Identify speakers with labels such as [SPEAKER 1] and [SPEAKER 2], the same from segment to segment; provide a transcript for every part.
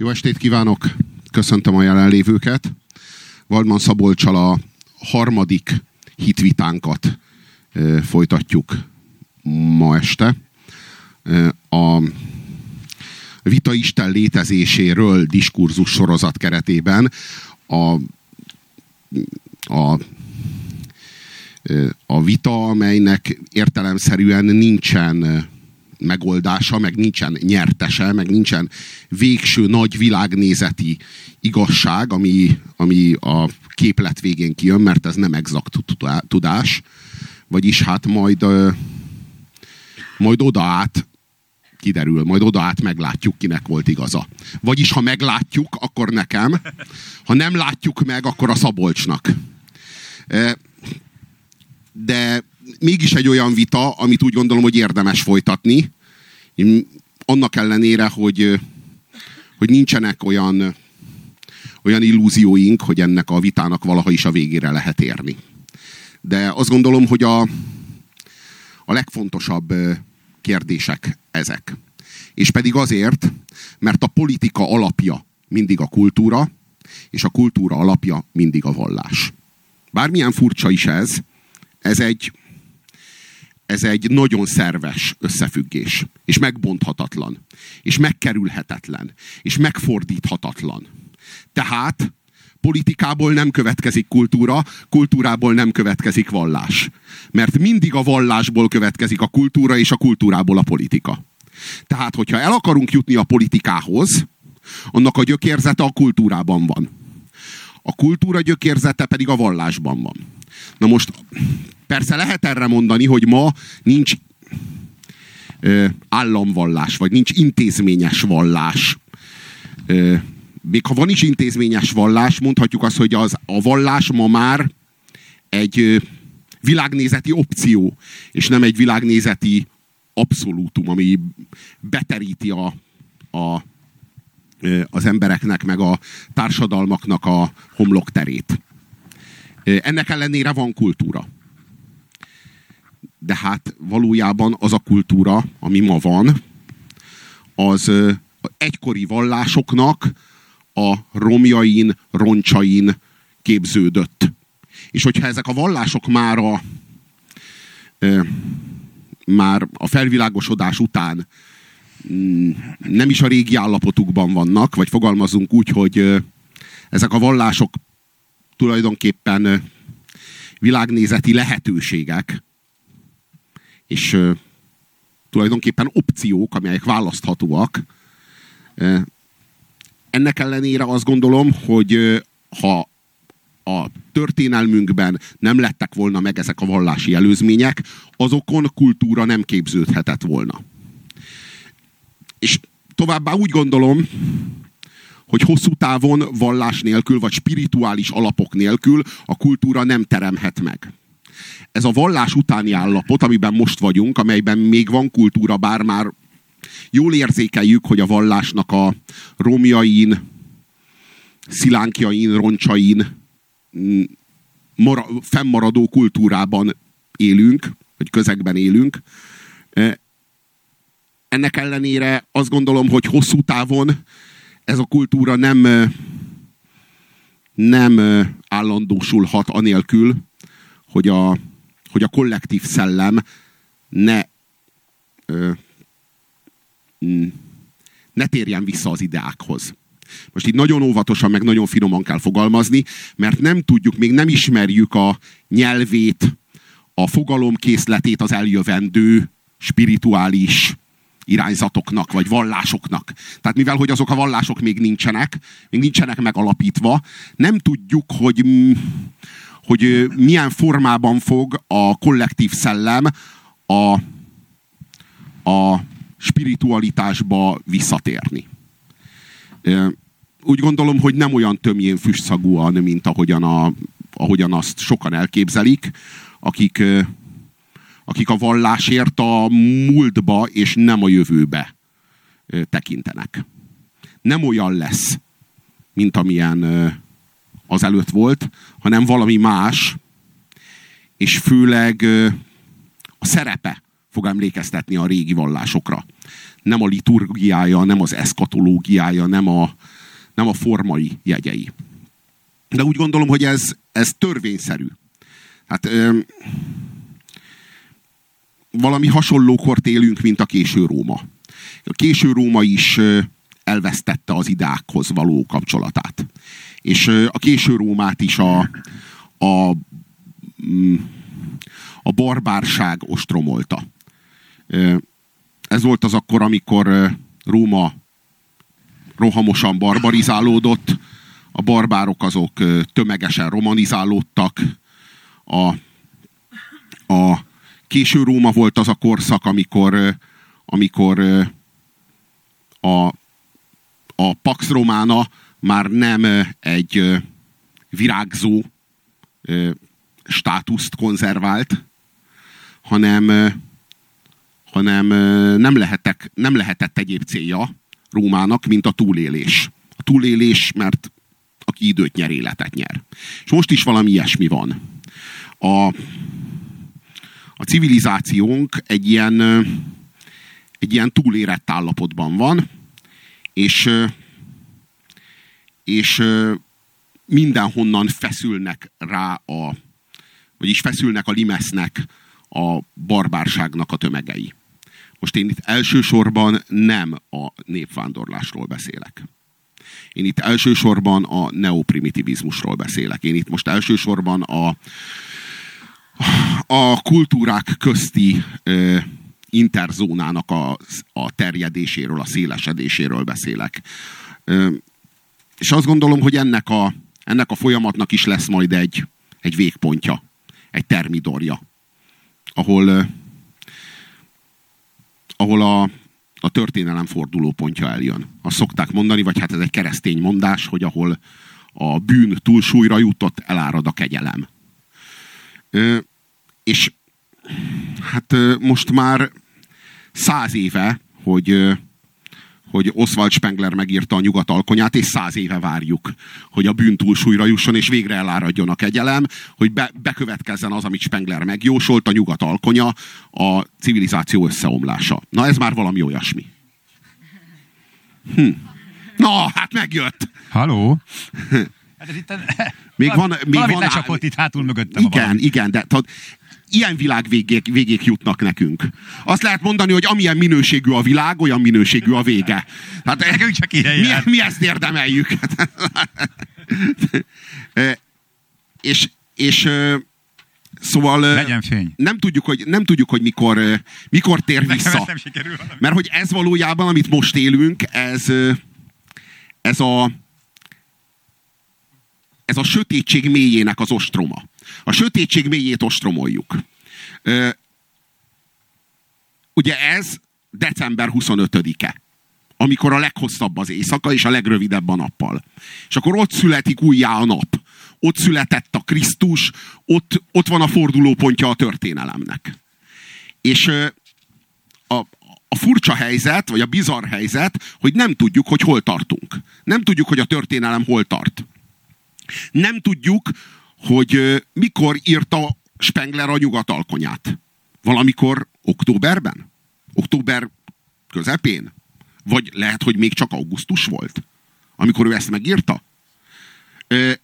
[SPEAKER 1] Jó estét kívánok! Köszöntöm a jelenlévőket. Valdman Szabolcsal a harmadik hitvitánkat folytatjuk ma este. A Vita Isten létezéséről diskurzus sorozat keretében a, a a vita, amelynek értelemszerűen nincsen megoldása, meg nincsen nyertese, meg nincsen végső nagy világnézeti igazság, ami, ami a képlet végén kijön, mert ez nem exakt tudás. Vagyis hát majd, majd oda át kiderül, majd oda át meglátjuk, kinek volt igaza. Vagyis ha meglátjuk, akkor nekem, ha nem látjuk meg, akkor a Szabolcsnak. De mégis egy olyan vita, amit úgy gondolom, hogy érdemes folytatni. Annak ellenére, hogy, hogy nincsenek olyan, olyan illúzióink, hogy ennek a vitának valaha is a végére lehet érni. De azt gondolom, hogy a, a legfontosabb kérdések ezek. És pedig azért, mert a politika alapja mindig a kultúra, és a kultúra alapja mindig a vallás. Bármilyen furcsa is ez, ez egy, ez egy nagyon szerves összefüggés, és megbonthatatlan, és megkerülhetetlen, és megfordíthatatlan. Tehát politikából nem következik kultúra, kultúrából nem következik vallás. Mert mindig a vallásból következik a kultúra, és a kultúrából a politika. Tehát, hogyha el akarunk jutni a politikához, annak a gyökérzete a kultúrában van. A kultúra gyökérzete pedig a vallásban van. Na most persze lehet erre mondani, hogy ma nincs ö, államvallás, vagy nincs intézményes vallás. Ö, még ha van is intézményes vallás, mondhatjuk azt, hogy az, a vallás ma már egy ö, világnézeti opció, és nem egy világnézeti abszolútum, ami beteríti a, a, az embereknek, meg a társadalmaknak a homlokterét. Ennek ellenére van kultúra. De hát valójában az a kultúra, ami ma van, az egykori vallásoknak a romjain, roncsain képződött. És hogyha ezek a vallások már a, már a felvilágosodás után mm, nem is a régi állapotukban vannak, vagy fogalmazunk úgy, hogy ezek a vallások tulajdonképpen világnézeti lehetőségek, és tulajdonképpen opciók, amelyek választhatóak. Ennek ellenére azt gondolom, hogy ha a történelmünkben nem lettek volna meg ezek a vallási előzmények, azokon kultúra nem képződhetett volna. És továbbá úgy gondolom, hogy hosszú távon vallás nélkül, vagy spirituális alapok nélkül a kultúra nem teremhet meg. Ez a vallás utáni állapot, amiben most vagyunk, amelyben még van kultúra, bár már jól érzékeljük, hogy a vallásnak a romjain, szilánkjain, roncsain mm, mara, fennmaradó kultúrában élünk, vagy közegben élünk. E, ennek ellenére azt gondolom, hogy hosszú távon ez a kultúra nem, nem állandósulhat anélkül, hogy a, hogy a kollektív szellem ne ne térjen vissza az ideákhoz. Most itt nagyon óvatosan, meg nagyon finoman kell fogalmazni, mert nem tudjuk, még nem ismerjük a nyelvét, a fogalomkészletét az eljövendő spirituális irányzatoknak, vagy vallásoknak. Tehát mivel, hogy azok a vallások még nincsenek, még nincsenek megalapítva, nem tudjuk, hogy, hogy milyen formában fog a kollektív szellem a, a spiritualitásba visszatérni. Úgy gondolom, hogy nem olyan tömjén füstszagúan, mint ahogyan, a, ahogyan azt sokan elképzelik, akik akik a vallásért a múltba és nem a jövőbe tekintenek. Nem olyan lesz, mint amilyen az előtt volt, hanem valami más, és főleg a szerepe fog emlékeztetni a régi vallásokra. nem a liturgiája, nem az eszkatológiája, nem a, nem a formai jegyei. De úgy gondolom, hogy ez, ez törvényszerű. Hát ö, valami hasonló kort élünk, mint a késő Róma. A késő Róma is elvesztette az idákhoz való kapcsolatát. És a késő Rómát is a, a, mm, a barbárság ostromolta. Ez volt az akkor, amikor Róma rohamosan barbarizálódott, a barbárok azok tömegesen romanizálódtak, a, a késő Róma volt az a korszak, amikor, amikor a, a Pax Romana már nem egy virágzó státuszt konzervált, hanem, hanem nem, lehetek, nem lehetett egyéb célja Rómának, mint a túlélés. A túlélés, mert aki időt nyer, életet nyer. És most is valami ilyesmi van. A, a civilizációnk egy ilyen, egy ilyen túlérett állapotban van, és, és mindenhonnan feszülnek rá a, vagyis feszülnek a limesznek a barbárságnak a tömegei. Most én itt elsősorban nem a népvándorlásról beszélek. Én itt elsősorban a neoprimitivizmusról beszélek. Én itt most elsősorban a, a kultúrák közti ö, interzónának a, a terjedéséről, a szélesedéséről beszélek. Ö, és azt gondolom, hogy ennek a, ennek a folyamatnak is lesz majd egy, egy végpontja, egy termidorja, ahol, ahol a, a történelem fordulópontja eljön. Azt szokták mondani, vagy hát ez egy keresztény mondás, hogy ahol a bűn túlsúlyra jutott, elárad a kegyelem. Ö, és hát most már száz éve, hogy hogy Oswald Spengler megírta a nyugat alkonyát, és száz éve várjuk, hogy a bűn túlsúlyra jusson, és végre eláradjon a kegyelem, hogy be, bekövetkezzen az, amit Spengler megjósolt, a nyugat alkonya, a civilizáció összeomlása. Na ez már valami olyasmi. Hm. Na, hát megjött.
[SPEAKER 2] Haló? Hát
[SPEAKER 1] ez itt, még van, még van,
[SPEAKER 2] lecsapott itt hátul mögöttem.
[SPEAKER 1] Igen, igen, de tehát, ilyen világ végék, végék jutnak nekünk. Azt lehet mondani, hogy amilyen minőségű a világ, olyan minőségű a vége.
[SPEAKER 2] Hát, Nekünk csak ilyen
[SPEAKER 1] mi, mi ezt érdemeljük. és, és Szóval
[SPEAKER 2] Legyen fény.
[SPEAKER 1] nem tudjuk, hogy, nem tudjuk, hogy mikor, mikor tér vissza.
[SPEAKER 2] Nem sikerül,
[SPEAKER 1] Mert hogy ez valójában, amit most élünk, ez, ez a ez a sötétség mélyének az ostroma. A sötétség mélyét ostromoljuk. Ugye ez december 25-e, amikor a leghosszabb az éjszaka és a legrövidebb a nappal. És akkor ott születik újjá a nap. Ott született a Krisztus, ott, ott van a fordulópontja a történelemnek. És a, a furcsa helyzet, vagy a bizarr helyzet, hogy nem tudjuk, hogy hol tartunk. Nem tudjuk, hogy a történelem hol tart. Nem tudjuk, hogy mikor írta Spengler a nyugatalkonyát. Valamikor októberben? Október közepén? Vagy lehet, hogy még csak augusztus volt, amikor ő ezt megírta?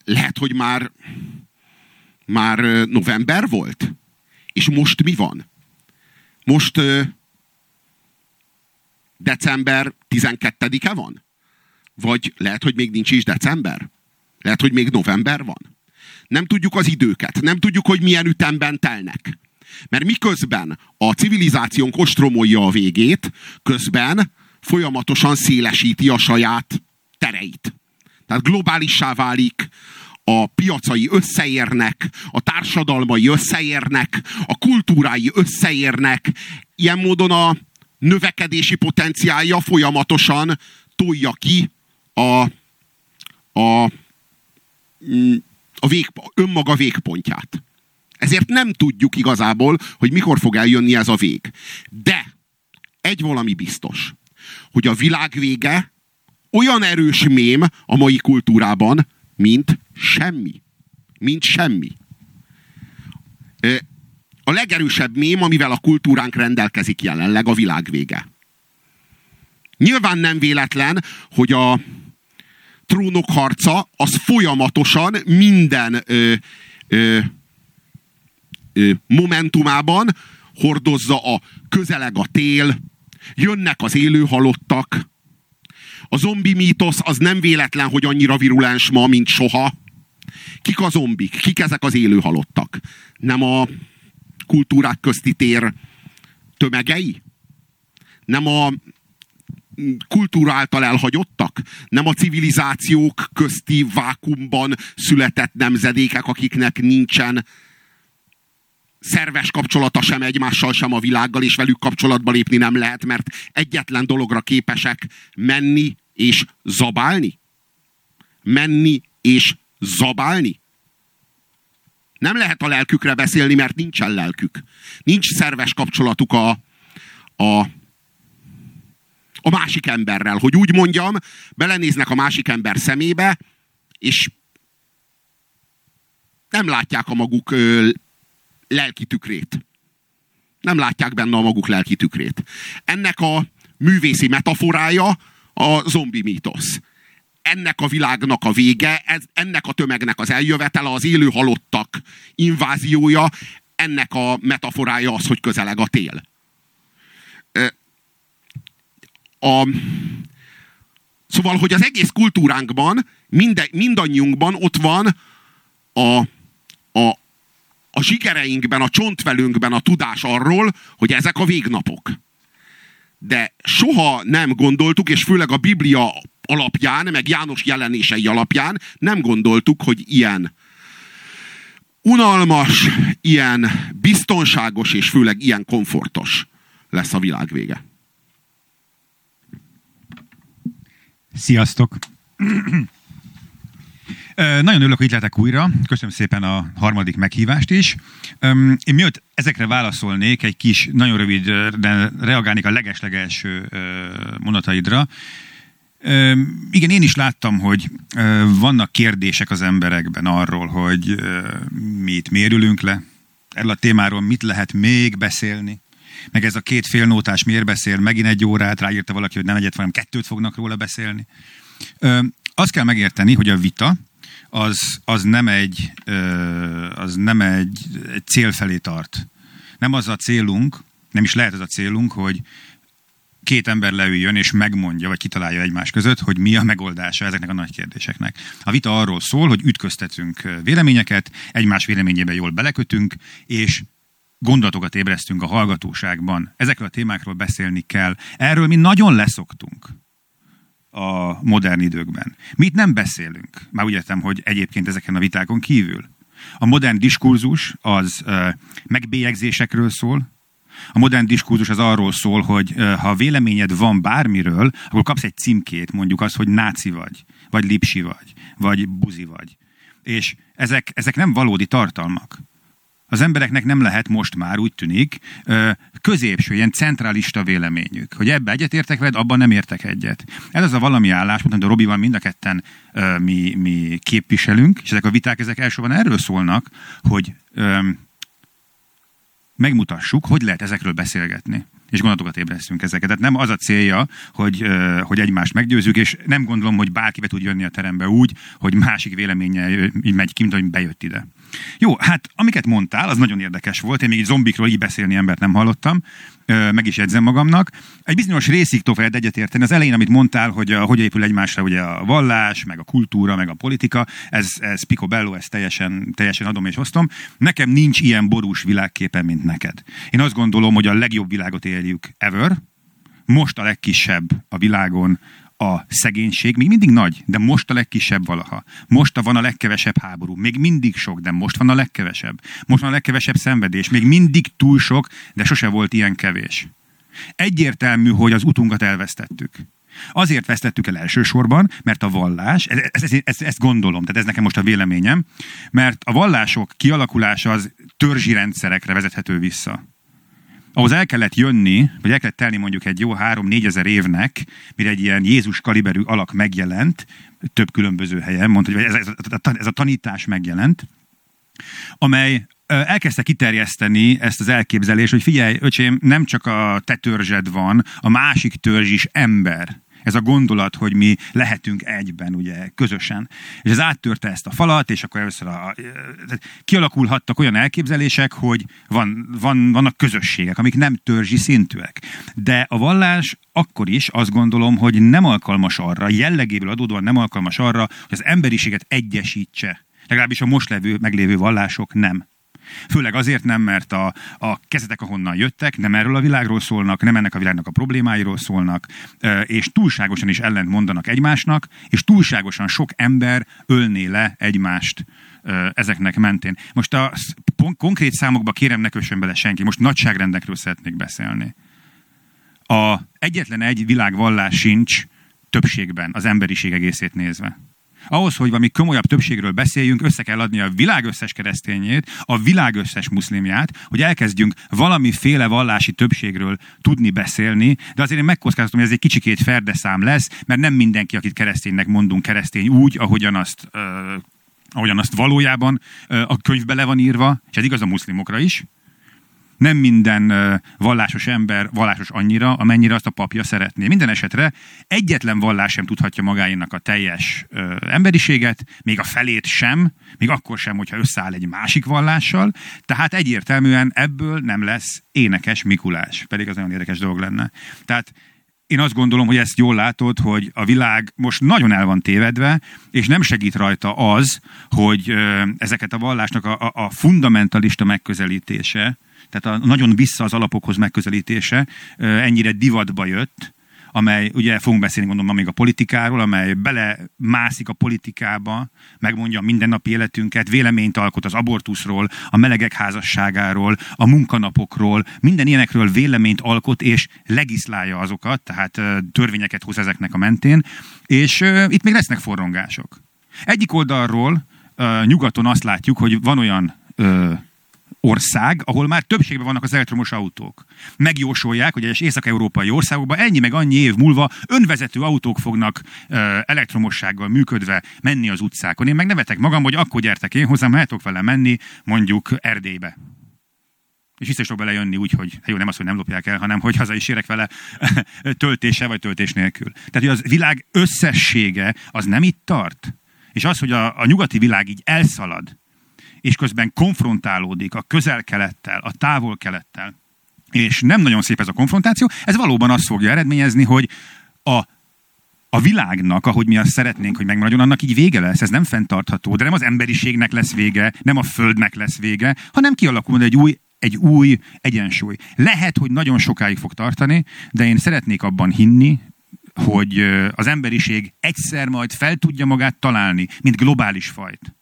[SPEAKER 1] Lehet, hogy már, már november volt? És most mi van? Most december 12-e van? Vagy lehet, hogy még nincs is december? Lehet, hogy még november van. Nem tudjuk az időket, nem tudjuk, hogy milyen ütemben telnek. Mert miközben a civilizációnk ostromolja a végét, közben folyamatosan szélesíti a saját tereit. Tehát globálissá válik, a piacai összeérnek, a társadalmai összeérnek, a kultúrái összeérnek. Ilyen módon a növekedési potenciálja folyamatosan tolja ki a, a Mm, a vég, önmaga végpontját. Ezért nem tudjuk igazából, hogy mikor fog eljönni ez a vég. De egy valami biztos, hogy a világ vége olyan erős mém a mai kultúrában, mint semmi. Mint semmi. A legerősebb mém, amivel a kultúránk rendelkezik jelenleg, a világ vége. Nyilván nem véletlen, hogy a trónok harca az folyamatosan minden ö, ö, ö, momentumában hordozza a közeleg a tél, jönnek az élő halottak. A zombi mítosz az nem véletlen, hogy annyira virulens ma, mint soha. Kik a zombik? Kik ezek az élő halottak? Nem a kultúrák közti tér tömegei? Nem a kultúra által elhagyottak? Nem a civilizációk közti vákumban született nemzedékek, akiknek nincsen szerves kapcsolata sem egymással, sem a világgal, és velük kapcsolatba lépni nem lehet, mert egyetlen dologra képesek menni és zabálni? Menni és zabálni? Nem lehet a lelkükre beszélni, mert nincsen lelkük. Nincs szerves kapcsolatuk a, a, a másik emberrel. Hogy úgy mondjam, belenéznek a másik ember szemébe, és nem látják a maguk ö, lelki tükrét. Nem látják benne a maguk lelki tükrét. Ennek a művészi metaforája a zombi mítosz. Ennek a világnak a vége, ez, ennek a tömegnek az eljövetele, az élő halottak inváziója, ennek a metaforája az, hogy közeleg a tél. A, szóval, hogy az egész kultúránkban, minde, mindannyiunkban ott van a, a, a zsigereinkben, a csontvelünkben a tudás arról, hogy ezek a végnapok. De soha nem gondoltuk, és főleg a Biblia alapján, meg János jelenései alapján nem gondoltuk, hogy ilyen unalmas, ilyen biztonságos, és főleg ilyen komfortos lesz a világ vége.
[SPEAKER 2] Sziasztok! Nagyon örülök, hogy itt lehetek újra. Köszönöm szépen a harmadik meghívást is. Én miatt ezekre válaszolnék, egy kis, nagyon rövid, de reagálnék a legeslegelső monataidra. Igen, én is láttam, hogy vannak kérdések az emberekben arról, hogy mit mérülünk le. Erről a témáról mit lehet még beszélni. Meg ez a két félnótás miért beszél, megint egy órát, ráírta valaki, hogy nem egyet, hanem kettőt fognak róla beszélni. Azt kell megérteni, hogy a vita, az, az nem, egy, az nem egy, egy cél felé tart. Nem az a célunk, nem is lehet az a célunk, hogy két ember leüljön és megmondja, vagy kitalálja egymás között, hogy mi a megoldása ezeknek a nagy kérdéseknek. A vita arról szól, hogy ütköztetünk véleményeket, egymás véleményébe jól belekötünk, és gondolatokat ébresztünk a hallgatóságban. Ezekről a témákról beszélni kell. Erről mi nagyon leszoktunk a modern időkben. Mi nem beszélünk. Már úgy értem, hogy egyébként ezeken a vitákon kívül. A modern diskurzus az megbélyegzésekről szól, a modern diskurzus az arról szól, hogy ha véleményed van bármiről, akkor kapsz egy címkét, mondjuk az, hogy náci vagy, vagy lipsi vagy, vagy buzi vagy. És ezek, ezek nem valódi tartalmak. Az embereknek nem lehet most már, úgy tűnik, középső, ilyen centralista véleményük. Hogy ebbe egyetértek veled, abban nem értek egyet. Ez az a valami álláspont, amit a Robival mind a ketten mi, mi képviselünk, és ezek a viták, ezek elsősorban erről szólnak, hogy megmutassuk, hogy lehet ezekről beszélgetni és gondolatokat ébresztünk ezeket. Tehát nem az a célja, hogy, hogy egymást meggyőzzük, és nem gondolom, hogy bárki be tud jönni a terembe úgy, hogy másik véleménye megy ki, mint hogy bejött ide. Jó, hát amiket mondtál, az nagyon érdekes volt. Én még zombikról így beszélni embert nem hallottam, meg is jegyzem magamnak. Egy bizonyos részig tovább egyetérteni. Az elején, amit mondtál, hogy a, hogy épül egymásra ugye a vallás, meg a kultúra, meg a politika, ez, ez picobello, ezt teljesen, teljesen adom és osztom. Nekem nincs ilyen borús világképen, mint neked. Én azt gondolom, hogy a legjobb világot éljük ever, most a legkisebb a világon a szegénység még mindig nagy, de most a legkisebb valaha. Most van a legkevesebb háború, még mindig sok, de most van a legkevesebb. Most van a legkevesebb szenvedés, még mindig túl sok, de sose volt ilyen kevés. Egyértelmű, hogy az utunkat elvesztettük. Azért vesztettük el elsősorban, mert a vallás, ezt, ezt, ezt gondolom, tehát ez nekem most a véleményem, mert a vallások kialakulása az törzsi rendszerekre vezethető vissza ahhoz el kellett jönni, vagy el kellett telni mondjuk egy jó három-négy ezer évnek, mire egy ilyen Jézus kaliberű alak megjelent, több különböző helyen, mondta, hogy ez, ez, ez a tanítás megjelent, amely elkezdte kiterjeszteni ezt az elképzelést, hogy figyelj, öcsém, nem csak a te törzsed van, a másik törzs is ember ez a gondolat, hogy mi lehetünk egyben, ugye, közösen. És ez áttörte ezt a falat, és akkor először a, kialakulhattak olyan elképzelések, hogy van, van, vannak közösségek, amik nem törzsi szintűek. De a vallás akkor is azt gondolom, hogy nem alkalmas arra, jellegéből adódóan nem alkalmas arra, hogy az emberiséget egyesítse. Legalábbis a most levő, meglévő vallások nem. Főleg azért nem, mert a, a kezetek, ahonnan jöttek, nem erről a világról szólnak, nem ennek a világnak a problémáiról szólnak, és túlságosan is ellent mondanak egymásnak, és túlságosan sok ember ölné le egymást ezeknek mentén. Most a konkrét számokba kérem ne kössön bele senki, most nagyságrendekről szeretnék beszélni. A egyetlen egy világvallás sincs többségben az emberiség egészét nézve. Ahhoz, hogy valami komolyabb többségről beszéljünk, össze kell adni a világ összes keresztényét, a világ összes muszlimját, hogy elkezdjünk valamiféle vallási többségről tudni beszélni, de azért én megkockáztatom, hogy ez egy kicsikét ferdeszám lesz, mert nem mindenki, akit kereszténynek mondunk, keresztény úgy, ahogyan azt, ahogyan azt valójában a könyvbe le van írva, és ez igaz a muszlimokra is, nem minden vallásos ember vallásos annyira, amennyire azt a papja szeretné. Minden esetre egyetlen vallás sem tudhatja magáénak a teljes emberiséget, még a felét sem, még akkor sem, hogyha összeáll egy másik vallással, tehát egyértelműen ebből nem lesz énekes Mikulás, pedig az nagyon érdekes dolog lenne. Tehát én azt gondolom, hogy ezt jól látod, hogy a világ most nagyon el van tévedve, és nem segít rajta az, hogy ezeket a vallásnak a, a, a fundamentalista megközelítése, tehát a nagyon vissza az alapokhoz megközelítése ennyire divatba jött, amely, ugye fogunk beszélni gondolom még a politikáról, amely bele mászik a politikába, megmondja a mindennapi életünket, véleményt alkot az abortuszról, a melegek házasságáról, a munkanapokról, minden ilyenekről véleményt alkot és legiszlálja azokat, tehát törvényeket hoz ezeknek a mentén, és itt még lesznek forrongások. Egyik oldalról nyugaton azt látjuk, hogy van olyan ország, ahol már többségben vannak az elektromos autók. Megjósolják, hogy egyes észak-európai országokban ennyi meg annyi év múlva önvezető autók fognak ö, elektromossággal működve menni az utcákon. Én meg nevetek magam, hogy akkor gyertek én hozzám, mehetok vele menni mondjuk Erdélybe. És vissza is bele jönni úgy, hogy jó, nem az, hogy nem lopják el, hanem hogy haza is érek vele töltése vagy töltés nélkül. Tehát, hogy az világ összessége az nem itt tart. És az, hogy a, a nyugati világ így elszalad, és közben konfrontálódik a közel-kelettel, a távol-kelettel, és nem nagyon szép ez a konfrontáció, ez valóban azt fogja eredményezni, hogy a a világnak, ahogy mi azt szeretnénk, hogy megmaradjon, annak így vége lesz. Ez nem fenntartható, de nem az emberiségnek lesz vége, nem a földnek lesz vége, hanem kialakul egy új, egy új egyensúly. Lehet, hogy nagyon sokáig fog tartani, de én szeretnék abban hinni, hogy az emberiség egyszer majd fel tudja magát találni, mint globális fajt.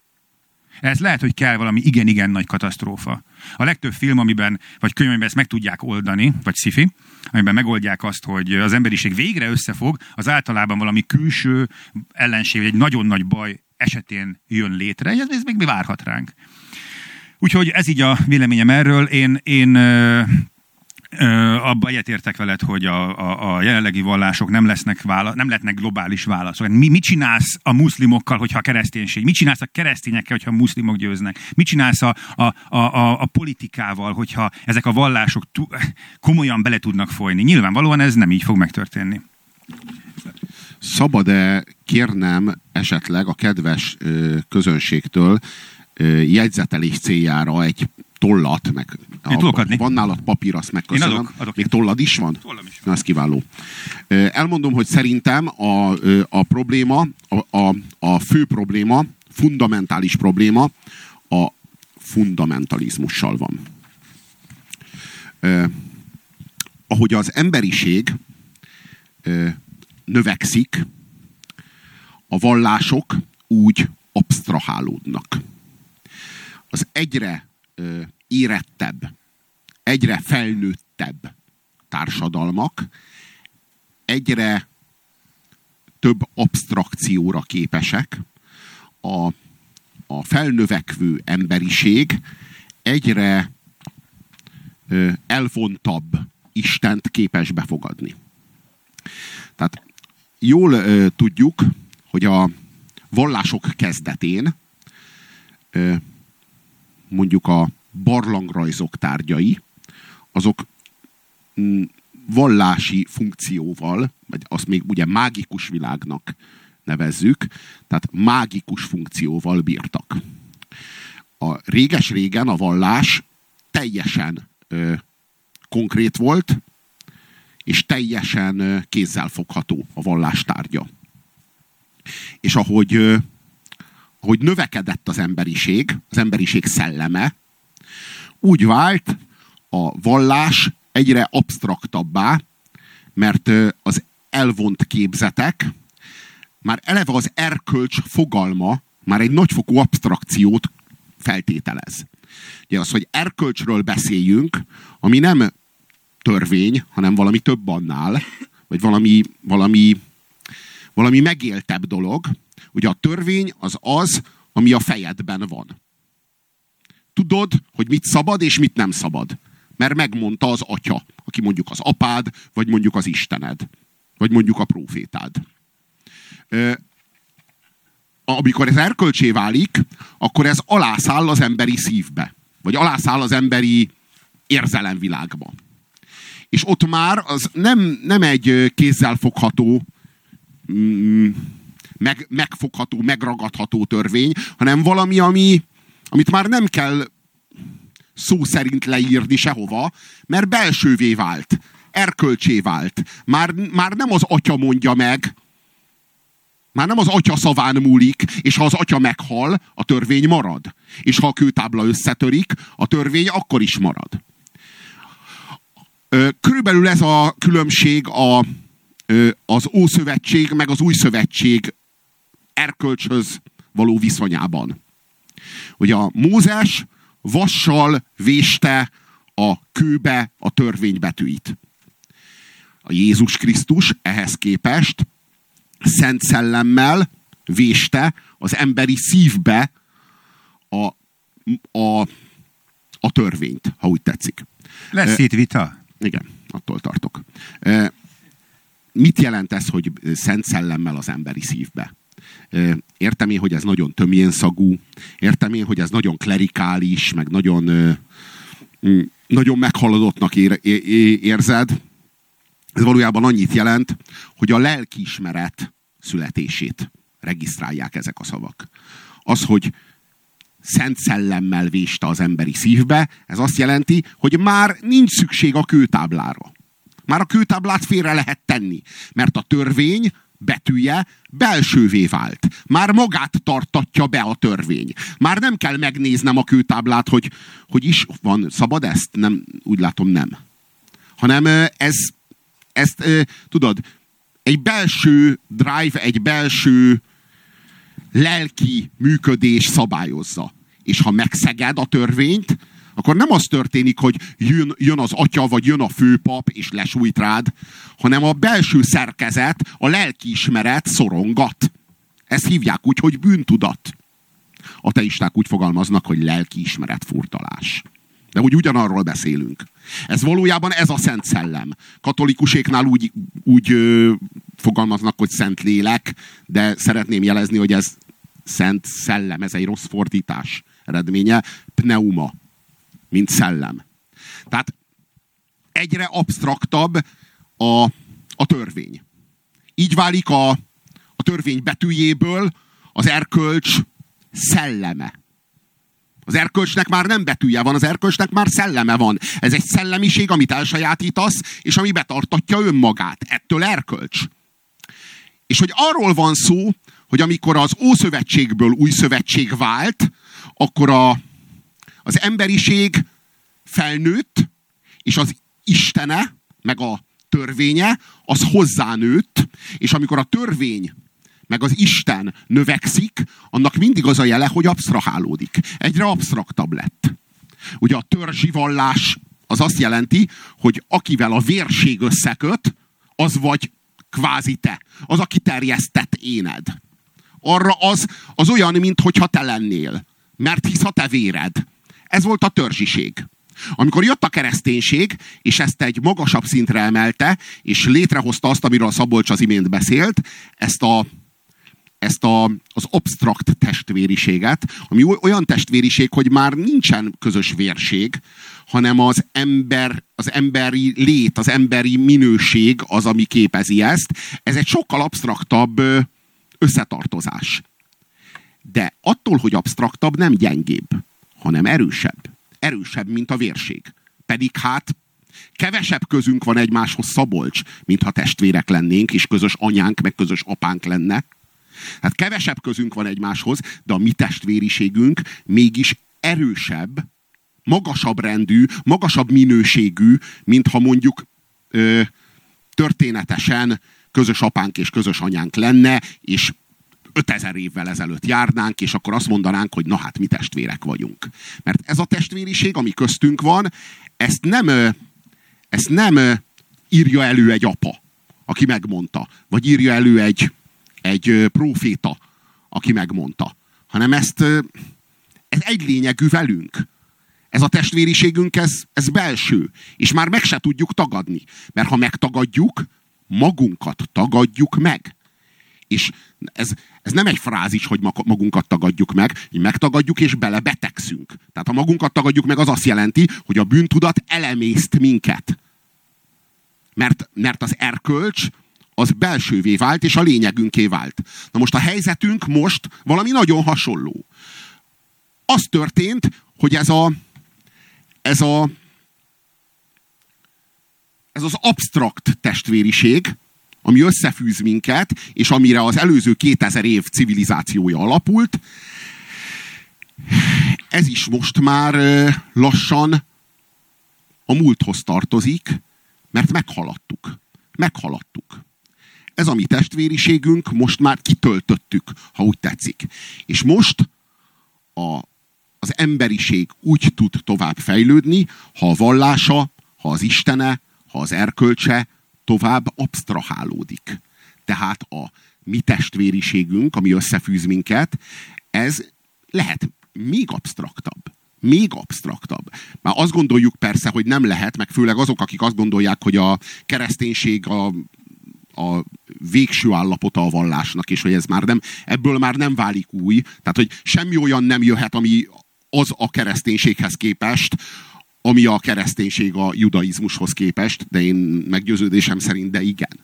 [SPEAKER 2] Ez lehet, hogy kell valami igen-igen nagy katasztrófa. A legtöbb film, amiben, vagy könyv, amiben ezt meg tudják oldani, vagy sci amiben megoldják azt, hogy az emberiség végre összefog, az általában valami külső ellenség, vagy egy nagyon nagy baj esetén jön létre, ez, ez még mi várhat ránk. Úgyhogy ez így a véleményem erről. Én, én abba egyetértek veled, hogy a, a, a jelenlegi vallások nem lesznek vála, nem lehetnek globális válaszok. Mi, mit csinálsz a muszlimokkal, hogyha a kereszténység? Mit csinálsz a keresztényekkel, hogyha a muszlimok győznek? Mit csinálsz a, a, a, a, politikával, hogyha ezek a vallások tú, komolyan bele tudnak folyni? Nyilvánvalóan ez nem így fog megtörténni.
[SPEAKER 1] Szabad-e kérnem esetleg a kedves közönségtől jegyzetelés céljára egy tollat, meg
[SPEAKER 2] Én tudok adni.
[SPEAKER 1] van nálad papír, azt megköszönöm.
[SPEAKER 2] Én adok, adok.
[SPEAKER 1] Még tollad is van?
[SPEAKER 2] Tollam is
[SPEAKER 1] Na, ez kiváló. Elmondom, hogy szerintem a, a probléma, a, a, a fő probléma, fundamentális probléma a fundamentalizmussal van. Ahogy az emberiség növekszik, a vallások úgy absztrahálódnak. Az egyre érettebb, egyre felnőttebb társadalmak egyre több abstrakcióra képesek, a, a felnövekvő emberiség egyre ö, elvontabb Istent képes befogadni. Tehát jól ö, tudjuk, hogy a vallások kezdetén ö, mondjuk a barlangrajzok tárgyai, azok mm, vallási funkcióval, vagy azt még ugye mágikus világnak nevezzük, tehát mágikus funkcióval bírtak. A réges-régen a vallás teljesen ö, konkrét volt, és teljesen ö, kézzelfogható a vallás tárgya. És ahogy, ö, ahogy növekedett az emberiség, az emberiség szelleme, úgy vált a vallás egyre absztraktabbá, mert az elvont képzetek, már eleve az erkölcs fogalma már egy nagyfokú abstrakciót feltételez. Ugye az, hogy erkölcsről beszéljünk, ami nem törvény, hanem valami több annál, vagy valami, valami, valami megéltebb dolog. Ugye a törvény az az, ami a fejedben van. Tudod, hogy mit szabad és mit nem szabad. Mert megmondta az atya, aki mondjuk az apád, vagy mondjuk az Istened, vagy mondjuk a profétád. Amikor ez erkölcsé válik, akkor ez alászáll az emberi szívbe, vagy alászáll az emberi érzelemvilágba. És ott már az nem, nem egy kézzelfogható, mm, meg, megfogható, megragadható törvény, hanem valami, ami, amit már nem kell szó szerint leírni sehova, mert belsővé vált, erkölcsé vált. Már, már nem az atya mondja meg, már nem az atya szaván múlik, és ha az atya meghal, a törvény marad. És ha a kőtábla összetörik, a törvény akkor is marad. Körülbelül ez a különbség a, az Ószövetség meg az Új Szövetség erkölcshöz való viszonyában. Ugye a Mózes vassal véste a kőbe a törvénybetűit. A Jézus Krisztus ehhez képest Szent Szellemmel véste az emberi szívbe a, a, a törvényt, ha úgy tetszik.
[SPEAKER 2] Lesz itt vita?
[SPEAKER 1] Igen, attól tartok. Mit jelent ez, hogy Szent Szellemmel az emberi szívbe? Értem én, hogy ez nagyon tömjén szagú, értem én, hogy ez nagyon klerikális, meg nagyon, nagyon meghaladottnak ér, érzed. Ez valójában annyit jelent, hogy a lelkiismeret születését regisztrálják ezek a szavak. Az, hogy szent szellemmel véste az emberi szívbe, ez azt jelenti, hogy már nincs szükség a kőtáblára. Már a kőtáblát félre lehet tenni, mert a törvény betűje belsővé vált. Már magát tartatja be a törvény. Már nem kell megnéznem a kőtáblát, hogy, hogy is van, szabad ezt? Nem, úgy látom nem. Hanem ez, ezt, tudod, egy belső drive, egy belső lelki működés szabályozza. És ha megszeged a törvényt, akkor nem az történik, hogy jön, jön az atya, vagy jön a főpap, és lesújt rád, hanem a belső szerkezet, a lelkiismeret szorongat. Ezt hívják úgy, hogy bűntudat. A teisták úgy fogalmaznak, hogy lelkiismeret furtalás. De úgy ugyanarról beszélünk. Ez valójában ez a Szent Szellem. Katolikuséknál úgy, úgy ö, fogalmaznak, hogy Szent Lélek, de szeretném jelezni, hogy ez Szent Szellem, ez egy rossz fordítás eredménye. Pneuma mint szellem. Tehát egyre absztraktabb a, a törvény. Így válik a, a törvény betűjéből az erkölcs szelleme. Az erkölcsnek már nem betűje van, az erkölcsnek már szelleme van. Ez egy szellemiség, amit elsajátítasz, és ami betartatja önmagát. Ettől erkölcs. És hogy arról van szó, hogy amikor az Ószövetségből új szövetség vált, akkor a, az emberiség felnőtt, és az Istene, meg a törvénye, az hozzánőtt, és amikor a törvény meg az Isten növekszik, annak mindig az a jele, hogy absztrahálódik. Egyre absztraktabb lett. Ugye a törzsi vallás az azt jelenti, hogy akivel a vérség összeköt, az vagy kvázi te. Az, aki terjesztett éned. Arra az, az olyan, mintha te lennél. Mert hisz a te véred. Ez volt a törzsiség. Amikor jött a kereszténység, és ezt egy magasabb szintre emelte, és létrehozta azt, amiről a Szabolcs az imént beszélt, ezt a, ezt a, az abstrakt testvériséget, ami olyan testvériség, hogy már nincsen közös vérség, hanem az ember, az emberi lét, az emberi minőség az, ami képezi ezt. Ez egy sokkal absztraktabb összetartozás. De attól, hogy absztraktabb, nem gyengébb, hanem erősebb. Erősebb, mint a vérség. Pedig hát kevesebb közünk van egymáshoz Szabolcs, mintha testvérek lennénk, és közös anyánk, meg közös apánk lenne. Hát kevesebb közünk van egymáshoz, de a mi testvériségünk mégis erősebb, magasabb rendű, magasabb minőségű, mint ha mondjuk ö, történetesen közös apánk és közös anyánk lenne, és 5000 évvel ezelőtt járnánk, és akkor azt mondanánk, hogy na hát mi testvérek vagyunk. Mert ez a testvériség, ami köztünk van, ezt nem, ezt nem írja elő egy apa, aki megmondta, vagy írja elő egy, egy proféta, aki megmondta, hanem ezt ez egy lényegű velünk. Ez a testvériségünk, ez, ez belső. És már meg se tudjuk tagadni. Mert ha megtagadjuk, magunkat tagadjuk meg. És ez, ez nem egy frázis, hogy magunkat tagadjuk meg, hogy megtagadjuk és belebetegszünk. Tehát ha magunkat tagadjuk meg, az azt jelenti, hogy a bűntudat elemészt minket. Mert, mert az erkölcs az belsővé vált, és a lényegünké vált. Na most a helyzetünk most valami nagyon hasonló. Az történt, hogy ez a, ez a ez az absztrakt testvériség, ami összefűz minket, és amire az előző 2000 év civilizációja alapult, ez is most már lassan a múlthoz tartozik, mert meghaladtuk. Meghaladtuk. Ez a mi testvériségünk, most már kitöltöttük, ha úgy tetszik. És most a, az emberiség úgy tud tovább fejlődni, ha a vallása, ha az Istene, ha az erkölcse tovább absztrahálódik. Tehát a mi testvériségünk, ami összefűz minket, ez lehet még absztraktabb. Még absztraktabb. Már azt gondoljuk persze, hogy nem lehet, meg főleg azok, akik azt gondolják, hogy a kereszténység a, a végső állapota a vallásnak, és hogy ez már nem, ebből már nem válik új. Tehát, hogy semmi olyan nem jöhet, ami az a kereszténységhez képest, ami a kereszténység a judaizmushoz képest, de én meggyőződésem szerint, de igen.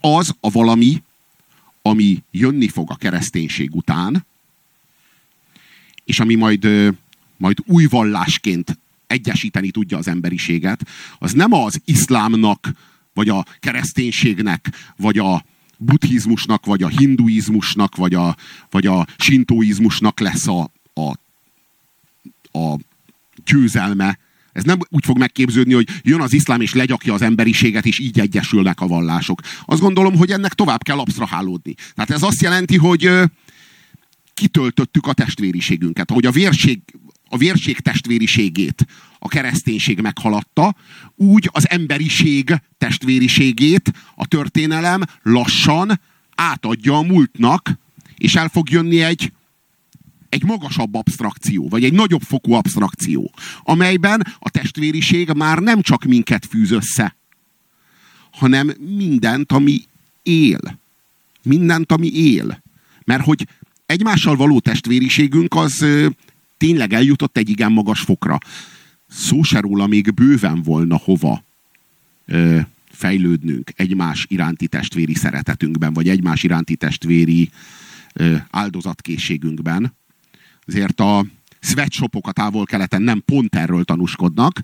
[SPEAKER 1] Az a valami, ami jönni fog a kereszténység után, és ami majd, majd új vallásként egyesíteni tudja az emberiséget, az nem az iszlámnak, vagy a kereszténységnek, vagy a buddhizmusnak, vagy a hinduizmusnak, vagy a, vagy a sintoizmusnak lesz a, a, a győzelme. Ez nem úgy fog megképződni, hogy jön az iszlám és legyakja az emberiséget, és így egyesülnek a vallások. Azt gondolom, hogy ennek tovább kell absztrahálódni. Tehát ez azt jelenti, hogy kitöltöttük a testvériségünket. Ahogy a vérség, a vérség testvériségét a kereszténység meghaladta, úgy az emberiség testvériségét a történelem lassan átadja a múltnak, és el fog jönni egy, egy magasabb abstrakció, vagy egy nagyobb fokú abstrakció, amelyben a testvériség már nem csak minket fűz össze, hanem mindent, ami él. Mindent, ami él. Mert hogy egymással való testvériségünk az tényleg eljutott egy igen magas fokra. Szó se róla még bőven volna hova ö, fejlődnünk egymás iránti testvéri szeretetünkben, vagy egymás iránti testvéri áldozatkészségünkben. Azért a sweatshopok a távol-keleten nem pont erről tanúskodnak,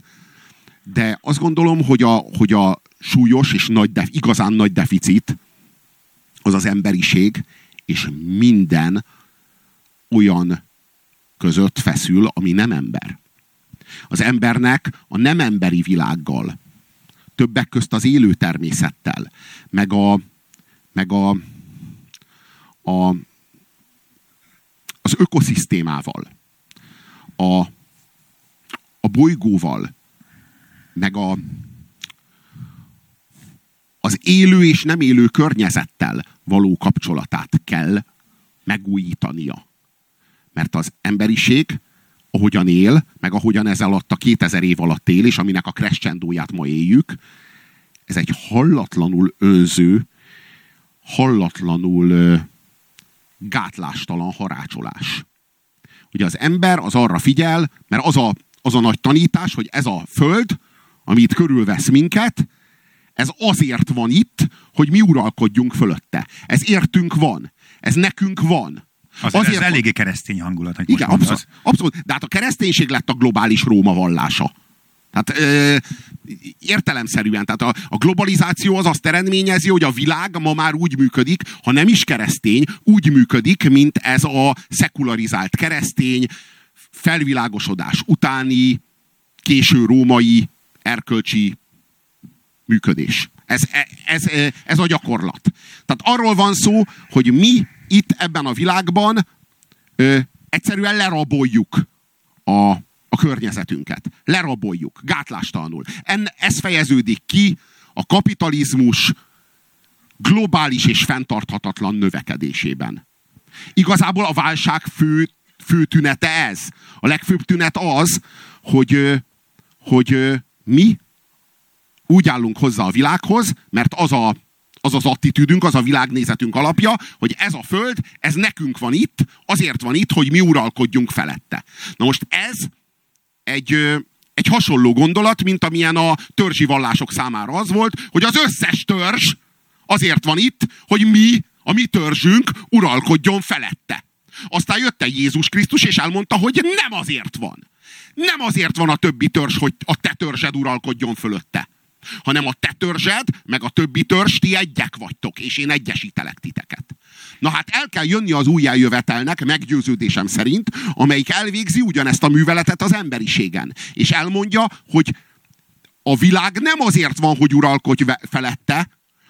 [SPEAKER 1] de azt gondolom, hogy a, hogy a súlyos és nagy def, igazán nagy deficit az az emberiség, és minden olyan között feszül, ami nem ember. Az embernek a nem emberi világgal, többek közt az élő természettel, meg a, meg a, a az ökoszisztémával, a, a bolygóval, meg a, az élő és nem élő környezettel való kapcsolatát kell megújítania. Mert az emberiség, ahogyan él, meg ahogyan ez alatt a 2000 év alatt él, és aminek a crescendóját ma éljük, ez egy hallatlanul önző, hallatlanul gátlástalan harácsolás. Ugye az ember az arra figyel, mert az a, az a nagy tanítás, hogy ez a föld, ami itt körülvesz minket, ez azért van itt, hogy mi uralkodjunk fölötte. Ez értünk van. Ez nekünk van.
[SPEAKER 2] Az, azért ez eléggé keresztény hangulat.
[SPEAKER 1] Igen, abszolút, abszolút. De hát a kereszténység lett a globális Róma vallása. Tehát ö, értelemszerűen, tehát a, a globalizáció az azt eredményezi, hogy a világ ma már úgy működik, ha nem is keresztény, úgy működik, mint ez a szekularizált keresztény, felvilágosodás utáni, késő római erkölcsi működés. Ez, ez, ez a gyakorlat. Tehát arról van szó, hogy mi itt ebben a világban ö, egyszerűen leraboljuk a, a környezetünket. Leraboljuk, gátlástalanul. En, ez fejeződik ki a kapitalizmus globális és fenntarthatatlan növekedésében. Igazából a válság fő, fő tünete ez. A legfőbb tünet az, hogy, hogy mi úgy állunk hozzá a világhoz, mert az a, az az attitűdünk, az a világnézetünk alapja, hogy ez a föld, ez nekünk van itt, azért van itt, hogy mi uralkodjunk felette. Na most ez egy, egy hasonló gondolat, mint amilyen a törzsi vallások számára az volt, hogy az összes törzs azért van itt, hogy mi, a mi törzsünk uralkodjon felette. Aztán jött egy Jézus Krisztus, és elmondta, hogy nem azért van. Nem azért van a többi törzs, hogy a te törzsed uralkodjon fölötte hanem a te törzsed, meg a többi törzs, ti egyek vagytok, és én egyesítelek titeket. Na hát el kell jönni az újjájövetelnek, meggyőződésem szerint, amelyik elvégzi ugyanezt a műveletet az emberiségen. És elmondja, hogy a világ nem azért van, hogy uralkodj felette,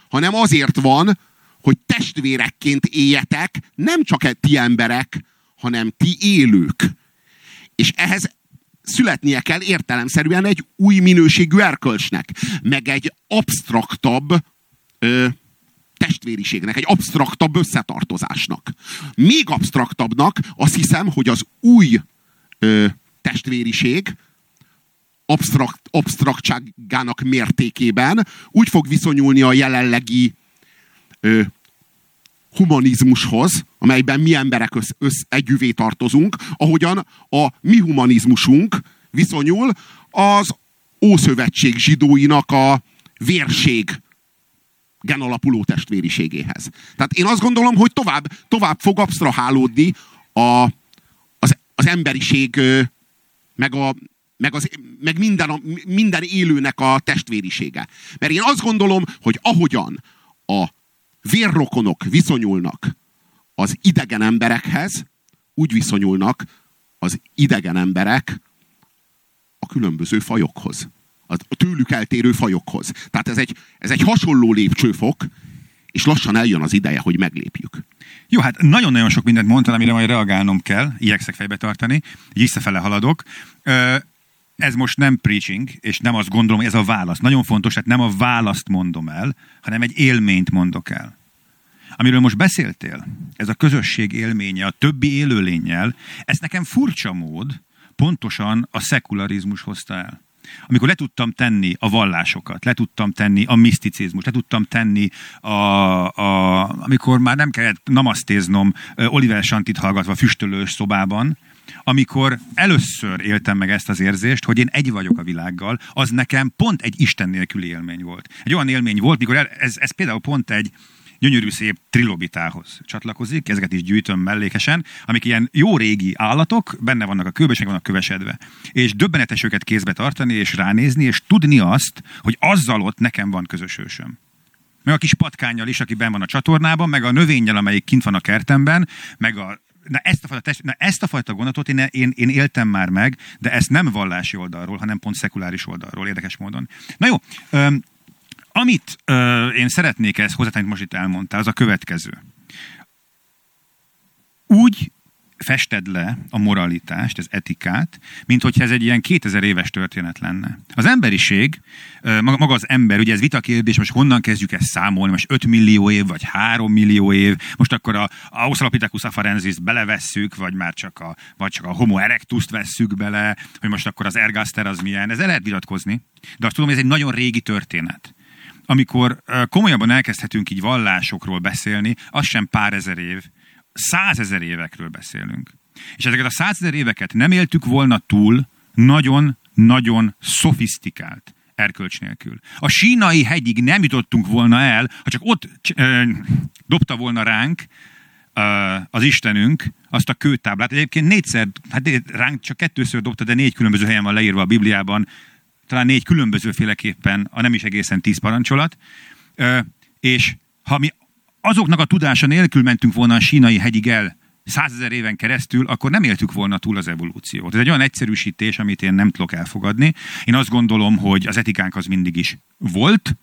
[SPEAKER 1] hanem azért van, hogy testvérekként éljetek, nem csak ti emberek, hanem ti élők. És ehhez születnie kell értelemszerűen egy új minőségű erkölcsnek, meg egy absztraktabb ö, testvériségnek, egy absztraktabb összetartozásnak. Még absztraktabbnak azt hiszem, hogy az új ö, testvériség absztrakt, absztraktságának mértékében úgy fog viszonyulni a jelenlegi ö, humanizmushoz, amelyben mi emberek össz, össz, együvé tartozunk, ahogyan a mi humanizmusunk viszonyul az Ószövetség zsidóinak a vérség genalapuló testvériségéhez. Tehát én azt gondolom, hogy tovább, tovább fog absztrahálódni a, az, az emberiség meg, a, meg, az, meg minden, a, minden élőnek a testvérisége. Mert én azt gondolom, hogy ahogyan a vérrokonok viszonyulnak az idegen emberekhez, úgy viszonyulnak az idegen emberek a különböző fajokhoz. A tőlük eltérő fajokhoz. Tehát ez egy, ez egy hasonló lépcsőfok, és lassan eljön az ideje, hogy meglépjük.
[SPEAKER 2] Jó, hát nagyon-nagyon sok mindent mondtál, amire majd reagálnom kell, igyekszek fejbe tartani, így visszafele haladok. Ez most nem preaching, és nem azt gondolom, ez a válasz. Nagyon fontos, tehát nem a választ mondom el, hanem egy élményt mondok el. Amiről most beszéltél, ez a közösség élménye a többi élőlényel, ez nekem furcsa mód pontosan a szekularizmus hozta el amikor le tudtam tenni a vallásokat, le tudtam tenni a miszticizmus, le tudtam tenni a, a amikor már nem kellett namasztéznom Oliver Santit hallgatva füstölős szobában, amikor először éltem meg ezt az érzést, hogy én egy vagyok a világgal, az nekem pont egy Isten nélküli élmény volt. Egy olyan élmény volt, mikor el, ez, ez például pont egy, gyönyörű szép trilobitához csatlakozik, ezeket is gyűjtöm mellékesen, amik ilyen jó régi állatok, benne vannak a kőbe, és meg vannak kövesedve. És döbbenetes őket kézbe tartani, és ránézni, és tudni azt, hogy azzal ott nekem van közös ősöm. Meg a kis patkányjal is, aki benn van a csatornában, meg a növényjel, amelyik kint van a kertemben, meg a Na ezt, a fajta, test, na ezt a fajta gondolatot én, én, én éltem már meg, de ezt nem vallási oldalról, hanem pont szekuláris oldalról, érdekes módon. Na jó, amit ö, én szeretnék ezt hozzátenni, most itt elmondtál, az a következő. Úgy fested le a moralitást, az etikát, mint hogyha ez egy ilyen 2000 éves történet lenne. Az emberiség, maga az ember, ugye ez vitakérdés, most honnan kezdjük ezt számolni, most 5 millió év, vagy 3 millió év, most akkor a Australopithecus afarensis belevesszük, vagy már csak a, vagy csak a Homo erectus vesszük bele, hogy most akkor az ergaster az milyen, ez el lehet vitatkozni, de azt tudom, hogy ez egy nagyon régi történet amikor komolyabban elkezdhetünk így vallásokról beszélni, az sem pár ezer év, százezer évekről beszélünk. És ezeket a százezer éveket nem éltük volna túl nagyon-nagyon szofisztikált erkölcs nélkül. A sínai hegyig nem jutottunk volna el, ha csak ott ö, dobta volna ránk ö, az Istenünk azt a kőtáblát. Egyébként négyszer, hát ránk csak kettőször dobta, de négy különböző helyen van leírva a Bibliában, talán négy különböző féleképpen, a nem is egészen tíz parancsolat. És ha mi azoknak a tudása nélkül mentünk volna a sínai hegyig el, százezer éven keresztül, akkor nem éltük volna túl az evolúciót. Ez egy olyan egyszerűsítés, amit én nem tudok elfogadni. Én azt gondolom, hogy az etikánk az mindig is volt,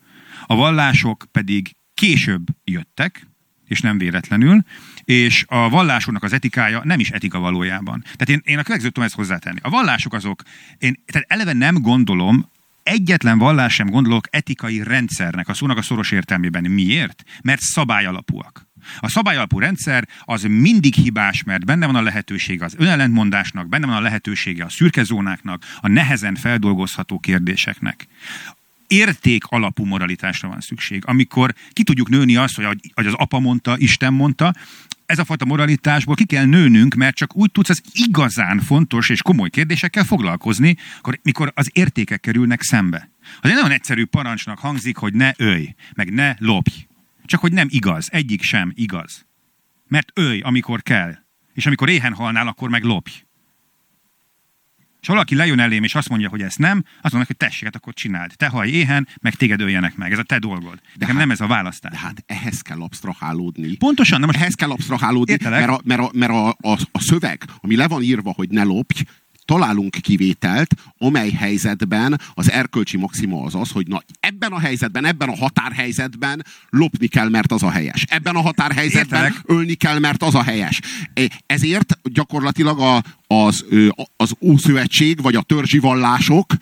[SPEAKER 2] a vallások pedig később jöttek, és nem véletlenül, és a vallásoknak az etikája nem is etika valójában. Tehát én, én a következőt tudom ezt hozzátenni. A vallások azok, én tehát eleve nem gondolom, egyetlen vallás sem gondolok etikai rendszernek, a szónak a szoros értelmében. Miért? Mert szabályalapúak. A szabályalapú rendszer az mindig hibás, mert benne van a lehetőség az önellentmondásnak, benne van a lehetősége a szürke zónáknak, a nehezen feldolgozható kérdéseknek érték alapú moralitásra van szükség. Amikor ki tudjuk nőni azt, hogy hogy az apa mondta, Isten mondta, ez a fajta moralitásból ki kell nőnünk, mert csak úgy tudsz az igazán fontos és komoly kérdésekkel foglalkozni, akkor, mikor az értékek kerülnek szembe. Az egy nagyon egyszerű parancsnak hangzik, hogy ne ölj, meg ne lopj. Csak hogy nem igaz, egyik sem igaz. Mert ölj, amikor kell. És amikor éhen halnál, akkor meg lopj. És valaki lejön elém, és azt mondja, hogy ezt nem, azt mondják, hogy tessék, hát akkor csináld. Te haj éhen, meg téged öljenek meg. Ez a te dolgod. De Nekem hát, nem ez a választás.
[SPEAKER 1] De hát ehhez kell absztrahálódni.
[SPEAKER 2] Pontosan.
[SPEAKER 1] Nem most ehhez kell absztrahálódni, mert, a, mert, a, mert a, a, a szöveg, ami le van írva, hogy ne lopj, találunk kivételt, amely helyzetben az erkölcsi maxima az az, hogy na, ebben a helyzetben, ebben a határhelyzetben lopni kell, mert az a helyes. Ebben a határhelyzetben Értelek. ölni kell, mert az a helyes. E, ezért gyakorlatilag a, az, az Ószövetség, vagy a törzsi vallások,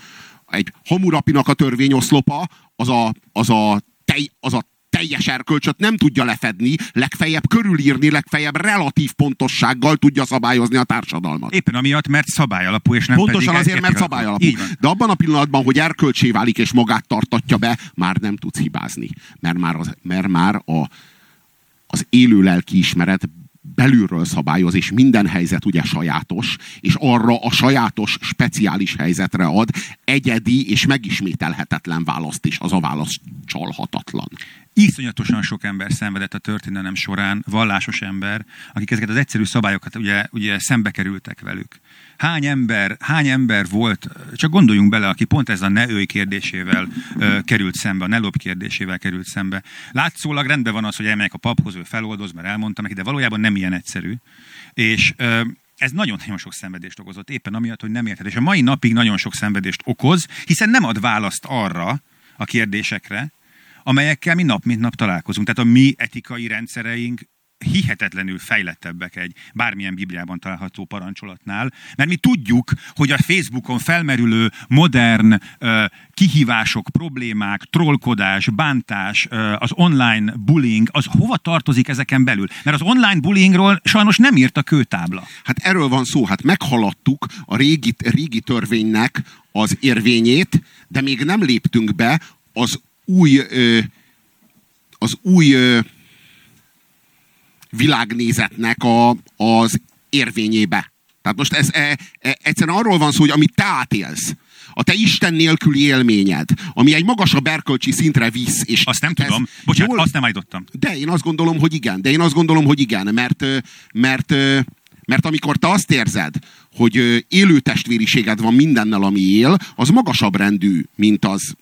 [SPEAKER 1] egy Hamurapinak a törvényoszlopa, az a, az a, tej, az a teljes erkölcsöt nem tudja lefedni, legfeljebb körülírni, legfeljebb relatív pontossággal tudja szabályozni a társadalmat.
[SPEAKER 2] Éppen amiatt, mert szabály alapú, és nem
[SPEAKER 1] Pontosan pedig azért, mert szabály alapú. De abban a pillanatban, hogy erkölcsé válik és magát tartatja be, már nem tudsz hibázni. Mert már, az, mert már a, az élő lelki ismeret belülről szabályoz, és minden helyzet ugye sajátos, és arra a sajátos, speciális helyzetre ad egyedi és megismételhetetlen választ is. Az a válasz csalhatatlan.
[SPEAKER 2] Iszonyatosan sok ember szenvedett a történelem során, vallásos ember, akik ezeket az egyszerű szabályokat ugye, ugye szembe kerültek velük. Hány ember, hány ember volt, csak gondoljunk bele, aki pont ez a ne őj kérdésével ö, került szembe, a ne lop kérdésével került szembe. Látszólag rendben van az, hogy elmegyek a paphoz, ő feloldoz, mert elmondtam neki, de valójában nem ilyen egyszerű. És ö, ez nagyon-nagyon sok szenvedést okozott, éppen amiatt, hogy nem érted. És a mai napig nagyon sok szenvedést okoz, hiszen nem ad választ arra a kérdésekre, amelyekkel mi nap mint nap találkozunk. Tehát a mi etikai rendszereink hihetetlenül fejlettebbek egy bármilyen Bibliában található parancsolatnál, mert mi tudjuk, hogy a Facebookon felmerülő modern kihívások, problémák, trollkodás, bántás, az online bullying, az hova tartozik ezeken belül? Mert az online bullyingról sajnos nem írt a kőtábla.
[SPEAKER 1] Hát erről van szó, hát meghaladtuk a régi, régi törvénynek az érvényét, de még nem léptünk be az új, az új világnézetnek a, az érvényébe. Tehát most ez e, e, egyszerűen arról van szó, hogy amit te átélsz, a te Isten nélküli élményed, ami egy magasabb erkölcsi szintre visz. És
[SPEAKER 2] azt nem tudom. Bocsánat, jól... azt nem állítottam.
[SPEAKER 1] De én azt gondolom, hogy igen. De én azt gondolom, hogy igen, mert, mert, mert amikor te azt érzed, hogy élő testvériséged van mindennel, ami él, az magasabb rendű, mint az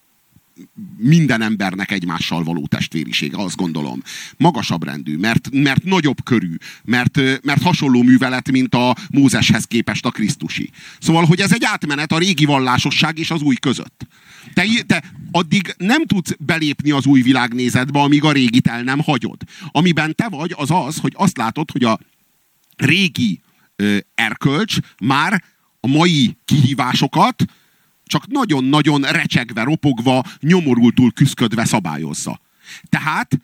[SPEAKER 1] minden embernek egymással való testvérisége, azt gondolom. Magasabb rendű, mert, mert nagyobb körű, mert, mert hasonló művelet, mint a Mózeshez képest a Krisztusi. Szóval, hogy ez egy átmenet a régi vallásosság és az új között. Te, te addig nem tudsz belépni az új világnézetbe, amíg a régit el nem hagyod. Amiben te vagy, az az, hogy azt látod, hogy a régi ö, erkölcs már a mai kihívásokat csak nagyon-nagyon recsegve, ropogva, nyomorultul küszködve szabályozza. Tehát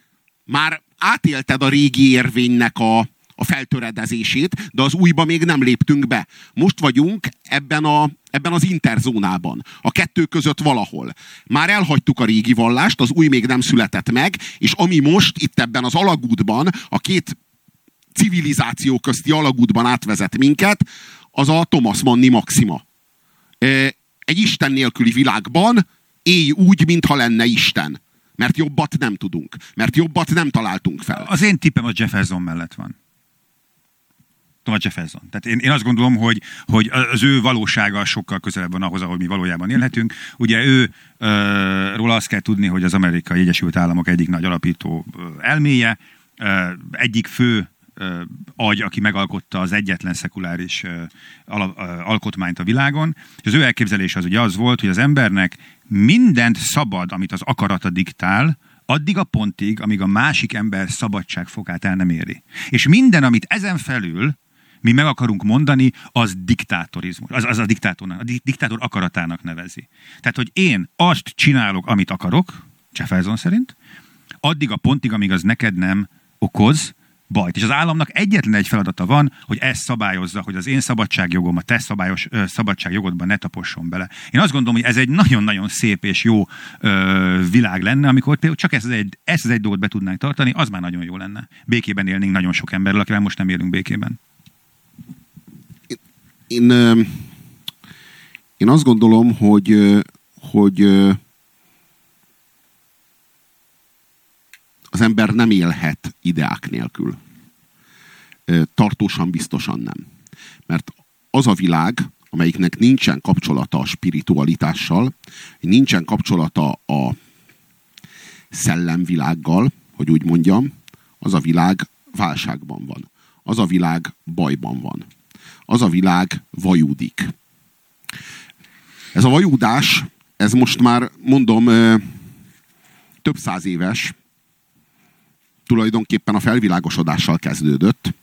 [SPEAKER 1] már átélted a régi érvénynek a, a feltöredezését, de az újba még nem léptünk be. Most vagyunk ebben, a, ebben az interzónában, a kettő között valahol. Már elhagytuk a régi vallást, az új még nem született meg, és ami most itt ebben az alagútban, a két civilizáció közti alagútban átvezet minket, az a Thomas Manni maxima. Egy Isten nélküli világban élj úgy, mintha lenne Isten. Mert jobbat nem tudunk. Mert jobbat nem találtunk fel.
[SPEAKER 2] Az én tippem a Jefferson mellett van. Thomas Jefferson. Tehát én, én azt gondolom, hogy, hogy az ő valósága sokkal közelebb van ahhoz, ahol mi valójában élhetünk. Ugye ő, róla azt kell tudni, hogy az Amerikai Egyesült Államok egyik nagy alapító elméje, egyik fő agy, aki megalkotta az egyetlen szekuláris alkotmányt a világon. És az ő elképzelés az ugye az volt, hogy az embernek mindent szabad, amit az akarata diktál, addig a pontig, amíg a másik ember szabadságfokát el nem éri. És minden, amit ezen felül mi meg akarunk mondani, az diktátorizmus. Az, az a diktátornak, a diktátor akaratának nevezi. Tehát, hogy én azt csinálok, amit akarok, Jefferson szerint, addig a pontig, amíg az neked nem okoz bajt. És az államnak egyetlen egy feladata van, hogy ezt szabályozza, hogy az én szabadságjogom a te szabályos, ö, szabadságjogodban ne taposson bele. Én azt gondolom, hogy ez egy nagyon-nagyon szép és jó ö, világ lenne, amikor például csak ezt az, egy, ezt az egy dolgot be tudnánk tartani, az már nagyon jó lenne. Békében élnénk nagyon sok emberrel, akivel most nem élünk békében.
[SPEAKER 1] Én, én azt gondolom, hogy, hogy az ember nem élhet ideák nélkül. Tartósan biztosan nem. Mert az a világ, amelyiknek nincsen kapcsolata a spiritualitással, nincsen kapcsolata a szellemvilággal, hogy úgy mondjam, az a világ válságban van. Az a világ bajban van. Az a világ vajúdik. Ez a vajúdás, ez most már mondom több száz éves, tulajdonképpen a felvilágosodással kezdődött,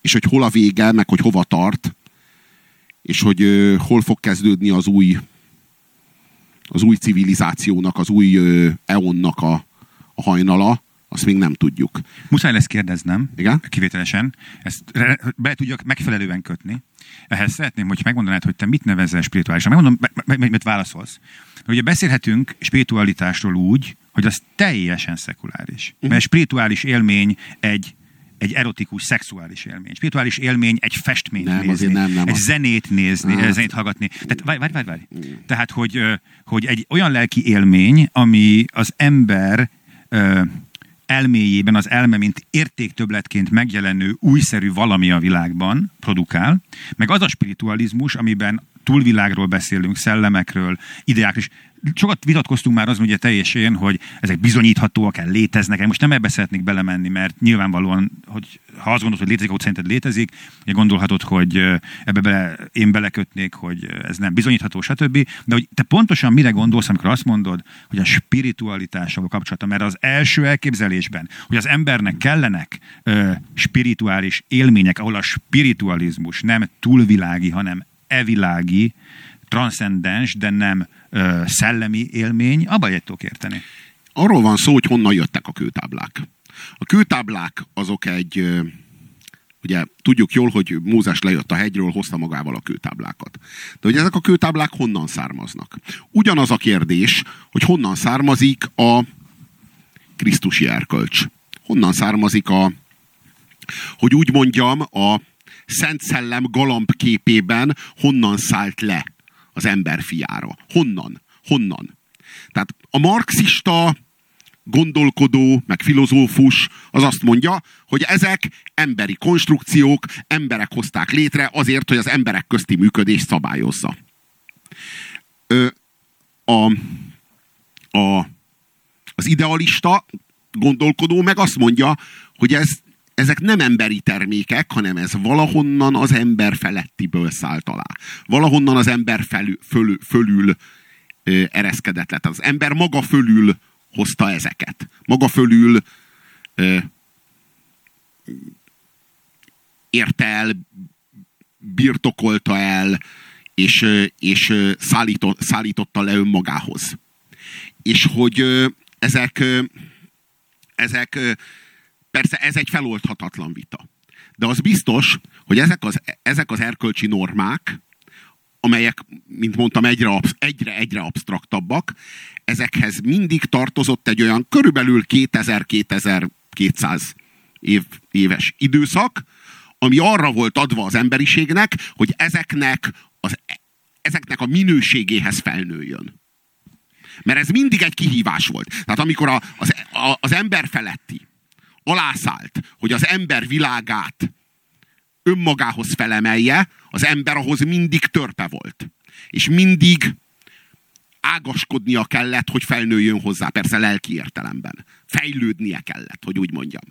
[SPEAKER 1] és hogy hol a vége, meg hogy hova tart, és hogy uh, hol fog kezdődni az új az új civilizációnak, az új uh, eonnak a, a hajnala, azt még nem tudjuk.
[SPEAKER 2] Muszáj lesz kérdeznem,
[SPEAKER 1] Igen?
[SPEAKER 2] kivételesen, ezt be tudjak megfelelően kötni. Ehhez szeretném, hogy megmondanád, hogy te mit nevezel spirituálisra. Megmondom, mit válaszolsz. Ugye beszélhetünk spiritualitásról úgy, hogy az teljesen szekuláris. Uh-huh. Mert spirituális élmény egy egy erotikus, szexuális élmény. Spirituális élmény egy festményt
[SPEAKER 1] nem,
[SPEAKER 2] nézni,
[SPEAKER 1] nem, nem,
[SPEAKER 2] egy zenét nézni, hát. zenét hallgatni. Tehát várj, várj, várj. várj. Tehát, hogy, hogy egy olyan lelki élmény, ami az ember elméjében az elme, mint értéktöbletként megjelenő újszerű valami a világban produkál, meg az a spiritualizmus, amiben túlvilágról beszélünk, szellemekről, ideákról, és sokat vitatkoztunk már az, ugye teljesen, hogy ezek bizonyíthatóak el, léteznek. Most nem ebbe szeretnék belemenni, mert nyilvánvalóan, hogy ha azt gondolod, hogy létezik, akkor szerinted létezik, ugye gondolhatod, hogy ebbe bele, én belekötnék, hogy ez nem bizonyítható, stb. De hogy te pontosan mire gondolsz, amikor azt mondod, hogy a spiritualitással kapcsolata, mert az első elképzelésben, hogy az embernek kellenek ö, spirituális élmények, ahol a spiritualizmus nem túlvilági, hanem evilági, transzcendens, de nem szellemi élmény, egyet tudok érteni.
[SPEAKER 1] Arról van szó, hogy honnan jöttek a kőtáblák. A kőtáblák azok egy, ugye tudjuk jól, hogy Mózes lejött a hegyről, hozta magával a kőtáblákat. De hogy ezek a kőtáblák honnan származnak? Ugyanaz a kérdés, hogy honnan származik a Krisztusi erkölcs. Honnan származik a, hogy úgy mondjam, a Szent Szellem galamb képében honnan szállt le az ember fiára. Honnan? Honnan? Tehát a marxista gondolkodó, meg filozófus az azt mondja, hogy ezek emberi konstrukciók, emberek hozták létre azért, hogy az emberek közti működést szabályozza. Ö, a, a, az idealista gondolkodó meg azt mondja, hogy ez, ezek nem emberi termékek, hanem ez valahonnan az ember felettiből szállt alá. Valahonnan az ember felül, fölül, fölül ö, ereszkedett lett. Az ember maga fölül hozta ezeket. Maga fölül ö, érte el, birtokolta el, és, és szállított, szállította le önmagához. És hogy ezek, ezek Persze ez egy feloldhatatlan vita. De az biztos, hogy ezek az, ezek az erkölcsi normák, amelyek, mint mondtam, egyre, egyre, egyre absztraktabbak, ezekhez mindig tartozott egy olyan körülbelül 2000-2200 év, éves időszak, ami arra volt adva az emberiségnek, hogy ezeknek, az, ezeknek a minőségéhez felnőjön. Mert ez mindig egy kihívás volt. Tehát amikor a, az, a, az ember feletti alászállt, hogy az ember világát önmagához felemelje, az ember ahhoz mindig törpe volt. És mindig ágaskodnia kellett, hogy felnőjön hozzá, persze lelki értelemben. Fejlődnie kellett, hogy úgy mondjam.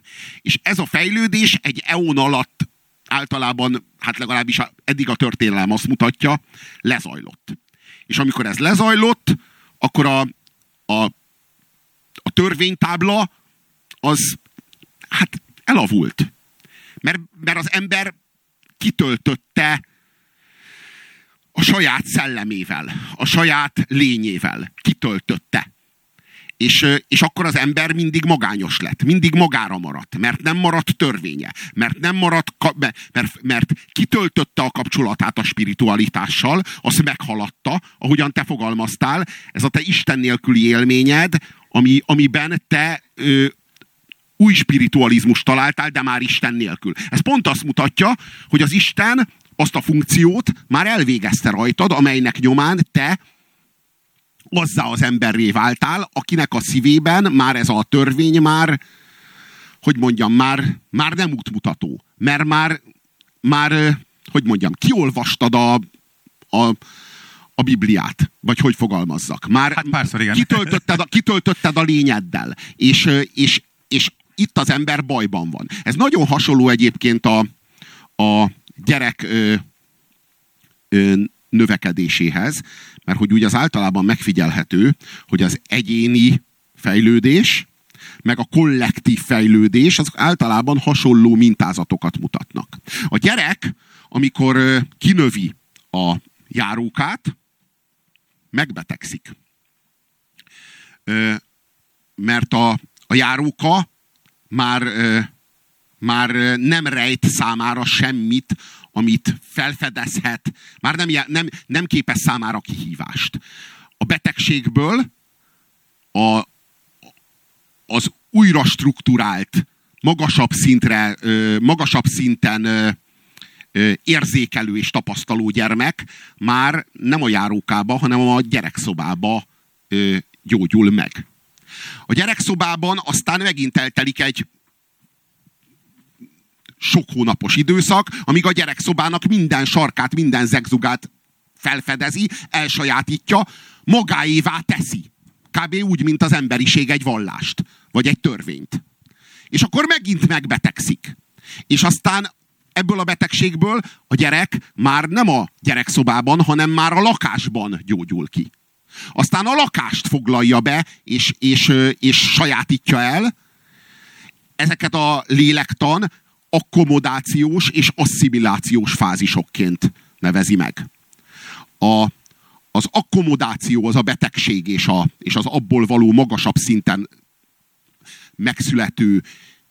[SPEAKER 1] És ez a fejlődés egy eon alatt általában, hát legalábbis eddig a történelem azt mutatja, lezajlott. És amikor ez lezajlott, akkor a, a, a törvénytábla az hát elavult. Mert, mert az ember kitöltötte a saját szellemével, a saját lényével. Kitöltötte. És, és akkor az ember mindig magányos lett, mindig magára maradt, mert nem maradt törvénye, mert nem maradt, mert, mert kitöltötte a kapcsolatát a spiritualitással, azt meghaladta, ahogyan te fogalmaztál, ez a te Isten nélküli élményed, ami, amiben te ö, új spiritualizmus találtál, de már Isten nélkül. Ez pont azt mutatja, hogy az Isten azt a funkciót már elvégezte rajtad, amelynek nyomán te azzá az emberré váltál, akinek a szívében már ez a törvény már, hogy mondjam, már, már nem útmutató. Mert már, már, hogy mondjam, kiolvastad a, a, a Bibliát, vagy hogy fogalmazzak. Már
[SPEAKER 2] hát párszor, igen.
[SPEAKER 1] Kitöltötted, a, kitöltötted a lényeddel, és, és, és itt az ember bajban van. Ez nagyon hasonló egyébként a, a gyerek ö, ö, növekedéséhez, mert hogy úgy az általában megfigyelhető, hogy az egyéni fejlődés, meg a kollektív fejlődés, az általában hasonló mintázatokat mutatnak. A gyerek, amikor kinövi a járókát, megbetegszik. Mert a, a járóka már, már nem rejt számára semmit, amit felfedezhet, már nem, nem, nem képes számára kihívást. A betegségből a, az újra strukturált, magasabb szintre, magasabb szinten érzékelő és tapasztaló gyermek már nem a járókába, hanem a gyerekszobába gyógyul meg. A gyerekszobában aztán megint eltelik egy sok hónapos időszak, amíg a gyerekszobának minden sarkát, minden zegzugát felfedezi, elsajátítja, magáévá teszi. Kb. úgy, mint az emberiség egy vallást, vagy egy törvényt. És akkor megint megbetegszik. És aztán ebből a betegségből a gyerek már nem a gyerekszobában, hanem már a lakásban gyógyul ki. Aztán a lakást foglalja be, és, és, és sajátítja el. Ezeket a lélektan akkomodációs és asszimilációs fázisokként nevezi meg. A, az akkomodáció az a betegség és, a, és az abból való magasabb szinten megszülető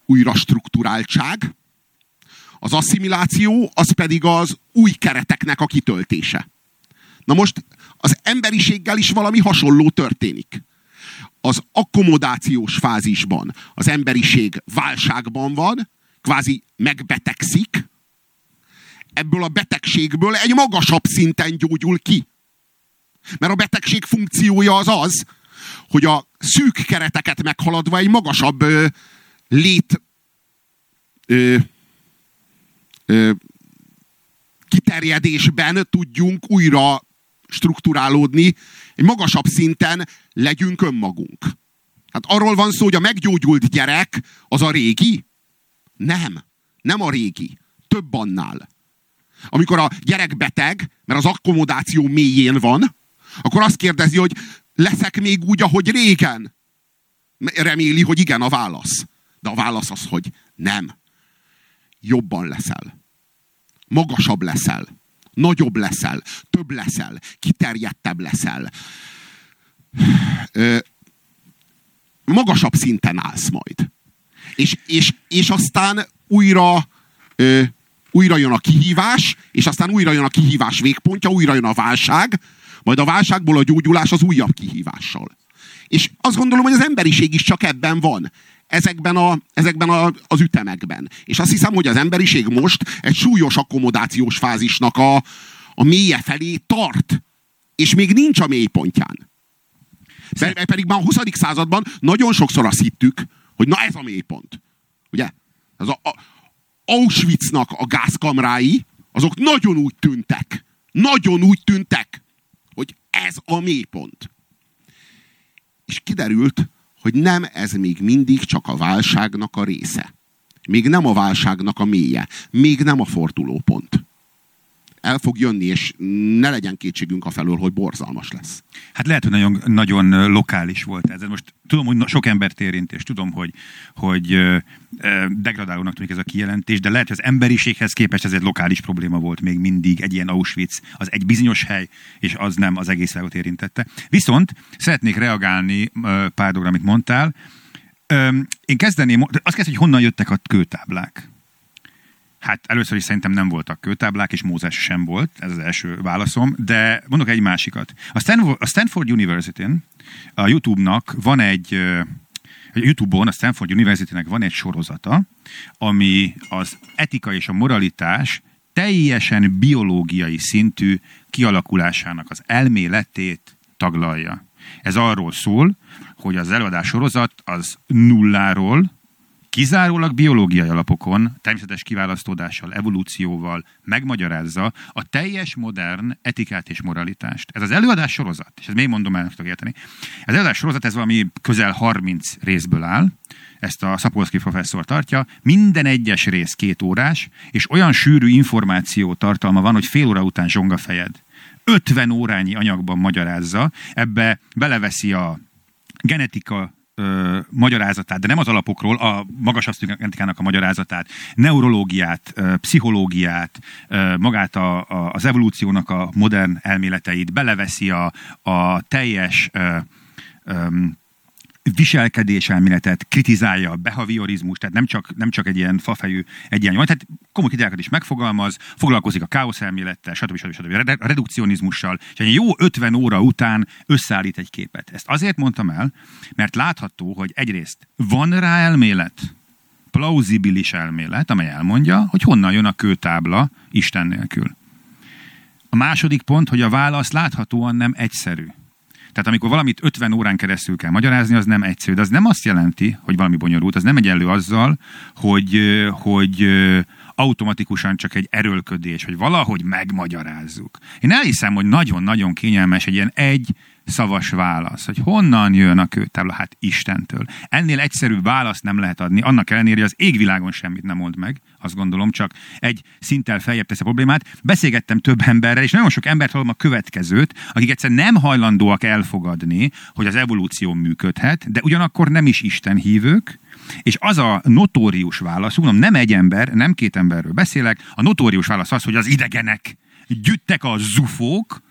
[SPEAKER 1] újra strukturáltság. Az asszimiláció az pedig az új kereteknek a kitöltése. Na most az emberiséggel is valami hasonló történik. Az akkomodációs fázisban az emberiség válságban van, kvázi megbetegszik, ebből a betegségből egy magasabb szinten gyógyul ki. Mert a betegség funkciója az az, hogy a szűk kereteket meghaladva egy magasabb ö, lét ö, ö, kiterjedésben tudjunk újra strukturálódni, egy magasabb szinten legyünk önmagunk. Hát arról van szó, hogy a meggyógyult gyerek az a régi, nem. Nem a régi. Több annál. Amikor a gyerek beteg, mert az akkomodáció mélyén van, akkor azt kérdezi, hogy leszek még úgy, ahogy régen? Reméli, hogy igen a válasz. De a válasz az, hogy nem. Jobban leszel. Magasabb leszel. Nagyobb leszel. Több leszel. Kiterjedtebb leszel. Ö, magasabb szinten állsz majd. És, és, és aztán újra, ö, újra jön a kihívás, és aztán újra jön a kihívás végpontja, újra jön a válság, majd a válságból a gyógyulás az újabb kihívással. És azt gondolom, hogy az emberiség is csak ebben van. Ezekben, a, ezekben a, az ütemekben. És azt hiszem, hogy az emberiség most egy súlyos akkomodációs fázisnak a, a mélye felé tart. És még nincs a mélypontján. Pedig már a 20. században nagyon sokszor azt hittük, hogy na ez a mélypont. Ugye? Az a, a Auschwitznak a gázkamrái, azok nagyon úgy tűntek. Nagyon úgy tűntek, hogy ez a mélypont. És kiderült, hogy nem ez még mindig csak a válságnak a része. Még nem a válságnak a mélye. Még nem a fordulópont el fog jönni, és ne legyen kétségünk a felől, hogy borzalmas lesz.
[SPEAKER 2] Hát lehet, hogy nagyon, nagyon lokális volt ez. Most tudom, hogy sok embert érint, és tudom, hogy, hogy degradálónak tűnik ez a kijelentés, de lehet, hogy az emberiséghez képest ez egy lokális probléma volt még mindig, egy ilyen Auschwitz, az egy bizonyos hely, és az nem az egész világot érintette. Viszont szeretnék reagálni pár dologra, amit mondtál. Én kezdeném, azt kezdem, hogy honnan jöttek a kőtáblák. Hát először is szerintem nem voltak kőtáblák, és Mózes sem volt, ez az első válaszom, de mondok egy másikat. A Stanford, a Stanford University-n, a YouTube-nak van egy, a YouTube-on, a Stanford University-nek van egy sorozata, ami az etika és a moralitás teljesen biológiai szintű kialakulásának az elméletét taglalja. Ez arról szól, hogy az előadás sorozat az nulláról, kizárólag biológiai alapokon, természetes kiválasztódással, evolúcióval megmagyarázza a teljes modern etikát és moralitást. Ez az előadás sorozat, és ezt még mondom el, tudok érteni. Az előadás sorozat ez valami közel 30 részből áll, ezt a Szapolszki professzor tartja, minden egyes rész két órás, és olyan sűrű információ tartalma van, hogy fél óra után zsonga fejed. 50 órányi anyagban magyarázza, ebbe beleveszi a genetika ö, magyarázatát, de nem az alapokról, a magas asztalikának a magyarázatát, neurológiát, ö, pszichológiát, ö, magát a, a, az evolúciónak a modern elméleteit, beleveszi a, a teljes ö, viselkedéselméletet, kritizálja a behaviorizmus, tehát nem csak, nem csak egy ilyen fafejű egyenlő, tehát komoly kritikákat is megfogalmaz, foglalkozik a káosz elmélettel, stb. stb. stb. a redukcionizmussal, és egy jó 50 óra után összeállít egy képet. Ezt azért mondtam el, mert látható, hogy egyrészt van rá elmélet, plauzibilis elmélet, amely elmondja, hogy honnan jön a kőtábla Isten nélkül. A második pont, hogy a válasz láthatóan nem egyszerű. Tehát amikor valamit 50 órán keresztül kell magyarázni, az nem egyszerű. De az nem azt jelenti, hogy valami bonyolult, az nem egyenlő azzal, hogy, hogy automatikusan csak egy erőlködés, hogy valahogy megmagyarázzuk. Én elhiszem, hogy nagyon-nagyon kényelmes egy ilyen egy szavas válasz, hogy honnan jön a kőtábla? Hát Istentől. Ennél egyszerű választ nem lehet adni, annak ellenére, hogy az égvilágon semmit nem mond meg, azt gondolom, csak egy szinttel feljebb tesz a problémát. Beszélgettem több emberrel, és nagyon sok embert hallom a következőt, akik egyszer nem hajlandóak elfogadni, hogy az evolúció működhet, de ugyanakkor nem is Isten hívők, és az a notórius válasz, mondom, nem egy ember, nem két emberről beszélek, a notórius válasz az, hogy az idegenek gyüttek a zufók,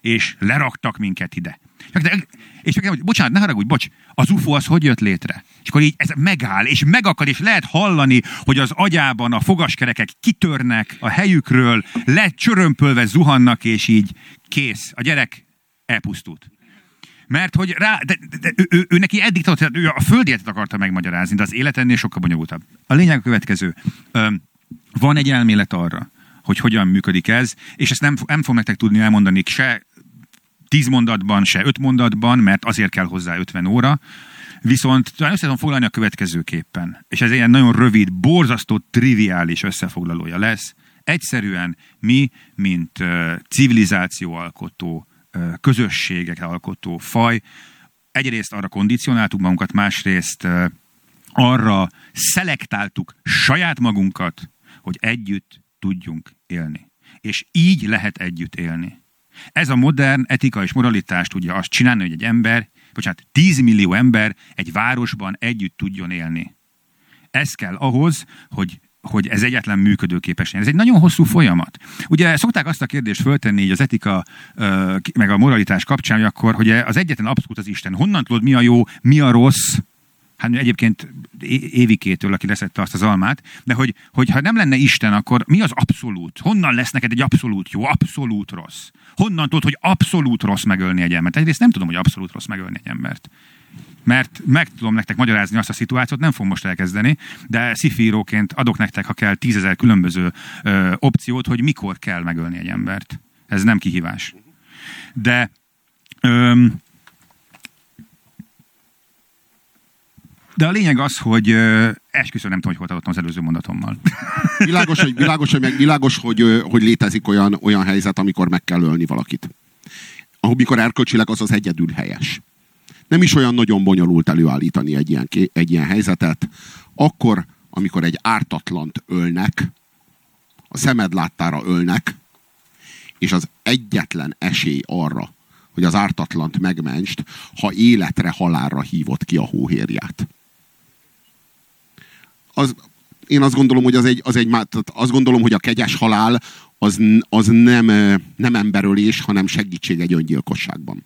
[SPEAKER 2] és leraktak minket ide. De, és meg, hogy bocsánat, ne haragudj, bocs, az UFO az hogy jött létre? És akkor így ez megáll, és megakad, és lehet hallani, hogy az agyában a fogaskerekek kitörnek a helyükről, lecsörömpölve zuhannak, és így kész. A gyerek elpusztult. Mert hogy rá, de, de, de, ő, ő, ő, neki eddig tudott, ő a földi akarta megmagyarázni, de az élet ennél sokkal bonyolultabb. A lényeg a következő. Van egy elmélet arra, hogy hogyan működik ez, és ezt nem, nem fog nektek tudni elmondani se tíz mondatban, se öt mondatban, mert azért kell hozzá 50 óra, Viszont talán össze tudom foglalni a következőképpen, és ez ilyen nagyon rövid, borzasztó, triviális összefoglalója lesz. Egyszerűen mi, mint civilizáció alkotó, közösségek alkotó faj, egyrészt arra kondicionáltuk magunkat, másrészt uh, arra szelektáltuk saját magunkat, hogy együtt tudjunk élni. És így lehet együtt élni. Ez a modern etika és moralitást tudja azt csinálni, hogy egy ember, bocsánat, 10 millió ember egy városban együtt tudjon élni. Ez kell ahhoz, hogy hogy ez egyetlen működőképes. Ez egy nagyon hosszú folyamat. Ugye szokták azt a kérdést föltenni hogy az etika meg a moralitás kapcsán, hogy akkor hogy az egyetlen abszolút az Isten. Honnan tudod, mi a jó, mi a rossz? Hát egyébként évikétől, aki leszette azt az almát, de hogy, hogy ha nem lenne Isten, akkor mi az abszolút? Honnan lesz neked egy abszolút jó, abszolút rossz? Honnan tudod, hogy abszolút rossz megölni egy embert? Egyrészt nem tudom, hogy abszolút rossz megölni egy embert mert meg tudom nektek magyarázni azt a szituációt, nem fogom most elkezdeni, de szifíróként adok nektek, ha kell, tízezer különböző ö, opciót, hogy mikor kell megölni egy embert. Ez nem kihívás. De ö, de a lényeg az, hogy esküszöm nem tudom, hogy hol az előző mondatommal.
[SPEAKER 1] Világos, hogy, világos, hogy, világos hogy, hogy létezik olyan, olyan helyzet, amikor meg kell ölni valakit. Amikor erkölcsileg az az egyedül helyes nem is olyan nagyon bonyolult előállítani egy ilyen, egy ilyen helyzetet. Akkor, amikor egy ártatlant ölnek, a szemed láttára ölnek, és az egyetlen esély arra, hogy az ártatlant megmentsd, ha életre, halálra hívott ki a hóhérját. Az, én azt gondolom, hogy az egy, az egy, azt gondolom, hogy a kegyes halál az, az nem, nem emberölés, hanem segítség egy öngyilkosságban.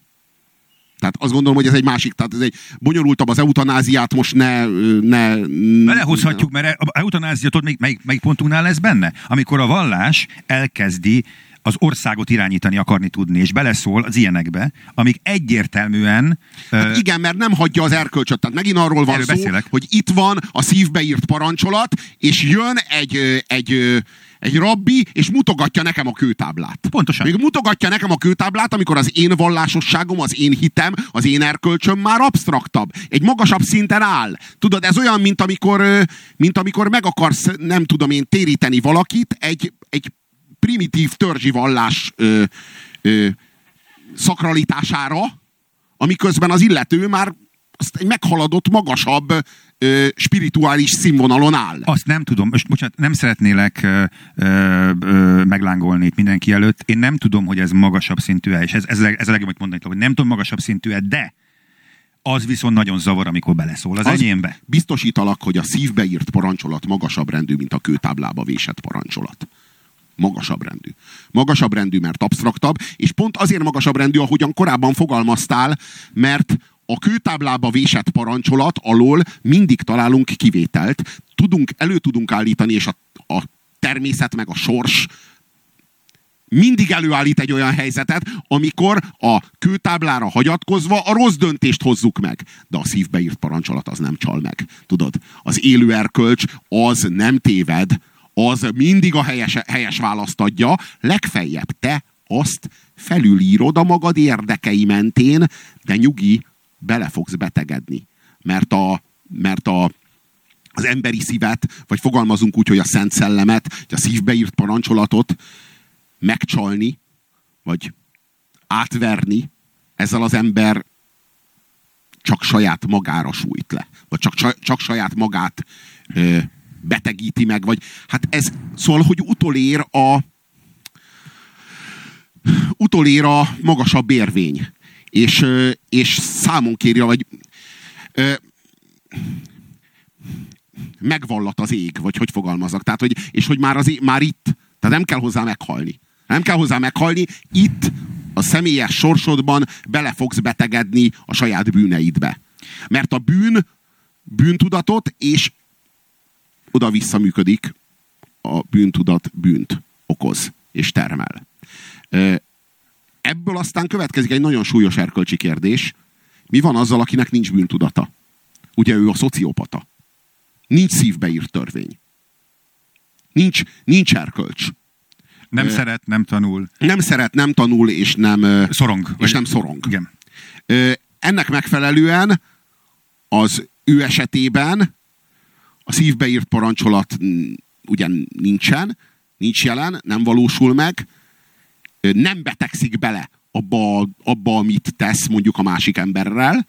[SPEAKER 1] Tehát azt gondolom, hogy ez egy másik, tehát ez egy bonyolultabb az eutanáziát most ne... ne
[SPEAKER 2] Belehozhatjuk, mert a eutanáziát ott melyik, melyik, melyik pontunknál lesz benne? Amikor a vallás elkezdi az országot irányítani akarni tudni, és beleszól az ilyenekbe, amik egyértelműen...
[SPEAKER 1] Hát uh, igen, mert nem hagyja az erkölcsöt. Tehát megint arról van szó, beszélek. hogy itt van a szívbeírt parancsolat, és jön egy, egy egy rabbi, és mutogatja nekem a kőtáblát.
[SPEAKER 2] Pontosan.
[SPEAKER 1] Még mutogatja nekem a kőtáblát, amikor az én vallásosságom, az én hitem, az én erkölcsöm már absztraktabb. Egy magasabb szinten áll. Tudod, ez olyan, mint amikor, mint amikor meg akarsz, nem tudom én, téríteni valakit egy, egy primitív törzsi vallás ö, ö, szakralitására, amiközben az illető már azt egy meghaladott, magasabb ö, spirituális színvonalon áll.
[SPEAKER 2] Azt nem tudom, most bocsánat, nem szeretnélek ö, ö, meglángolni itt mindenki előtt. Én nem tudom, hogy ez magasabb szintű és ez, ez, ez a legjobb, amit mondani, hogy nem tudom magasabb szintű de az viszont nagyon zavar, amikor beleszól az, az enyémbe.
[SPEAKER 1] Biztosítalak, hogy a szívbe írt parancsolat magasabb rendű, mint a kőtáblába vésett parancsolat. Magasabb rendű. Magasabb rendű, mert absztraktabb, és pont azért magasabb rendű, ahogyan korábban fogalmaztál, mert a kőtáblába vésett parancsolat alól mindig találunk kivételt. Tudunk, elő tudunk állítani, és a, a természet meg a sors mindig előállít egy olyan helyzetet, amikor a kőtáblára hagyatkozva a rossz döntést hozzuk meg. De a szívbeírt parancsolat az nem csal meg. Tudod, az élő erkölcs az nem téved, az mindig a helyes, helyes választ adja, legfeljebb te azt felülírod a magad érdekei mentén, de nyugi, bele fogsz betegedni. Mert, a, mert a, az emberi szívet, vagy fogalmazunk úgy, hogy a szent szellemet, vagy a szívbeírt parancsolatot megcsalni, vagy átverni, ezzel az ember csak saját magára sújt le. Vagy csak, csak saját magát ö, betegíti meg. Vagy hát ez szól, hogy utolér a utolér a magasabb érvény és, és számon kéri, vagy megvallat az ég, vagy hogy fogalmazok. Tehát, hogy, és hogy már, az, ég, már itt, tehát nem kell hozzá meghalni. Nem kell hozzá meghalni, itt a személyes sorsodban bele fogsz betegedni a saját bűneidbe. Mert a bűn bűntudatot, és oda-vissza működik, a bűntudat bűnt okoz és termel. Ebből aztán következik egy nagyon súlyos erkölcsi kérdés. Mi van azzal, akinek nincs bűntudata? Ugye ő a szociopata. Nincs szívbeírt törvény. Nincs, nincs erkölcs.
[SPEAKER 2] Nem uh, szeret, nem tanul.
[SPEAKER 1] Nem szeret, nem tanul, és nem
[SPEAKER 2] szorong.
[SPEAKER 1] És nem szorong.
[SPEAKER 2] Igen.
[SPEAKER 1] Uh, ennek megfelelően az ő esetében a szívbeírt parancsolat ugyan nincsen, nincs jelen, nem valósul meg, nem betegszik bele abba, abba, amit tesz mondjuk a másik emberrel,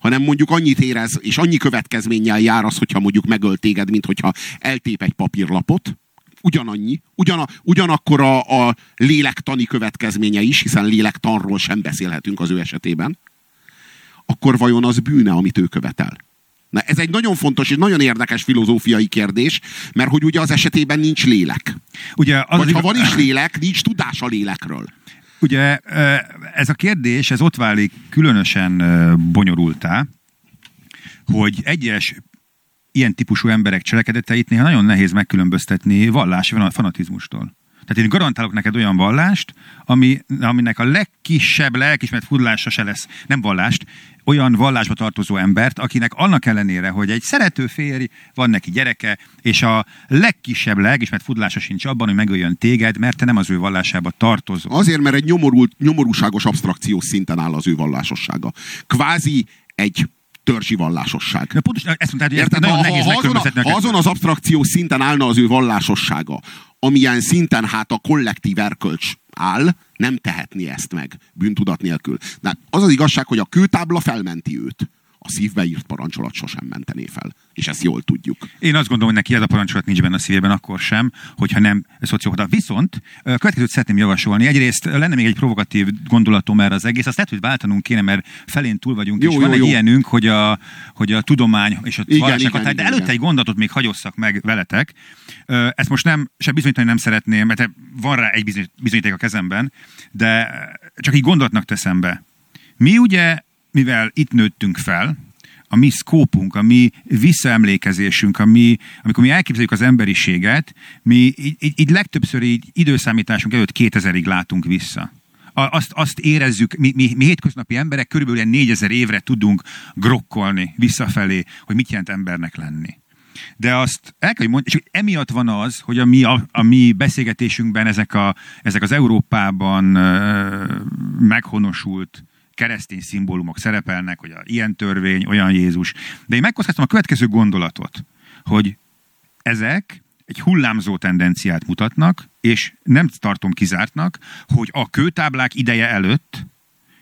[SPEAKER 1] hanem mondjuk annyit érez, és annyi következménnyel jár az, hogyha mondjuk megölt téged, mint hogyha eltép egy papírlapot, ugyanannyi, ugyan, ugyanakkor a, a lélektani következménye is, hiszen lélektanról sem beszélhetünk az ő esetében, akkor vajon az bűne, amit ő követel? Na, ez egy nagyon fontos és nagyon érdekes filozófiai kérdés, mert hogy ugye az esetében nincs lélek. Ugye az Vagy ha van is lélek, nincs tudás a lélekről.
[SPEAKER 2] Ugye ez a kérdés, ez ott válik különösen bonyolultá, hogy egyes ilyen típusú emberek cselekedeteit néha nagyon nehéz megkülönböztetni vallás fanatizmustól. Tehát én garantálok neked olyan vallást, ami, aminek a legkisebb lelkismert furlása se lesz, nem vallást, olyan vallásba tartozó embert, akinek annak ellenére, hogy egy szerető férj, van neki gyereke, és a legkisebb lelkismert fudlása sincs abban, hogy megöljön téged, mert te nem az ő vallásába tartozol.
[SPEAKER 1] Azért, mert egy nyomorult, nyomorúságos abstrakciós szinten áll az ő vallásossága. Kvázi egy törzsi vallásosság.
[SPEAKER 2] De pontosan ezt mondtad, hogy Érted? nagyon ha, nehéz ha, azon,
[SPEAKER 1] a, ha azon az abstrakciós szinten állna az ő vallásossága, amilyen szinten hát a kollektív erkölcs áll, nem tehetni ezt meg bűntudat nélkül. De az az igazság, hogy a kőtábla felmenti őt a szívbe írt parancsolat sosem mentené fel. És ezt jól tudjuk.
[SPEAKER 2] Én azt gondolom, hogy neki ez a parancsolat nincs benne a szívében akkor sem, hogyha nem szociopata. Viszont következőt szeretném javasolni. Egyrészt lenne még egy provokatív gondolatom erre az egész. Azt lehet, hogy váltanunk kéne, mert felén túl vagyunk, jó, és jó, van jó. egy ilyenünk, hogy a, hogy a tudomány és a igen, de előtte igen. egy gondolatot még hagyosszak meg veletek. Ezt most nem, se bizonyítani nem szeretném, mert van rá egy bizonyíték a kezemben, de csak így gondolatnak teszem be. Mi ugye mivel itt nőttünk fel, a mi szkópunk, a mi visszaemlékezésünk, a mi, amikor mi elképzeljük az emberiséget, mi így, így, így legtöbbször így időszámításunk előtt 2000-ig látunk vissza. Azt, azt érezzük, mi, mi, mi hétköznapi emberek körülbelül ilyen 4000 évre tudunk grokkolni visszafelé, hogy mit jelent embernek lenni. De azt el kell, hogy mondjam, és emiatt van az, hogy a mi, a, a mi beszélgetésünkben ezek, a, ezek az Európában uh, meghonosult keresztény szimbólumok szerepelnek, hogy a ilyen törvény, olyan Jézus. De én megkockáztam a következő gondolatot, hogy ezek egy hullámzó tendenciát mutatnak, és nem tartom kizártnak, hogy a kőtáblák ideje előtt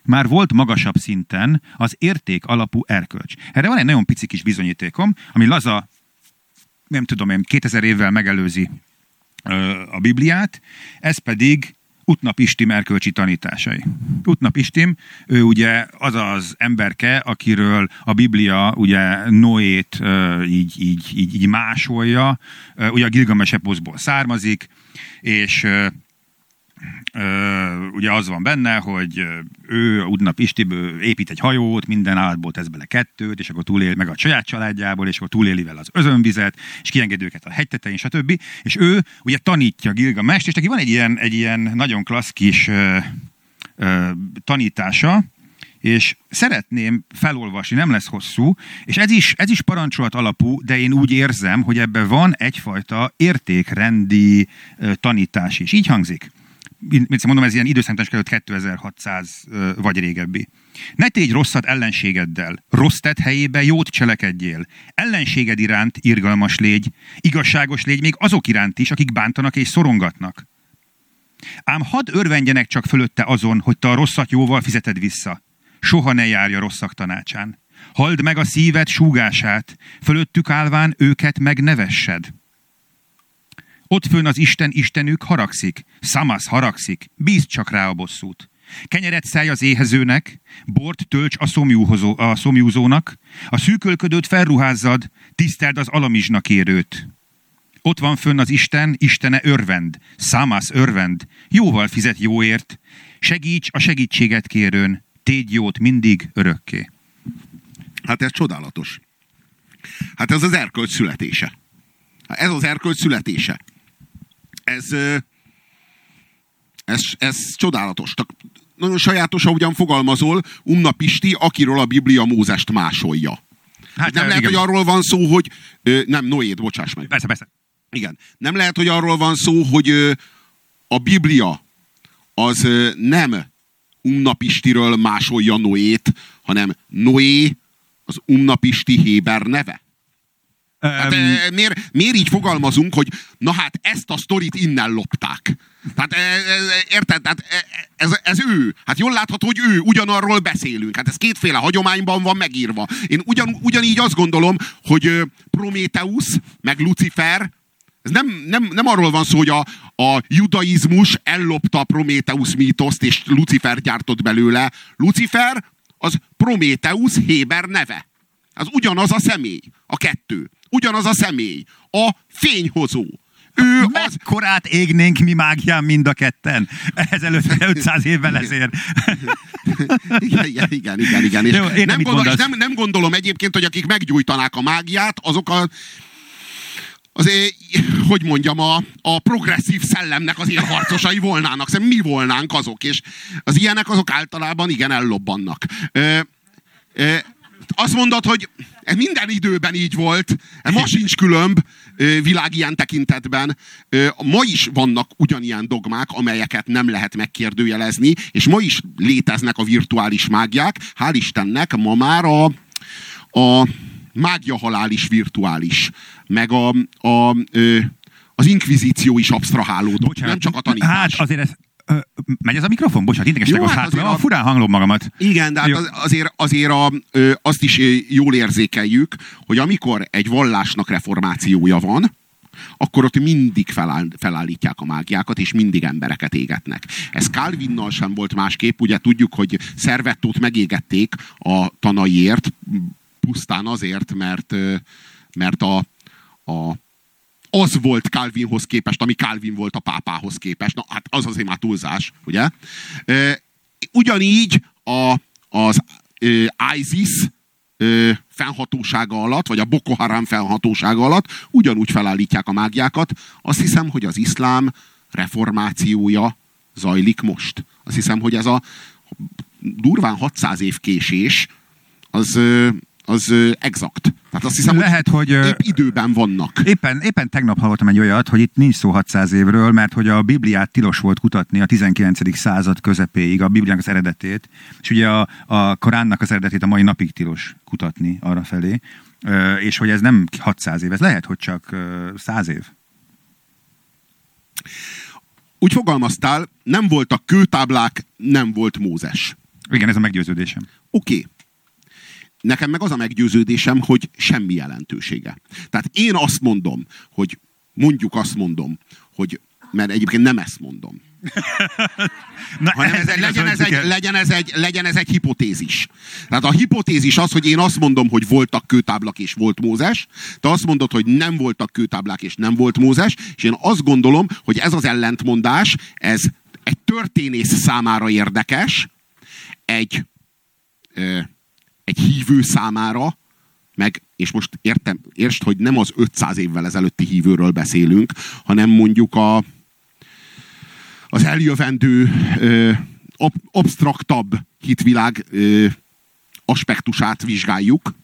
[SPEAKER 2] már volt magasabb szinten az érték alapú erkölcs. Erre van egy nagyon pici kis bizonyítékom, ami laza, nem tudom én, 2000 évvel megelőzi a Bibliát, ez pedig Utnap Istim erkölcsi tanításai. Utnap Istim, ő ugye az az emberke, akiről a Biblia ugye Noét így, így, így, így másolja, ugye a Gilgames származik, és ugye az van benne, hogy ő Udnap Istiből épít egy hajót, minden állatból tesz bele kettőt, és akkor túlél meg a saját családjából, és akkor túléli vele az özönvizet, és kiengedi őket a hegytetején, stb. És ő ugye tanítja Gilgamest, és neki van egy ilyen, egy ilyen nagyon klassz kis ö, ö, tanítása, és szeretném felolvasni, nem lesz hosszú, és ez is, ez is parancsolat alapú, de én úgy érzem, hogy ebben van egyfajta értékrendi tanítás is. Így hangzik mit mondom, ez ilyen időszámítás előtt 2600 vagy régebbi. Ne tégy rosszat ellenségeddel, rossz tett helyébe jót cselekedjél. Ellenséged iránt irgalmas légy, igazságos légy még azok iránt is, akik bántanak és szorongatnak. Ám hadd örvendjenek csak fölötte azon, hogy te a rosszat jóval fizeted vissza. Soha ne járja rosszak tanácsán. Hald meg a szíved súgását, fölöttük állván őket megnevessed. Ott fönn az Isten Istenük haragszik, Samasz haragszik, bízd csak rá a bosszút. Kenyeret száj az éhezőnek, bort tölts a, szomjúhozó, a szomjúzónak, a szűkölködőt felruházzad, tiszteld az alamizsnak érőt. Ott van fönn az Isten, Istene örvend, Számász örvend, jóval fizet jóért, segíts a segítséget kérőn, tégy jót mindig örökké.
[SPEAKER 1] Hát ez csodálatos. Hát ez az erkölcs születése. Ez az erkölcs születése ez, ez, ez csodálatos. Nagyon sajátos, ahogyan fogalmazol, Umna Pisti, akiről a Biblia Mózest másolja. Hát, nem lehet, igen. hogy arról van szó, hogy... Nem, Noét, bocsáss meg.
[SPEAKER 2] Persze, persze.
[SPEAKER 1] Igen. Nem lehet, hogy arról van szó, hogy a Biblia az nem Umnapistiről másolja Noét, hanem Noé az Umnapisti Héber neve. Hát, um, miért, miért így fogalmazunk, hogy na hát ezt a sztorit innen lopták? Tehát érted? Tehát ez, ez ő. Hát jól látható, hogy ő, ugyanarról beszélünk. Hát ez kétféle hagyományban van megírva. Én ugyan, ugyanígy azt gondolom, hogy Prométeusz, meg Lucifer, ez nem, nem, nem arról van szó, hogy a, a judaizmus ellopta a Prométeusz mítoszt, és Lucifer gyártott belőle. Lucifer az Prométeusz Héber neve. Az ugyanaz a személy, a kettő ugyanaz a személy, a fényhozó. Ő
[SPEAKER 2] az... Korát égnénk mi mágián mind a ketten. Ezelőtt 500 évvel ezért.
[SPEAKER 1] igen, igen, igen, igen. igen. És Jó, nem, gondol, és nem, nem gondolom egyébként, hogy akik meggyújtanák a mágiát, azok a azért, hogy mondjam, a, a progresszív szellemnek az élharcosai volnának. Szerintem mi volnánk azok, és az ilyenek azok általában igen ellobbannak. Ö, ö, azt mondod, hogy ez minden időben így volt, ma sincs különb világ ilyen tekintetben. Ma is vannak ugyanilyen dogmák, amelyeket nem lehet megkérdőjelezni, és ma is léteznek a virtuális mágiák. Hál' Istennek ma már a, a mágia halál is virtuális, meg a, a, az inkvizíció is absztrahálódott, Bocsánat, nem csak a tanítás.
[SPEAKER 2] Hát azért ez Megy ez a mikrofon? Bocsánat, idegesek a hát a furán hanglom magamat.
[SPEAKER 1] Igen, de hát az, azért, azért a, ö, azt is jól érzékeljük, hogy amikor egy vallásnak reformációja van, akkor ott mindig feláll, felállítják a mágiákat, és mindig embereket égetnek. Ez Calvinnal sem volt másképp, ugye tudjuk, hogy Szervettót megégették a tanaiért, pusztán azért, mert, mert a, a az volt Calvinhoz képest, ami Calvin volt a pápához képest. Na, hát az azért már túlzás, ugye? Ugyanígy a, az ISIS fennhatósága alatt, vagy a Boko Haram fennhatósága alatt ugyanúgy felállítják a mágiákat. Azt hiszem, hogy az iszlám reformációja zajlik most. Azt hiszem, hogy ez a durván 600 év késés, az, az exakt. Tehát azt hiszem, Lehet, hogy, hogy épp időben vannak.
[SPEAKER 2] Éppen, éppen tegnap hallottam egy olyat, hogy itt nincs szó 600 évről, mert hogy a Bibliát tilos volt kutatni a 19. század közepéig, a Bibliának az eredetét, és ugye a, a Koránnak az eredetét a mai napig tilos kutatni arra felé, és hogy ez nem 600 év, ez lehet, hogy csak 100 év.
[SPEAKER 1] Úgy fogalmaztál, nem voltak kőtáblák, nem volt Mózes.
[SPEAKER 2] Igen, ez a meggyőződésem.
[SPEAKER 1] Oké. Okay. Nekem meg az a meggyőződésem, hogy semmi jelentősége. Tehát én azt mondom, hogy mondjuk azt mondom, hogy mert egyébként nem ezt mondom. Na, hanem ez, legyen, ez egy, legyen, ez egy, legyen ez egy hipotézis. Tehát a hipotézis az, hogy én azt mondom, hogy voltak kőtáblak és volt Mózes, te azt mondod, hogy nem voltak kőtáblák és nem volt Mózes, és én azt gondolom, hogy ez az ellentmondás, ez egy történész számára érdekes, egy egy hívő számára, meg, és most értem, értsd, hogy nem az 500 évvel ezelőtti hívőről beszélünk, hanem mondjuk a, az eljövendő ö, ab, abstraktabb hitvilág ö, aspektusát vizsgáljuk,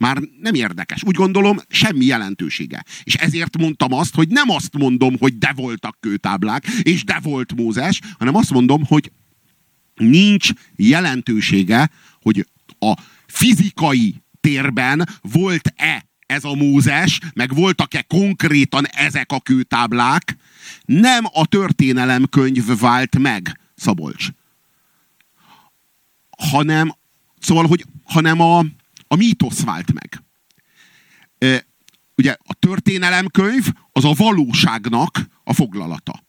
[SPEAKER 1] már nem érdekes. Úgy gondolom, semmi jelentősége. És ezért mondtam azt, hogy nem azt mondom, hogy de voltak kőtáblák, és de volt Mózes, hanem azt mondom, hogy nincs jelentősége, hogy a fizikai térben volt-e ez a Mózes, meg voltak-e konkrétan ezek a kőtáblák, nem a történelemkönyv vált meg, Szabolcs. Hanem, szóval, hogy, hanem a, a mítosz vált meg. E, ugye a történelemkönyv az a valóságnak a foglalata.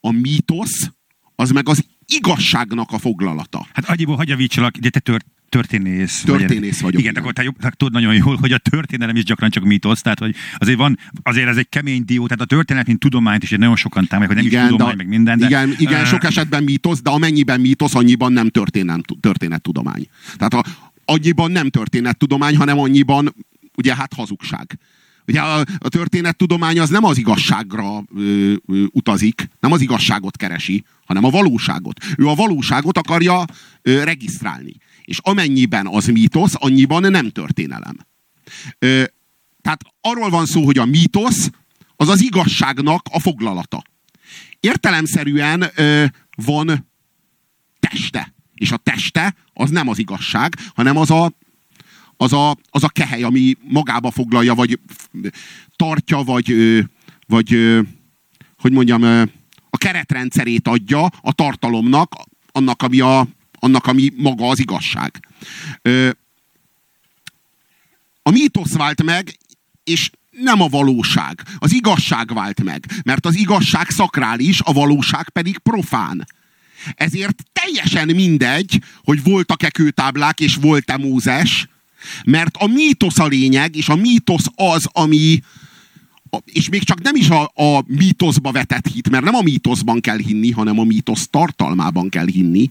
[SPEAKER 1] A mítosz az meg az igazságnak a foglalata.
[SPEAKER 2] Hát annyiból hagyjavítsalak, de te tört, történész.
[SPEAKER 1] Történész
[SPEAKER 2] vagy, vagyok. Igen, akkor te, tudod nagyon jól, hogy a történelem is gyakran csak mítosz, tehát hogy azért van, azért ez egy kemény dió, tehát a történet, mint tudományt is nagyon sokan támadják, hogy nem igen, is tudomány, de, meg minden. De,
[SPEAKER 1] igen, igen uh, sok esetben mítosz, de amennyiben mítosz, annyiban nem történet, történettudomány. Tehát a, annyiban nem történettudomány, hanem annyiban ugye hát hazugság. Ugye a, a történettudomány az nem az igazságra ö, ö, utazik, nem az igazságot keresi, hanem a valóságot. Ő a valóságot akarja ö, regisztrálni. És amennyiben az mítosz, annyiban nem történelem. Ö, tehát arról van szó, hogy a mítosz az az igazságnak a foglalata. Értelemszerűen ö, van teste. És a teste az nem az igazság, hanem az a, az a, az a kehely, ami magába foglalja, vagy tartja, vagy, vagy hogy mondjam, a keretrendszerét adja a tartalomnak, annak, ami, a, annak, ami maga az igazság. A mítosz vált meg, és nem a valóság. Az igazság vált meg. Mert az igazság szakrális, a valóság pedig profán. Ezért teljesen mindegy, hogy voltak-e kőtáblák, és volt-e Mózes, mert a mítosz a lényeg, és a mítosz az, ami, és még csak nem is a, a mítoszba vetett hit, mert nem a mítoszban kell hinni, hanem a mítosz tartalmában kell hinni,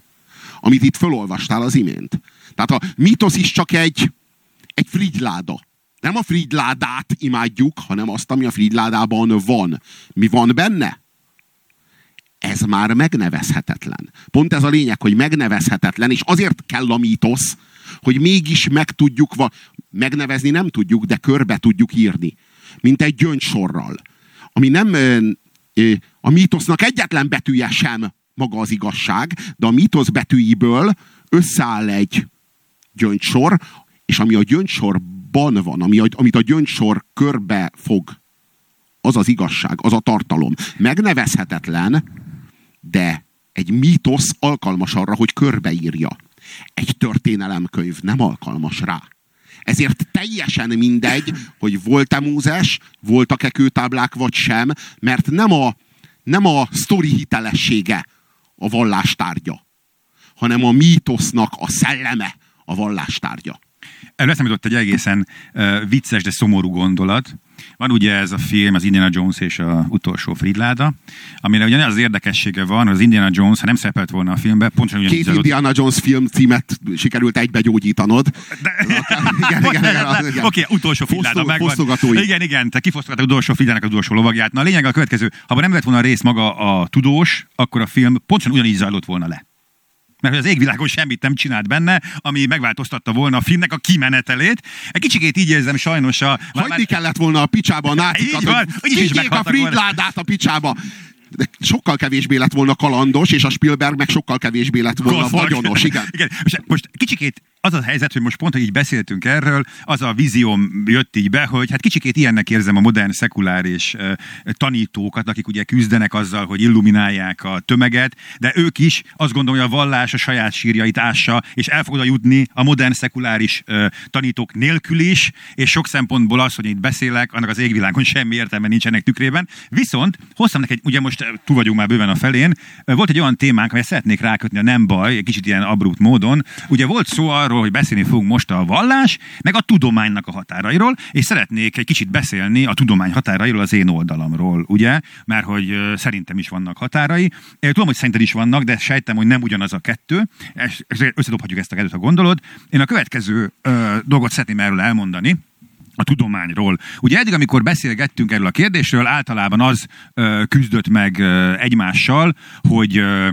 [SPEAKER 1] amit itt felolvastál az imént. Tehát a mítosz is csak egy, egy frigyláda. Nem a frigyládát imádjuk, hanem azt, ami a frigyládában van. Mi van benne? Ez már megnevezhetetlen. Pont ez a lényeg, hogy megnevezhetetlen, és azért kell a mítosz, hogy mégis meg tudjuk, megnevezni nem tudjuk, de körbe tudjuk írni. Mint egy gyöngysorral. Ami nem a mítosznak egyetlen betűje sem maga az igazság, de a mítosz betűiből összeáll egy gyöngysor, és ami a gyöngysorban van, ami a, amit a gyöngysor körbe fog, az az igazság, az a tartalom. Megnevezhetetlen, de egy mítosz alkalmas arra, hogy körbeírja. Egy történelemkönyv nem alkalmas rá. Ezért teljesen mindegy, hogy volt-e Mózes, voltak-e kőtáblák vagy sem, mert nem a, nem a sztori hitelessége a vallástárgya, hanem a mítosznak a szelleme a vallástárgya.
[SPEAKER 2] Erről eszembe egy egészen uh, vicces, de szomorú gondolat. Van ugye ez a film, az Indiana Jones és a utolsó Fridláda, amire ugye az érdekessége van, az Indiana Jones, ha nem szerepelt volna a filmben, pontosan
[SPEAKER 1] Két Indiana ott... Jones film címet sikerült egybegyógyítanod. De...
[SPEAKER 2] igen, igen, igen, igen. Oké, okay, utolsó Fridláda megvan. Igen, igen, te kifosztogatod utolsó Fridlának az utolsó lovagját. Na a lényeg a következő, ha nem lett volna a rész maga a tudós, akkor a film pontosan ugyanígy zajlott volna le mert az égvilágon semmit nem csinált benne, ami megváltoztatta volna a filmnek a kimenetelét. Egy kicsikét így érzem sajnos a...
[SPEAKER 1] Hagyni már... kellett volna a picsába a hogy is a Fridládát a picsába de sokkal kevésbé lett volna kalandos, és a Spielberg meg sokkal kevésbé lett volna Gazdag. vagyonos. Igen.
[SPEAKER 2] igen. Most, most kicsikét az a helyzet, hogy most pont, hogy így beszéltünk erről, az a vízióm jött így be, hogy hát kicsikét ilyennek érzem a modern szekuláris tanítókat, akik ugye küzdenek azzal, hogy illuminálják a tömeget, de ők is azt gondolom, hogy a vallás a saját sírjait ássa, és el fog jutni a modern szekuláris tanítók nélkül is, és sok szempontból az, hogy itt beszélek, annak az égvilágon semmi értelme nincsenek tükrében. Viszont hoztam neked, ugye most túl vagyunk már bőven a felén, volt egy olyan témánk, amelyet szeretnék rákötni a nem baj, egy kicsit ilyen abrupt módon. Ugye volt szó arról, arról, hogy beszélni fogunk most a vallás, meg a tudománynak a határairól, és szeretnék egy kicsit beszélni a tudomány határairól az én oldalamról, ugye? Mert hogy szerintem is vannak határai. Tudom, hogy szerinted is vannak, de sejtem, hogy nem ugyanaz a kettő. Összedobhatjuk ezt a kettőt, a gondolod. Én a következő ö, dolgot szeretném erről elmondani a tudományról. Ugye eddig, amikor beszélgettünk erről a kérdésről, általában az ö, küzdött meg ö, egymással, hogy ö,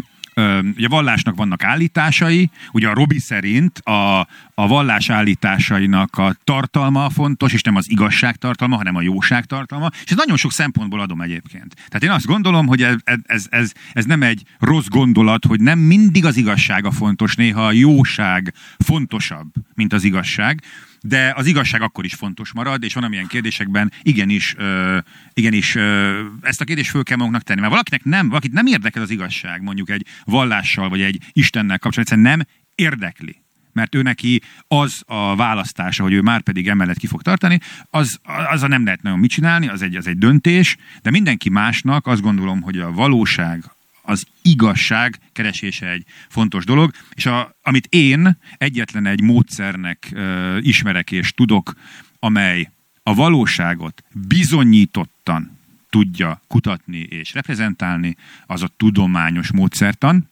[SPEAKER 2] ugye a vallásnak vannak állításai, ugye a Robi szerint a, a vallás állításainak a tartalma fontos, és nem az igazság tartalma, hanem a jóság tartalma, és ez nagyon sok szempontból adom egyébként. Tehát én azt gondolom, hogy ez, ez, ez, ez nem egy rossz gondolat, hogy nem mindig az igazsága fontos, néha a jóság fontosabb, mint az igazság, de az igazság akkor is fontos marad, és van amilyen kérdésekben igenis, uh, igenis uh, ezt a kérdést föl kell magunknak tenni. Mert valakinek nem, valakit nem érdekel az igazság, mondjuk egy vallással, vagy egy Istennel kapcsolatban, egyszerűen nem érdekli mert ő neki az a választása, hogy ő már pedig emellett ki fog tartani, az, az a nem lehet nagyon mit csinálni, az egy, az egy döntés, de mindenki másnak azt gondolom, hogy a valóság, az igazság keresése egy fontos dolog, és a, amit én egyetlen egy módszernek uh, ismerek és tudok, amely a valóságot bizonyítottan tudja kutatni és reprezentálni, az a tudományos módszertan,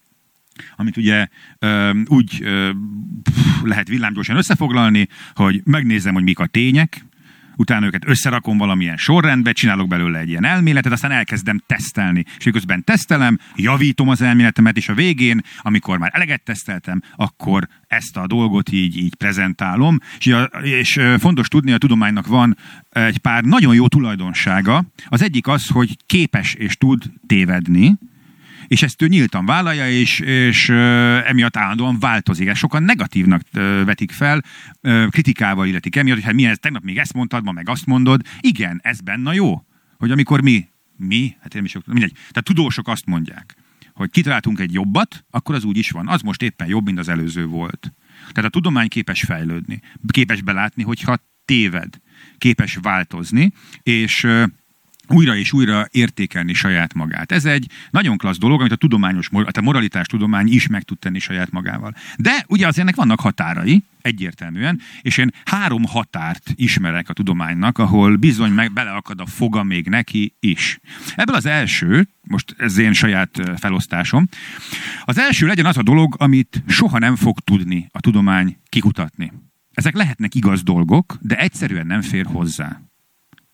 [SPEAKER 2] amit ugye ö, úgy ö, lehet villámgyorsan összefoglalni, hogy megnézem, hogy mik a tények, utána őket összerakom valamilyen sorrendbe, csinálok belőle egy ilyen elméletet, aztán elkezdem tesztelni. És miközben tesztelem, javítom az elméletemet, és a végén, amikor már eleget teszteltem, akkor ezt a dolgot így, így prezentálom. És, és fontos tudni, a tudománynak van egy pár nagyon jó tulajdonsága. Az egyik az, hogy képes és tud tévedni, és ezt ő nyíltan vállalja, és, és emiatt állandóan változik. Ezt sokan negatívnak vetik fel, kritikával illetik emiatt, hogy hát milyen, tegnap még ezt mondtad, ma meg azt mondod. Igen, ez benne jó, hogy amikor mi, mi, hát én is mindegy, tehát tudósok azt mondják, hogy kitaláltunk egy jobbat, akkor az úgy is van. Az most éppen jobb, mint az előző volt. Tehát a tudomány képes fejlődni, képes belátni, hogyha téved, képes változni, és újra és újra értékelni saját magát. Ez egy nagyon klassz dolog, amit a tudományos, a moralitás tudomány is meg tud tenni saját magával. De ugye az ennek vannak határai, egyértelműen, és én három határt ismerek a tudománynak, ahol bizony meg beleakad a foga még neki is. Ebből az első, most ez én saját felosztásom, az első legyen az a dolog, amit soha nem fog tudni a tudomány kikutatni. Ezek lehetnek igaz dolgok, de egyszerűen nem fér hozzá.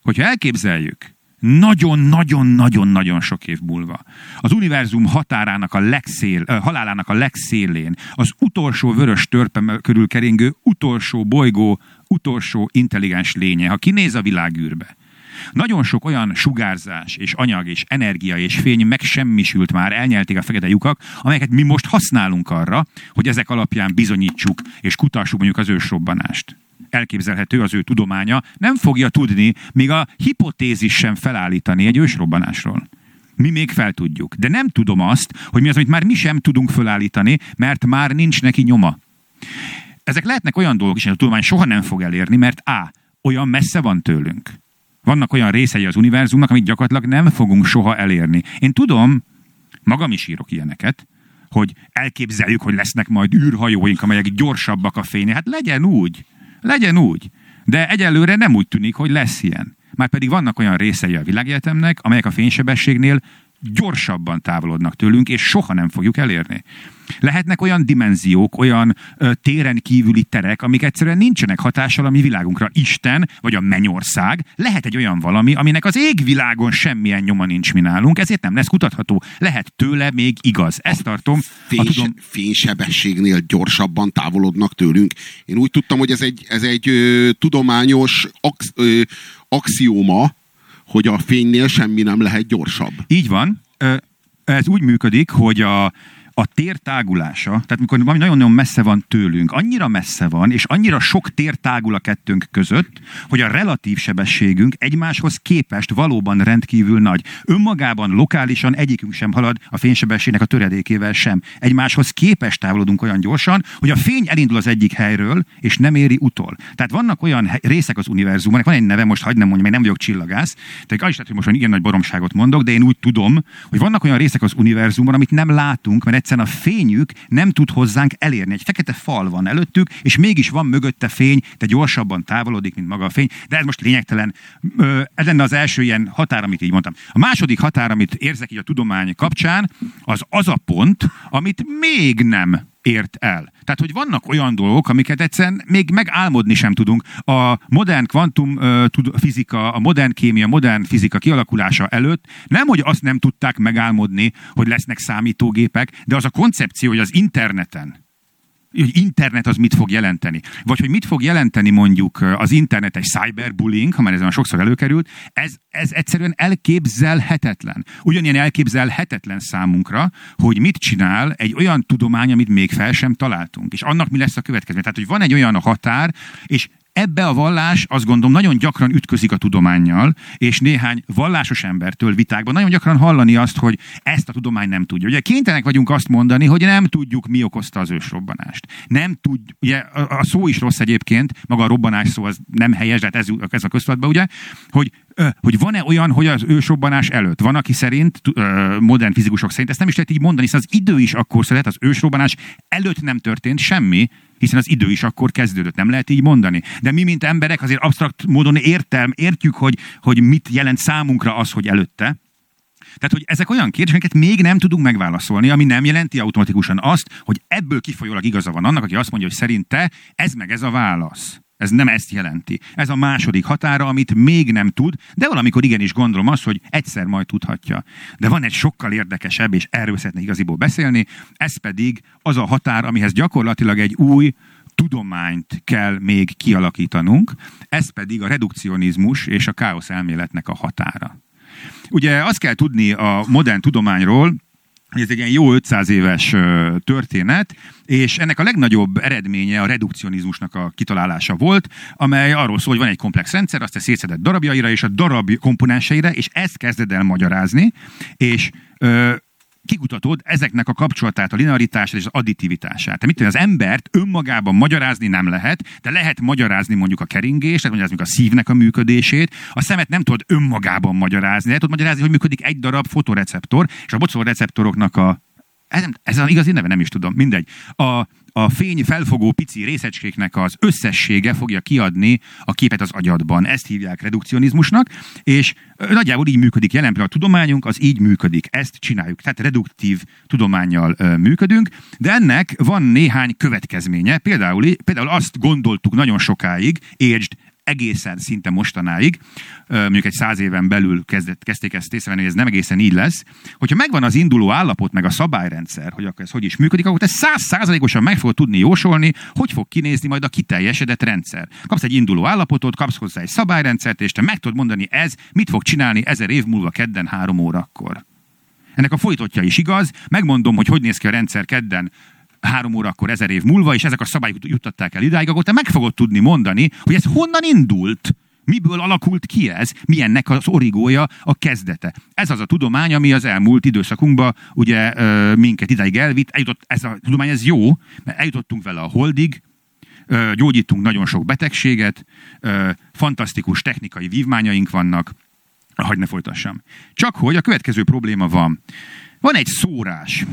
[SPEAKER 2] Hogyha elképzeljük, nagyon-nagyon-nagyon-nagyon sok év múlva. Az univerzum határának a legszél, uh, halálának a legszélén, az utolsó vörös törpe körül keringő utolsó bolygó, utolsó intelligens lénye, ha kinéz a világűrbe. Nagyon sok olyan sugárzás és anyag és energia és fény megsemmisült már, elnyelték a fekete lyukak, amelyeket mi most használunk arra, hogy ezek alapján bizonyítsuk és kutassuk mondjuk az ősrobbanást elképzelhető az ő tudománya, nem fogja tudni még a hipotézis sem felállítani egy ősrobbanásról. Mi még fel tudjuk. De nem tudom azt, hogy mi az, amit már mi sem tudunk felállítani, mert már nincs neki nyoma. Ezek lehetnek olyan dolgok is, hogy a tudomány soha nem fog elérni, mert A. Olyan messze van tőlünk. Vannak olyan részei az univerzumnak, amit gyakorlatilag nem fogunk soha elérni. Én tudom, magam is írok ilyeneket, hogy elképzeljük, hogy lesznek majd űrhajóink, amelyek gyorsabbak a fénye. Hát legyen úgy. Legyen úgy. De egyelőre nem úgy tűnik, hogy lesz ilyen. Már pedig vannak olyan részei a világegyetemnek, amelyek a fénysebességnél gyorsabban távolodnak tőlünk, és soha nem fogjuk elérni. Lehetnek olyan dimenziók, olyan ö, téren kívüli terek, amik egyszerűen nincsenek hatással a mi világunkra. Isten, vagy a mennyország, lehet egy olyan valami, aminek az égvilágon semmilyen nyoma nincs mi nálunk, ezért nem lesz kutatható. Lehet tőle még igaz. Ezt tartom.
[SPEAKER 1] Fény, tudom... Fénysebességnél gyorsabban távolodnak tőlünk. Én úgy tudtam, hogy ez egy, ez egy ö, tudományos ax, ö, axióma, hogy a fénynél semmi nem lehet gyorsabb.
[SPEAKER 2] Így van. Ez úgy működik, hogy a, a tér tágulása, tehát mikor valami nagyon-nagyon messze van tőlünk, annyira messze van, és annyira sok tér tágul a kettőnk között, hogy a relatív sebességünk egymáshoz képest valóban rendkívül nagy. Önmagában, lokálisan egyikünk sem halad a fénysebességnek a töredékével sem. Egymáshoz képest távolodunk olyan gyorsan, hogy a fény elindul az egyik helyről, és nem éri utol. Tehát vannak olyan részek az univerzumban, van egy neve, most hagyd nem mondjam, mert nem vagyok csillagász, tehát az is lehet, hogy most igen nagy baromságot mondok, de én úgy tudom, hogy vannak olyan részek az univerzumban, amit nem látunk, mert egyszerűen a fényük nem tud hozzánk elérni. Egy fekete fal van előttük, és mégis van mögötte fény, de gyorsabban távolodik, mint maga a fény. De ez most lényegtelen. Ez lenne az első ilyen határ, amit így mondtam. A második határ, amit érzek így a tudomány kapcsán, az az a pont, amit még nem ért el. Tehát, hogy vannak olyan dolgok, amiket egyszerűen még megálmodni sem tudunk. A modern kvantum fizika, a modern kémia, modern fizika kialakulása előtt nem, hogy azt nem tudták megálmodni, hogy lesznek számítógépek, de az a koncepció, hogy az interneten hogy internet az mit fog jelenteni. Vagy hogy mit fog jelenteni mondjuk az internet egy cyberbullying, ha már ezen sokszor előkerült, ez, ez egyszerűen elképzelhetetlen. Ugyanilyen elképzelhetetlen számunkra, hogy mit csinál egy olyan tudomány, amit még fel sem találtunk. És annak mi lesz a következmény. Tehát, hogy van egy olyan határ, és Ebbe a vallás azt gondolom nagyon gyakran ütközik a tudományjal, és néhány vallásos embertől vitákban nagyon gyakran hallani azt, hogy ezt a tudomány nem tudja. Ugye kénytelenek vagyunk azt mondani, hogy nem tudjuk, mi okozta az ősrobbanást. Nem tud, ugye a, szó is rossz egyébként, maga a robbanás szó az nem helyes, de hát ez, ez a köztudatban, ugye, hogy hogy van-e olyan, hogy az ősrobbanás előtt? Van, aki szerint, modern fizikusok szerint, ezt nem is lehet így mondani, hiszen az idő is akkor született, az ősrobbanás előtt nem történt semmi, hiszen az idő is akkor kezdődött, nem lehet így mondani. De mi, mint emberek, azért absztrakt módon értem, értjük, hogy, hogy mit jelent számunkra az, hogy előtte. Tehát, hogy ezek olyan kérdések, amiket még nem tudunk megválaszolni, ami nem jelenti automatikusan azt, hogy ebből kifolyólag igaza van annak, aki azt mondja, hogy szerinte ez meg ez a válasz. Ez nem ezt jelenti. Ez a második határa, amit még nem tud, de valamikor igenis gondolom azt, hogy egyszer majd tudhatja. De van egy sokkal érdekesebb, és erről szeretnék igaziból beszélni, ez pedig az a határ, amihez gyakorlatilag egy új tudományt kell még kialakítanunk, ez pedig a redukcionizmus és a káosz elméletnek a határa. Ugye azt kell tudni a modern tudományról, ez egy ilyen jó 500 éves történet, és ennek a legnagyobb eredménye a redukcionizmusnak a kitalálása volt, amely arról szól, hogy van egy komplex rendszer, azt a szétszedett darabjaira és a darab komponenseire, és ezt kezded el magyarázni, és ö, kikutatod ezeknek a kapcsolatát, a linearitását és az additivitását. Tehát mit tudom, az embert önmagában magyarázni nem lehet, de lehet magyarázni mondjuk a keringést, lehet magyarázni a szívnek a működését, a szemet nem tudod önmagában magyarázni, lehet tudod magyarázni, hogy működik egy darab fotoreceptor, és a fotoreceptoroknak a ez, nem, ez az igazi neve, nem is tudom, mindegy. A, a fény felfogó pici részecskéknek az összessége fogja kiadni a képet az agyadban. Ezt hívják redukcionizmusnak, és nagyjából így működik jelen a tudományunk, az így működik. Ezt csináljuk. Tehát reduktív tudományjal működünk, de ennek van néhány következménye. Például, például azt gondoltuk nagyon sokáig, aged egészen szinte mostanáig, mondjuk egy száz éven belül kezdett, kezdték ezt észrevenni, hogy ez nem egészen így lesz, hogyha megvan az induló állapot, meg a szabályrendszer, hogy akkor ez hogy is működik, akkor te száz százalékosan meg fogod tudni jósolni, hogy fog kinézni majd a kiteljesedett rendszer. Kapsz egy induló állapotot, kapsz hozzá egy szabályrendszert, és te meg tudod mondani, ez mit fog csinálni ezer év múlva kedden három órakor. Ennek a folytottja is igaz. Megmondom, hogy hogy néz ki a rendszer kedden három órakor ezer év múlva, és ezek a szabályok juttatták el idáig, akkor te meg fogod tudni mondani, hogy ez honnan indult. Miből alakult ki ez? Milyennek az origója, a kezdete? Ez az a tudomány, ami az elmúlt időszakunkban ugye minket idáig elvitt. Eljutott, ez a tudomány ez jó, mert eljutottunk vele a holdig, gyógyítunk nagyon sok betegséget, fantasztikus technikai vívmányaink vannak, hagyj ne folytassam. Csak hogy a következő probléma van. Van egy szórás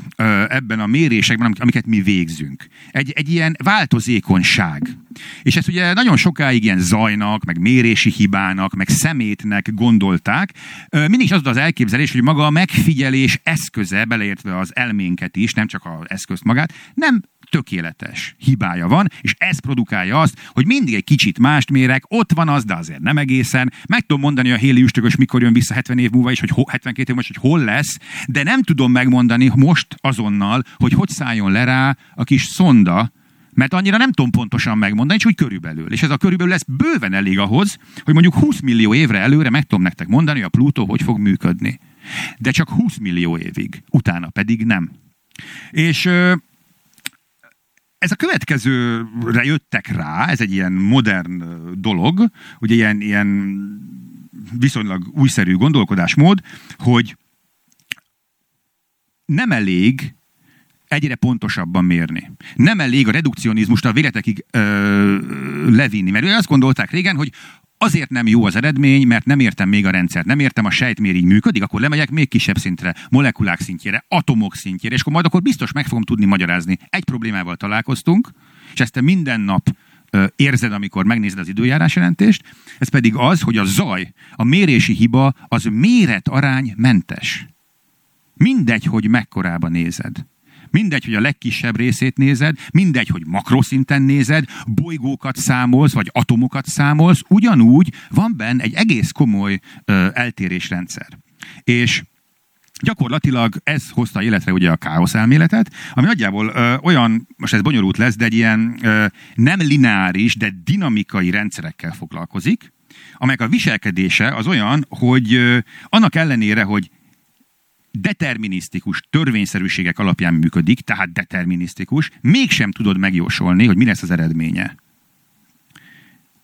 [SPEAKER 2] ebben a mérésekben, amiket mi végzünk. Egy, egy ilyen változékonyság. És ezt ugye nagyon sokáig ilyen zajnak, meg mérési hibának, meg szemétnek gondolták. Mindig is az az elképzelés, hogy maga a megfigyelés eszköze, beleértve az elménket is, nem csak az eszközt magát, nem tökéletes hibája van, és ez produkálja azt, hogy mindig egy kicsit mást mérek, ott van az, de azért nem egészen. Meg tudom mondani a Héli üstökös, mikor jön vissza 70 év múlva, és hogy 72 év múlva, hogy hol lesz, de nem tudom megmondani most azonnal, hogy hogy szálljon le rá a kis szonda, mert annyira nem tudom pontosan megmondani, csak úgy körülbelül. És ez a körülbelül lesz bőven elég ahhoz, hogy mondjuk 20 millió évre előre meg tudom nektek mondani, hogy a Plutó hogy fog működni. De csak 20 millió évig, utána pedig nem. És ez a következőre jöttek rá, ez egy ilyen modern dolog, ugye ilyen, ilyen viszonylag újszerű gondolkodásmód, hogy nem elég egyre pontosabban mérni. Nem elég a redukcionizmust a véletekig ö, levinni, mert azt gondolták régen, hogy azért nem jó az eredmény, mert nem értem még a rendszert, nem értem a sejt miért így működik, akkor lemegyek még kisebb szintre, molekulák szintjére, atomok szintjére, és akkor majd akkor biztos meg fogom tudni magyarázni. Egy problémával találkoztunk, és ezt te minden nap érzed, amikor megnézed az időjárás jelentést, ez pedig az, hogy a zaj, a mérési hiba az méret arány mentes. Mindegy, hogy mekkorába nézed. Mindegy, hogy a legkisebb részét nézed, mindegy, hogy makroszinten nézed, bolygókat számolsz, vagy atomokat számolsz, ugyanúgy van benne egy egész komoly ö, eltérésrendszer. És Gyakorlatilag ez hozta életre ugye a káosz elméletet, ami nagyjából ö, olyan, most ez bonyolult lesz, de egy ilyen ö, nem lineáris, de dinamikai rendszerekkel foglalkozik, amelyek a viselkedése az olyan, hogy ö, annak ellenére, hogy determinisztikus törvényszerűségek alapján működik, tehát determinisztikus, mégsem tudod megjósolni, hogy mi lesz az eredménye.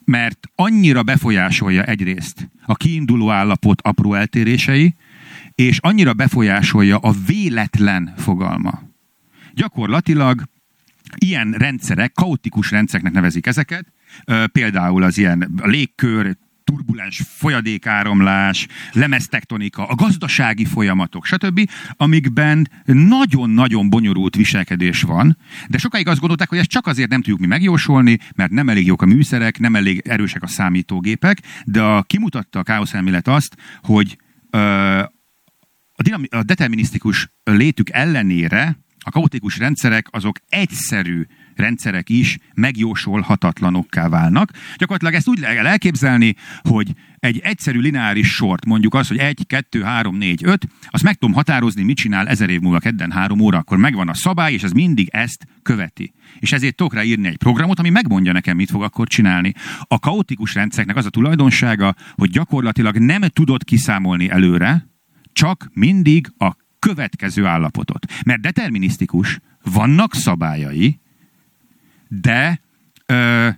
[SPEAKER 2] Mert annyira befolyásolja egyrészt a kiinduló állapot apró eltérései, és annyira befolyásolja a véletlen fogalma. Gyakorlatilag ilyen rendszerek, kaotikus rendszereknek nevezik ezeket, például az ilyen légkör, turbulens folyadékáramlás, lemeztektonika, a gazdasági folyamatok, stb., amikben nagyon-nagyon bonyolult viselkedés van, de sokáig azt gondolták, hogy ezt csak azért nem tudjuk mi megjósolni, mert nem elég jók a műszerek, nem elég erősek a számítógépek, de a, kimutatta a káosz elmélet azt, hogy ö, a, dinami- a determinisztikus létük ellenére a kaotikus rendszerek azok egyszerű rendszerek is megjósolhatatlanokká válnak. Gyakorlatilag ezt úgy lehet elképzelni, hogy egy egyszerű lineáris sort, mondjuk az, hogy 1, 2, 3, 4, 5, azt meg tudom határozni, mit csinál ezer év múlva kedden 3 óra, akkor megvan a szabály, és ez mindig ezt követi. És ezért tudok rá írni egy programot, ami megmondja nekem, mit fog akkor csinálni. A kaotikus rendszereknek az a tulajdonsága, hogy gyakorlatilag nem tudod kiszámolni előre, csak mindig a következő állapotot. Mert determinisztikus, vannak szabályai, de ö,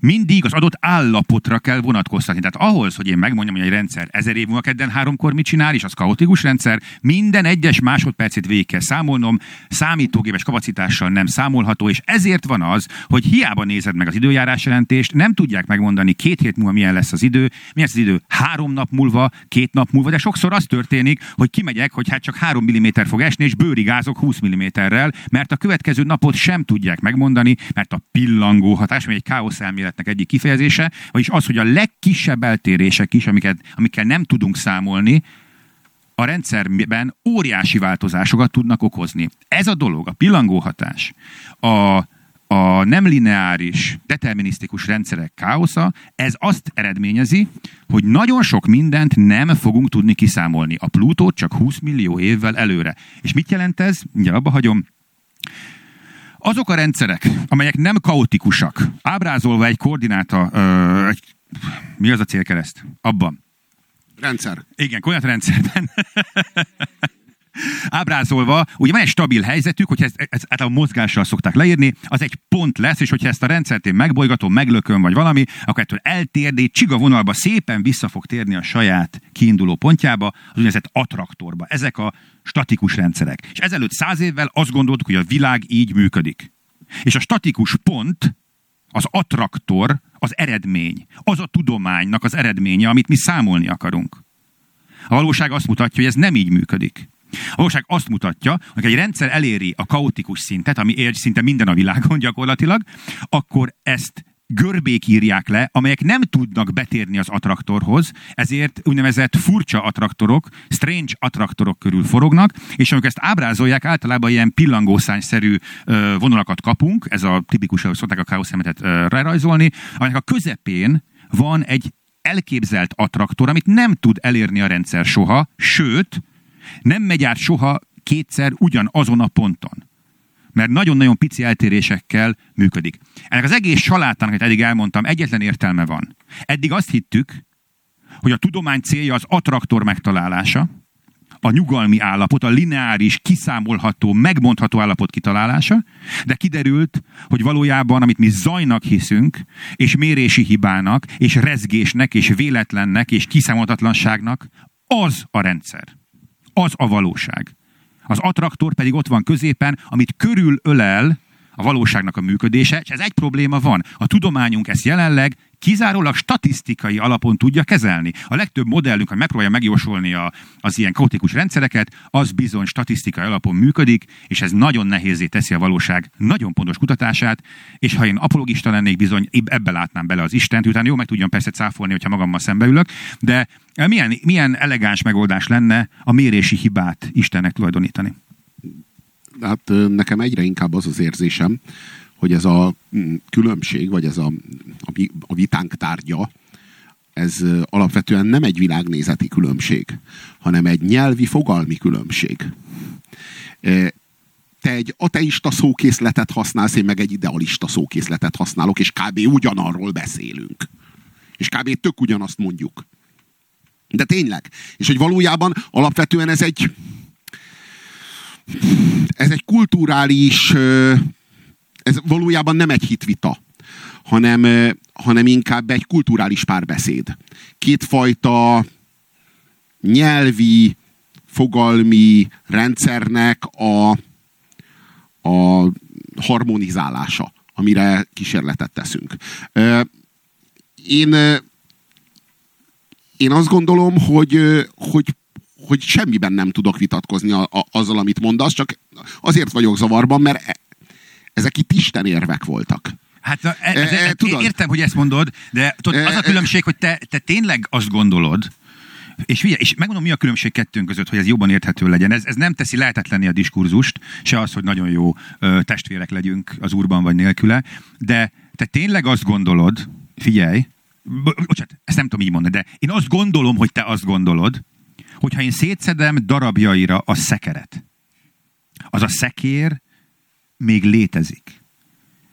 [SPEAKER 2] mindig az adott állapotra kell vonatkoztatni. Tehát ahhoz, hogy én megmondjam, hogy egy rendszer ezer év múlva kedden háromkor mit csinál, és az kaotikus rendszer, minden egyes másodpercét végig kell számolnom, számítógépes kapacitással nem számolható, és ezért van az, hogy hiába nézed meg az időjárás jelentést, nem tudják megmondani két hét múlva milyen lesz az idő, milyen lesz az idő három nap múlva, két nap múlva, de sokszor az történik, hogy kimegyek, hogy hát csak 3 mm fog esni, és bőrigázok 20 mm-rel, mert a következő napot sem tudják megmondani, mert a pillangó hatás, vagy egy káosz elméletnek egyik kifejezése, vagyis az, hogy a legkisebb eltérések is, amiket, amikkel nem tudunk számolni, a rendszerben óriási változásokat tudnak okozni. Ez a dolog, a pillangó hatás, a, a nem lineáris, determinisztikus rendszerek káosza, ez azt eredményezi, hogy nagyon sok mindent nem fogunk tudni kiszámolni. A Plutót csak 20 millió évvel előre. És mit jelent ez? Ugye abba hagyom. Azok a rendszerek, amelyek nem kaotikusak, ábrázolva egy koordináta, ö, egy, mi az a célkereszt? Abban.
[SPEAKER 1] Rendszer.
[SPEAKER 2] Igen, rendszerben. ábrázolva, ugye van egy stabil helyzetük, hogy ezt, ezt, ezt a mozgással szokták leírni, az egy pont lesz, és hogyha ezt a rendszert én megbolygatom, meglököm, vagy valami, akkor ettől eltérni, csiga vonalba szépen vissza fog térni a saját kiinduló pontjába, az úgynevezett attraktorba. Ezek a statikus rendszerek. És ezelőtt száz évvel azt gondoltuk, hogy a világ így működik. És a statikus pont, az attraktor, az eredmény, az a tudománynak az eredménye, amit mi számolni akarunk. A valóság azt mutatja, hogy ez nem így működik. A valóság azt mutatja, hogy egy rendszer eléri a kaotikus szintet, ami ér szinte minden a világon gyakorlatilag, akkor ezt görbék írják le, amelyek nem tudnak betérni az attraktorhoz, ezért úgynevezett furcsa attraktorok, strange attraktorok körül forognak, és amikor ezt ábrázolják, általában ilyen pillangószányszerű vonalakat kapunk, ez a tipikus, ahogy szokták a káoszemetet rajzolni, aminek a közepén van egy elképzelt attraktor, amit nem tud elérni a rendszer soha, sőt, nem megy át soha kétszer ugyanazon a ponton. Mert nagyon-nagyon pici eltérésekkel működik. Ennek az egész salátának, amit eddig elmondtam, egyetlen értelme van. Eddig azt hittük, hogy a tudomány célja az attraktor megtalálása, a nyugalmi állapot, a lineáris, kiszámolható, megmondható állapot kitalálása, de kiderült, hogy valójában, amit mi zajnak hiszünk, és mérési hibának, és rezgésnek, és véletlennek, és kiszámolhatatlanságnak, az a rendszer az a valóság. Az attraktor pedig ott van középen, amit körülölel a valóságnak a működése, és ez egy probléma van. A tudományunk ezt jelenleg kizárólag statisztikai alapon tudja kezelni. A legtöbb modellünk, hogy megpróbálja megjósolni a, az ilyen kaotikus rendszereket, az bizony statisztikai alapon működik, és ez nagyon nehézé teszi a valóság nagyon pontos kutatását, és ha én apologista lennék, bizony ebbe látnám bele az Istent, utána jó meg tudjam persze cáfolni, hogyha magammal szembeülök, de milyen, milyen elegáns megoldás lenne a mérési hibát Istennek tulajdonítani?
[SPEAKER 1] Hát nekem egyre inkább az az érzésem, hogy ez a mm, különbség, vagy ez a, a vitánk tárgya, ez alapvetően nem egy világnézeti különbség, hanem egy nyelvi fogalmi különbség. Te egy ateista szókészletet használsz, én meg egy idealista szókészletet használok, és kb. ugyanarról beszélünk. És kb. tök ugyanazt mondjuk. De tényleg. És hogy valójában alapvetően ez egy ez egy kulturális ez valójában nem egy hitvita, hanem, hanem inkább egy kulturális párbeszéd. Kétfajta nyelvi, fogalmi rendszernek a, a harmonizálása, amire kísérletet teszünk. Én, én azt gondolom, hogy, hogy, hogy semmiben nem tudok vitatkozni a, a, azzal, amit mondasz, csak azért vagyok zavarban, mert ezek itt Isten érvek voltak.
[SPEAKER 2] Hát na, ez, ez, e, tudod? értem, hogy ezt mondod, de tudod, az a különbség, hogy te, te tényleg azt gondolod, és, figyelj, és megmondom, mi a különbség kettőnk között, hogy ez jobban érthető legyen. Ez, ez nem teszi lehetetlenni a diskurzust, se az, hogy nagyon jó ö, testvérek legyünk az úrban vagy nélküle, de te tényleg azt gondolod, figyelj, bocsánat, ezt nem tudom így mondani, de én azt gondolom, hogy te azt gondolod, hogyha én szétszedem darabjaira a szekeret, az a szekér még létezik.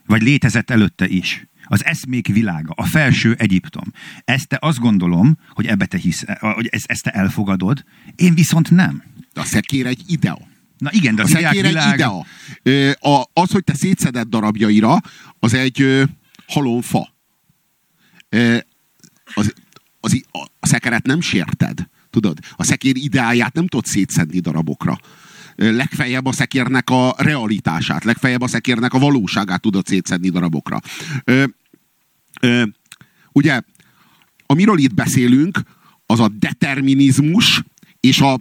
[SPEAKER 2] Vagy létezett előtte is. Az eszmék világa, a felső Egyiptom. Ezt te azt gondolom, hogy ebbe te hisz, hogy ezt, ezt te elfogadod, én viszont nem.
[SPEAKER 1] De a szekér egy idea.
[SPEAKER 2] Na igen, de
[SPEAKER 1] a szekér világ... egy idea. Az, hogy te szétszedett darabjaira, az egy halom fa. az, az, a szekeret nem sérted. Tudod? A szekér ideáját nem tudod szétszedni darabokra. Legfeljebb a szekérnek a realitását, legfeljebb a szekérnek a valóságát tudod szétszedni darabokra. Ö, ö, ugye, amiről itt beszélünk, az a determinizmus és a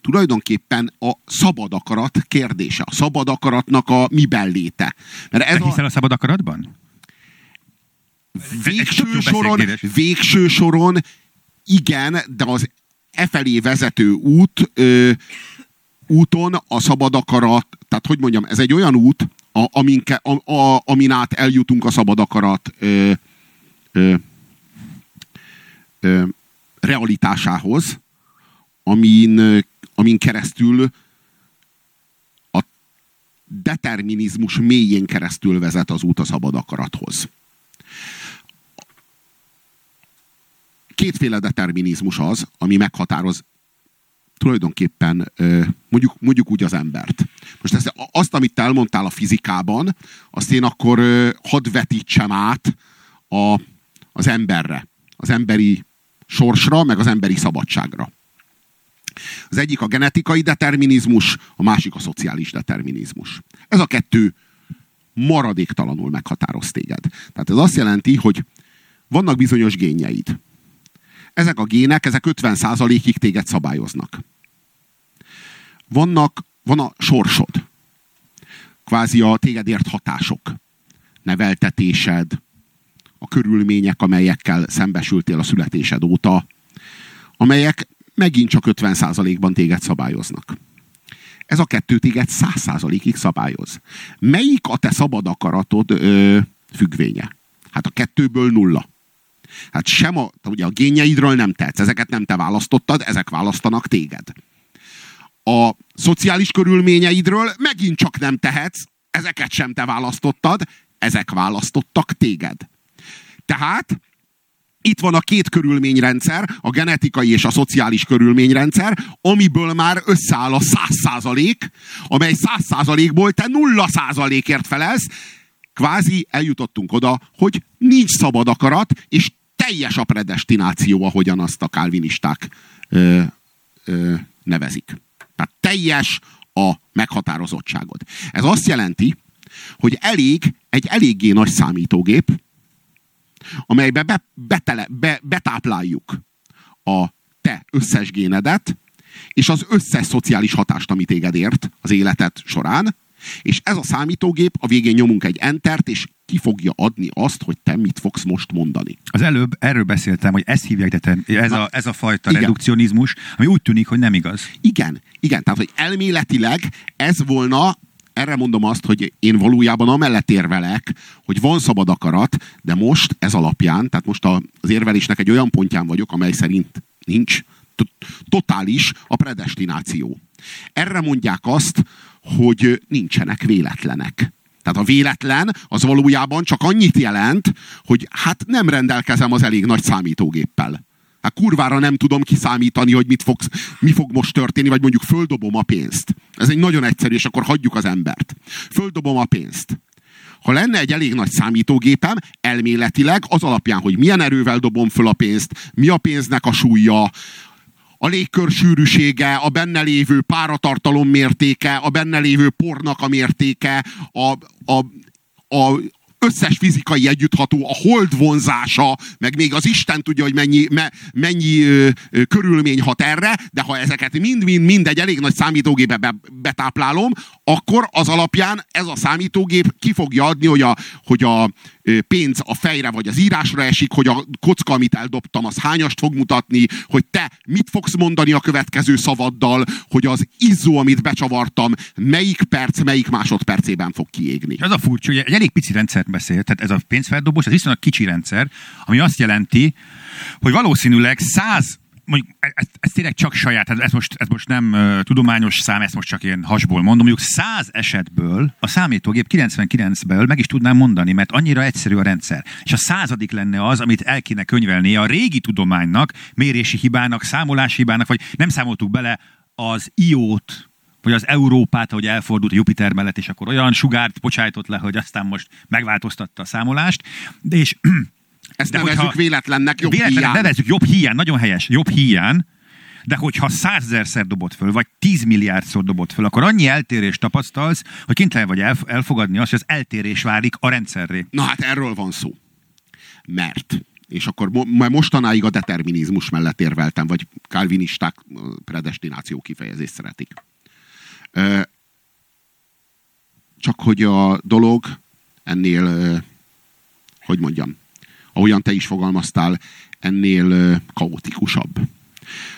[SPEAKER 1] tulajdonképpen a szabad akarat kérdése. A szabad akaratnak a miben léte.
[SPEAKER 2] Mert ez Te hiszel a... a szabad akaratban?
[SPEAKER 1] Végső soron, végső soron igen, de az e felé vezető út ö, úton a szabad akarat, tehát hogy mondjam, ez egy olyan út, a, aminke, a, a, amin át eljutunk a szabad akarat ö, ö, ö, realitásához, amin, amin keresztül a determinizmus mélyén keresztül vezet az út a szabad akarathoz. kétféle determinizmus az, ami meghatároz tulajdonképpen mondjuk, mondjuk úgy az embert. Most ezt, azt, amit te elmondtál a fizikában, azt én akkor hadd vetítsem át a, az emberre, az emberi sorsra, meg az emberi szabadságra. Az egyik a genetikai determinizmus, a másik a szociális determinizmus. Ez a kettő maradéktalanul meghatároz téged. Tehát ez azt jelenti, hogy vannak bizonyos génjeid ezek a gének, ezek 50%-ig téged szabályoznak. Vannak, van a sorsod. Kvázi a téged ért hatások. Neveltetésed, a körülmények, amelyekkel szembesültél a születésed óta, amelyek megint csak 50%-ban téged szabályoznak. Ez a kettő téged 100%-ig szabályoz. Melyik a te szabad akaratod ö, függvénye? Hát a kettőből nulla. Hát sem a, ugye a génjeidről nem tetsz, ezeket nem te választottad, ezek választanak téged. A szociális körülményeidről megint csak nem tehetsz, ezeket sem te választottad, ezek választottak téged. Tehát itt van a két körülményrendszer, a genetikai és a szociális körülményrendszer, amiből már összeáll a száz százalék, amely száz százalékból te nulla százalékért felelsz, kvázi eljutottunk oda, hogy nincs szabad akarat, és teljes a predestináció, ahogyan azt a kálvinisták ö, ö, nevezik. Tehát teljes a meghatározottságod. Ez azt jelenti, hogy elég egy eléggé nagy számítógép, amelybe be, betele, be, betápláljuk a te összes génedet, és az összes szociális hatást, amit téged ért az életed során, és ez a számítógép, a végén nyomunk egy entert, és ki fogja adni azt, hogy te mit fogsz most mondani.
[SPEAKER 2] Az előbb erről beszéltem, hogy ezt hívják, de ez, Na, a, ez a fajta igen. redukcionizmus, ami úgy tűnik, hogy nem igaz.
[SPEAKER 1] Igen, igen, tehát hogy elméletileg ez volna erre mondom azt, hogy én valójában amellett érvelek, hogy van szabad akarat, de most ez alapján, tehát most az érvelésnek egy olyan pontján vagyok, amely szerint nincs totális a predestináció. Erre mondják azt, hogy nincsenek véletlenek. Tehát a véletlen az valójában csak annyit jelent, hogy hát nem rendelkezem az elég nagy számítógéppel. Hát kurvára nem tudom kiszámítani, hogy mit fogsz, mi fog most történni, vagy mondjuk földobom a pénzt. Ez egy nagyon egyszerű, és akkor hagyjuk az embert. Földobom a pénzt. Ha lenne egy elég nagy számítógépem, elméletileg az alapján, hogy milyen erővel dobom föl a pénzt, mi a pénznek a súlya, a légkör sűrűsége, a benne lévő páratartalom mértéke, a benne lévő pornak a mértéke, a, a, a, összes fizikai együttható, a hold vonzása, meg még az Isten tudja, hogy mennyi, me, mennyi ö, ö, körülmény hat erre, de ha ezeket mind-mind-mind egy elég nagy számítógépbe be, betáplálom, akkor az alapján ez a számítógép ki fogja adni, hogy a, hogy a pénz a fejre vagy az írásra esik, hogy a kocka, amit eldobtam, az hányast fog mutatni, hogy te mit fogsz mondani a következő szavaddal, hogy az izzó, amit becsavartam, melyik perc, melyik másodpercében fog kiégni.
[SPEAKER 2] Ez a furcsa, hogy egy elég pici rendszert beszél, tehát ez a pénzfeldobós, ez viszonylag kicsi rendszer, ami azt jelenti, hogy valószínűleg száz mondjuk e, ez, ez tényleg csak saját, ez, ez, most, ez most nem uh, tudományos szám, ezt most csak én hasból mondom, mondjuk 100 esetből a számítógép 99-ből meg is tudnám mondani, mert annyira egyszerű a rendszer. És a századik lenne az, amit el kéne könyvelni a régi tudománynak, mérési hibának, számolási hibának, vagy nem számoltuk bele az iót, vagy az Európát, ahogy elfordult a Jupiter mellett, és akkor olyan sugárt bocsájtott le, hogy aztán most megváltoztatta a számolást. De és
[SPEAKER 1] Ezt de nevezzük véletlennek, jobb
[SPEAKER 2] véletlen,
[SPEAKER 1] hiány.
[SPEAKER 2] Nevezzük jobb hiány, nagyon helyes, jobb hiány, de hogyha százezerszer dobott föl, vagy tízmilliárdszor dobott föl, akkor annyi eltérést tapasztalsz, hogy kénytelen vagy elf- elfogadni azt, hogy az eltérés válik a rendszerré.
[SPEAKER 1] Na hát erről van szó. Mert, és akkor mo- mostanáig a determinizmus mellett érveltem, vagy kalvinisták predestináció kifejezést szeretik. Csak hogy a dolog ennél, hogy mondjam, ahogyan te is fogalmaztál, ennél kaotikusabb.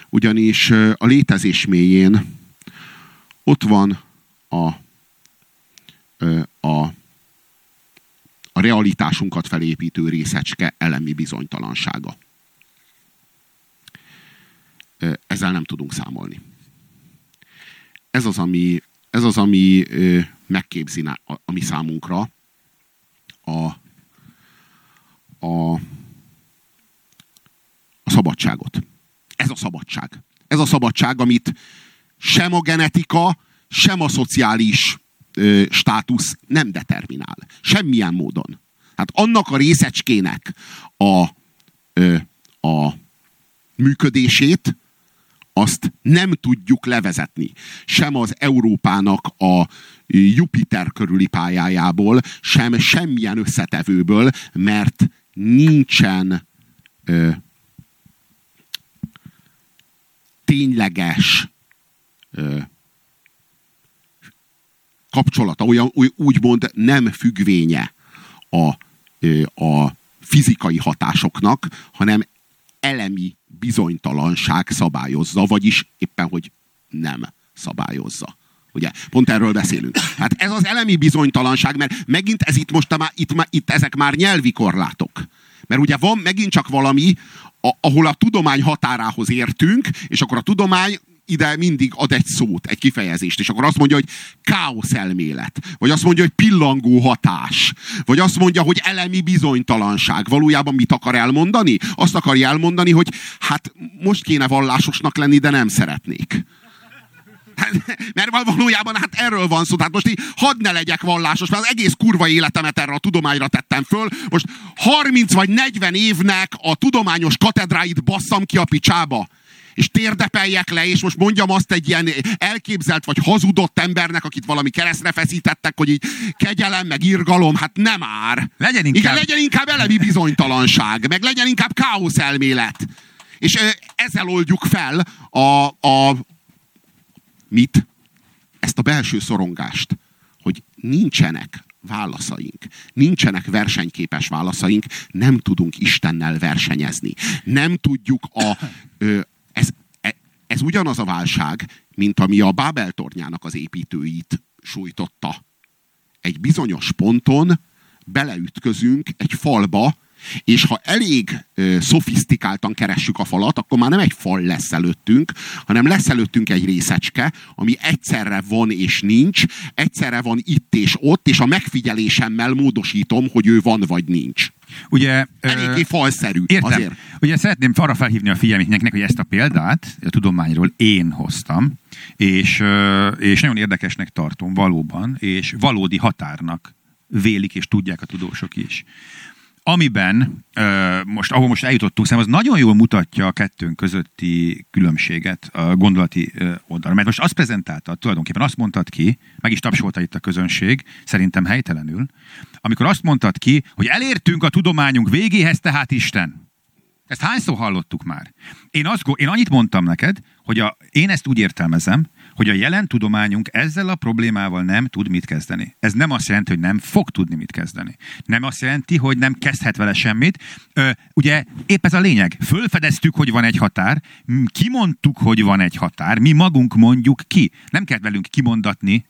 [SPEAKER 1] Ugyanis a létezés mélyén ott van a, a, a realitásunkat felépítő részecske elemi bizonytalansága. Ezzel nem tudunk számolni. Ez az, ami, ez az, ami megképzi a, mi számunkra a, a, a szabadságot. Ez a szabadság. Ez a szabadság, amit sem a genetika, sem a szociális ö, státusz nem determinál. Semmilyen módon. Hát annak a részecskének a, ö, a működését, azt nem tudjuk levezetni. Sem az Európának a Jupiter körüli pályájából, sem semmilyen összetevőből, mert nincsen ö, tényleges ö, kapcsolata, olyan úgymond nem függvénye a, ö, a fizikai hatásoknak, hanem elemi bizonytalanság szabályozza, vagyis éppen, hogy nem szabályozza. Ugye? Pont erről beszélünk. Hát ez az elemi bizonytalanság, mert megint ez itt most, itt, itt ezek már nyelvi korlátok. Mert ugye van megint csak valami, a, ahol a tudomány határához értünk, és akkor a tudomány ide mindig ad egy szót, egy kifejezést, és akkor azt mondja, hogy káosz elmélet, vagy azt mondja, hogy pillangó hatás, vagy azt mondja, hogy elemi bizonytalanság. Valójában mit akar elmondani? Azt akarja elmondani, hogy hát most kéne vallásosnak lenni, de nem szeretnék. Mert valójában hát erről van szó. Tehát most így hadd ne legyek vallásos, mert az egész kurva életemet erre a tudományra tettem föl. Most 30 vagy 40 évnek a tudományos katedráit basszam ki a picsába és térdepeljek le, és most mondjam azt egy ilyen elképzelt vagy hazudott embernek, akit valami keresztre feszítettek, hogy így kegyelem, meg irgalom, hát nem ár.
[SPEAKER 2] Legyen inkább... Igen,
[SPEAKER 1] legyen inkább elemi bizonytalanság, meg legyen inkább káosz elmélet. És ezzel oldjuk fel a, a, Mit? Ezt a belső szorongást, hogy nincsenek válaszaink, nincsenek versenyképes válaszaink, nem tudunk Istennel versenyezni. Nem tudjuk a... Ez ugyanaz a válság, mint ami a Bábel tornyának az építőit sújtotta. Egy bizonyos ponton beleütközünk egy falba, és ha elég ö, szofisztikáltan keressük a falat, akkor már nem egy fal lesz előttünk, hanem lesz előttünk egy részecske, ami egyszerre van és nincs, egyszerre van itt és ott, és a megfigyelésemmel módosítom, hogy ő van vagy nincs.
[SPEAKER 2] Ugye,
[SPEAKER 1] Eléggé falszerű
[SPEAKER 2] értem.
[SPEAKER 1] azért.
[SPEAKER 2] Ugye szeretném arra felhívni a figyelmét hogy ezt a példát a tudományról én hoztam, és, és nagyon érdekesnek tartom valóban, és valódi határnak vélik és tudják a tudósok is amiben most, ahol most eljutottunk, szerintem az nagyon jól mutatja a kettőnk közötti különbséget a gondolati oldalra. Mert most azt prezentálta, tulajdonképpen azt mondtad ki, meg is tapsolta itt a közönség, szerintem helytelenül, amikor azt mondtad ki, hogy elértünk a tudományunk végéhez, tehát Isten. Ezt hányszor hallottuk már? Én, azt, én annyit mondtam neked, hogy a, én ezt úgy értelmezem, hogy a jelen tudományunk ezzel a problémával nem tud mit kezdeni. Ez nem azt jelenti, hogy nem fog tudni mit kezdeni. Nem azt jelenti, hogy nem kezdhet vele semmit. Ö, ugye épp ez a lényeg. Fölfedeztük, hogy van egy határ, kimondtuk, hogy van egy határ, mi magunk mondjuk ki. Nem kell velünk kimondatni,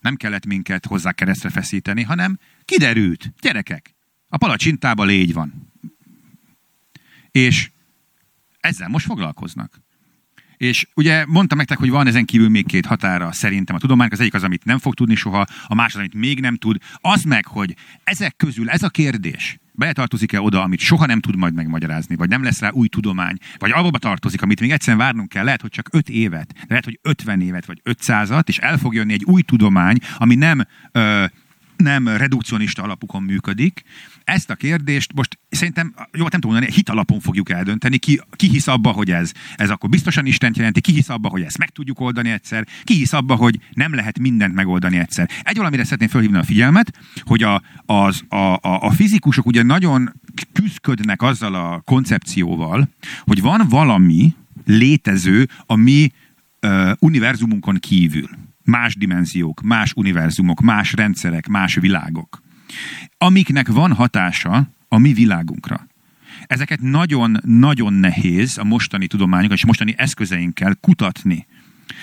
[SPEAKER 2] nem kellett minket hozzá keresztre feszíteni, hanem kiderült. Gyerekek, a palacsintában légy van. És ezzel most foglalkoznak. És ugye mondtam nektek, hogy van ezen kívül még két határa szerintem a tudománynak. Az egyik az, amit nem fog tudni soha, a másik, amit még nem tud. Az meg, hogy ezek közül ez a kérdés beletartozik-e oda, amit soha nem tud majd megmagyarázni, vagy nem lesz rá új tudomány, vagy abba tartozik, amit még egyszerűen várnunk kell, lehet, hogy csak 5 évet, de lehet, hogy 50 évet, vagy 500-at, és el fog jönni egy új tudomány, ami nem ö, nem redukcionista alapukon működik. Ezt a kérdést most szerintem, jó, nem tudom mondani, hit alapon fogjuk eldönteni, ki, ki hisz abba, hogy ez, ez akkor biztosan Istent jelenti, ki hisz abba, hogy ezt meg tudjuk oldani egyszer, ki hisz abba, hogy nem lehet mindent megoldani egyszer. Egy valamire szeretném felhívni a figyelmet, hogy a, az, a, a, a fizikusok ugye nagyon küzdködnek azzal a koncepcióval, hogy van valami létező a mi uh, univerzumunkon kívül más dimenziók, más univerzumok, más rendszerek, más világok, amiknek van hatása a mi világunkra. Ezeket nagyon-nagyon nehéz a mostani tudományok és mostani eszközeinkkel kutatni.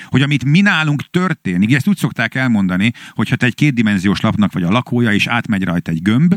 [SPEAKER 2] Hogy amit mi nálunk történik, ezt úgy szokták elmondani, hogy ha te egy kétdimenziós lapnak vagy a lakója, és átmegy rajta egy gömb,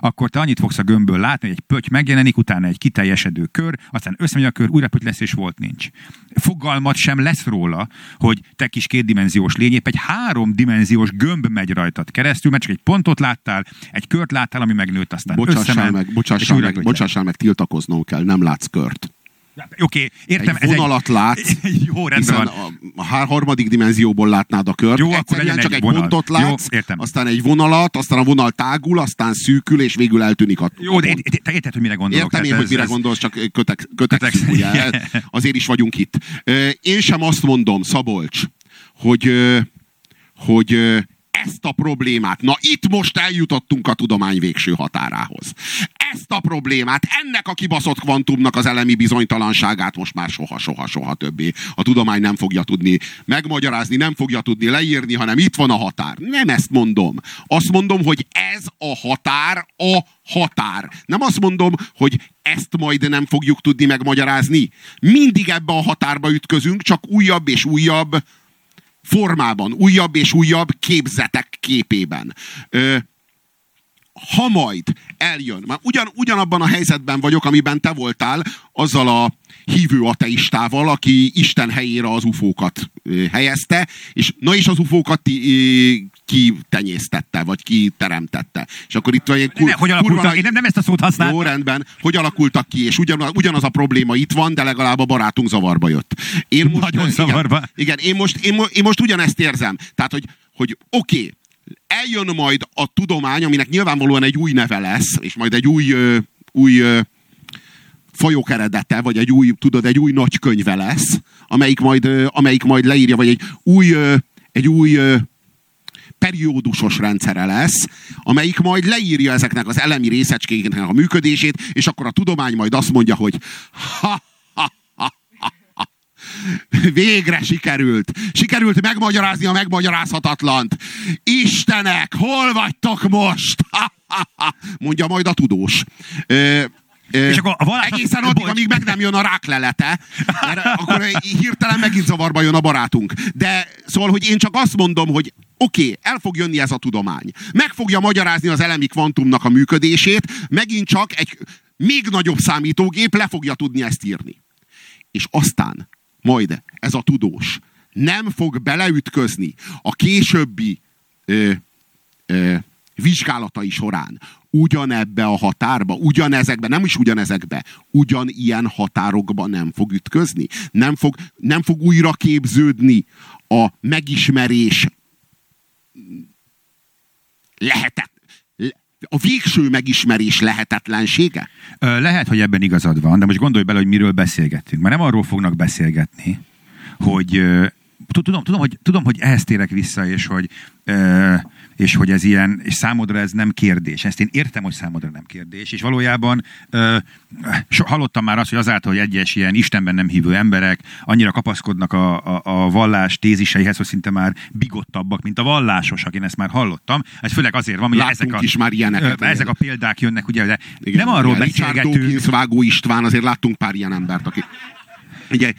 [SPEAKER 2] akkor te annyit fogsz a gömbből látni, hogy egy pöty megjelenik, utána egy kiteljesedő kör, aztán összemegy a kör, újra pöty lesz, és volt nincs. Fogalmat sem lesz róla, hogy te kis kétdimenziós lény, épp egy háromdimenziós gömb megy rajtad keresztül, mert csak egy pontot láttál, egy kört láttál, ami megnőtt, aztán
[SPEAKER 1] Bocsássál
[SPEAKER 2] összement,
[SPEAKER 1] meg, bocsássál meg, bocsássál meg, tiltakoznom kell, nem látsz kört.
[SPEAKER 2] Oké, okay, értem.
[SPEAKER 1] Egy vonalat egy... látsz,
[SPEAKER 2] jó, rendben van.
[SPEAKER 1] A, a harmadik dimenzióból látnád a kört.
[SPEAKER 2] Jó, akkor
[SPEAKER 1] csak
[SPEAKER 2] egy vonal.
[SPEAKER 1] pontot látsz,
[SPEAKER 2] jó, értem.
[SPEAKER 1] aztán egy vonalat, aztán a vonal tágul, aztán szűkül, és végül eltűnik a
[SPEAKER 2] Jó, de te érted, hogy mire gondolok.
[SPEAKER 1] Értem én, hogy mire gondolsz, csak kötek, kötekszünk, ugye? Azért is vagyunk itt. Én sem azt mondom, Szabolcs, hogy, hogy ezt a problémát, na itt most eljutottunk a tudomány végső határához. Ezt a problémát, ennek a kibaszott kvantumnak az elemi bizonytalanságát most már soha, soha, soha többé. A tudomány nem fogja tudni megmagyarázni, nem fogja tudni leírni, hanem itt van a határ. Nem ezt mondom. Azt mondom, hogy ez a határ a határ. Nem azt mondom, hogy ezt majd nem fogjuk tudni megmagyarázni. Mindig ebbe a határba ütközünk, csak újabb és újabb formában, újabb és újabb képzetek képében. Ö, ha majd eljön, már ugyan, ugyanabban a helyzetben vagyok, amiben te voltál, azzal a hívő ateistával, aki Isten helyére az ufókat helyezte, és na és az ufókat ki tenyésztette, vagy ki teremtette. És akkor itt vagy egy
[SPEAKER 2] kur, ne, hogy alakultak, kurva, én nem, nem ezt a szót használtam.
[SPEAKER 1] Jó, rendben, hogy alakultak ki, és ugyan, ugyanaz a probléma itt van, de legalább a barátunk zavarba jött.
[SPEAKER 2] Én most, Nagyon igen, zavarba.
[SPEAKER 1] Igen, én most, én, én most ugyanezt érzem. Tehát, hogy, hogy oké, okay, eljön majd a tudomány, aminek nyilvánvalóan egy új neve lesz, és majd egy új, új fajok eredete, vagy egy új, tudod, egy új nagy könyve lesz, amelyik majd, amelyik majd leírja, vagy egy új, egy új periódusos rendszere lesz, amelyik majd leírja ezeknek az elemi részecskéknek a működését, és akkor a tudomány majd azt mondja, hogy ha, Végre sikerült. Sikerült megmagyarázni a megmagyarázhatatlant. Istenek, hol vagytok most? Mondja majd a tudós. És akkor a valás... Egészen addig, amíg meg nem jön a ráklelete, mert akkor hirtelen megint zavarba jön a barátunk. De szóval, hogy én csak azt mondom, hogy oké, okay, el fog jönni ez a tudomány. Meg fogja magyarázni az elemi kvantumnak a működését, megint csak egy még nagyobb számítógép le fogja tudni ezt írni. És aztán majd ez a tudós nem fog beleütközni a későbbi ö, ö, vizsgálatai során ugyanebbe a határba, ugyanezekbe, nem is ugyanezekbe, ugyanilyen határokba nem fog ütközni. Nem fog, nem fog újra képződni a megismerés lehetett, a végső megismerés lehetetlensége?
[SPEAKER 2] Lehet, hogy ebben igazad van, de most gondolj bele, hogy miről beszélgettünk. Mert nem arról fognak beszélgetni, hogy tudom, tudom, hogy, tudom, hogy ehhez térek vissza, és hogy, és hogy ez ilyen, és számodra ez nem kérdés. Ezt én értem, hogy számodra nem kérdés, és valójában so, hallottam már azt, hogy azáltal, hogy egyes ilyen Istenben nem hívő emberek annyira kapaszkodnak a, a, a vallás téziseihez, hogy szinte már bigottabbak, mint a vallásosak. Én ezt már hallottam. Ez főleg azért van, hogy ezek a,
[SPEAKER 1] is már ilyeneket,
[SPEAKER 2] ezek a példák jönnek, ugye, de Igen, nem arról beszélgetünk.
[SPEAKER 1] Richard Dawkins, Vágó István, azért láttunk pár ilyen embert, aki ugye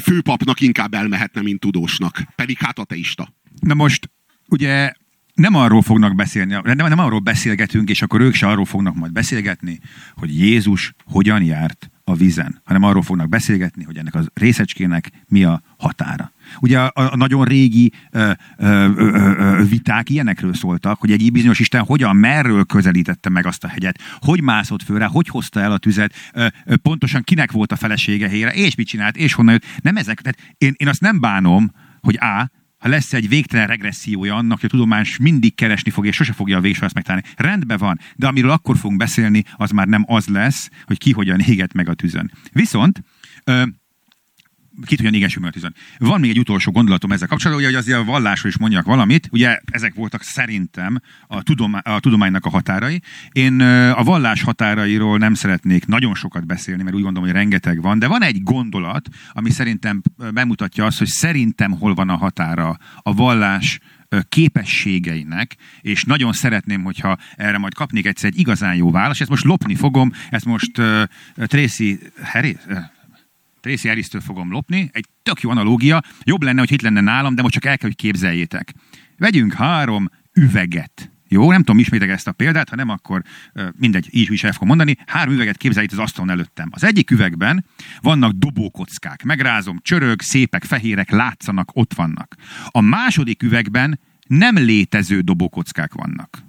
[SPEAKER 1] főpapnak inkább elmehetne, mint tudósnak. Pedig hát ateista.
[SPEAKER 2] Na most, ugye nem arról fognak beszélni, nem, nem arról beszélgetünk, és akkor ők se arról fognak majd beszélgetni, hogy Jézus hogyan járt a vízen, hanem arról fognak beszélgetni, hogy ennek a részecskének mi a határa. Ugye a, a nagyon régi ö, ö, ö, ö, viták ilyenekről szóltak, hogy egy bizonyos Isten hogyan, merről közelítette meg azt a hegyet, hogy mászott föl rá, hogy hozta el a tüzet, ö, ö, pontosan kinek volt a felesége helyére, és mit csinált, és honnan jött. Nem ezek. Tehát én, én azt nem bánom, hogy A, ha lesz egy végtelen regressziója annak, hogy a tudomás mindig keresni fog, és sose fogja a végsőt megtalálni. Rendben van, de amiről akkor fogunk beszélni, az már nem az lesz, hogy ki hogyan éget meg a tűzön. Viszont ö, égesül meg a tűzön. Van még egy utolsó gondolatom ezzel kapcsolatban, hogy azért a vallásról is mondjak valamit. Ugye ezek voltak szerintem a, tudomá- a tudománynak a határai. Én a vallás határairól nem szeretnék nagyon sokat beszélni, mert úgy gondolom, hogy rengeteg van, de van egy gondolat, ami szerintem bemutatja azt, hogy szerintem hol van a határa a vallás képességeinek, és nagyon szeretném, hogyha erre majd kapnék egyszer egy igazán jó választ. Ezt most lopni fogom, ezt most uh, Tracy Harris, Tracy harris fogom lopni, egy tök jó analógia, jobb lenne, hogy itt lenne nálam, de most csak el kell, hogy képzeljétek. Vegyünk három üveget. Jó, nem tudom, ismétek ezt a példát, ha nem, akkor mindegy, így is el fogom mondani. Három üveget képzeljét az asztalon előttem. Az egyik üvegben vannak dobókockák. Megrázom, csörög, szépek, fehérek, látszanak, ott vannak. A második üvegben nem létező dobókockák vannak.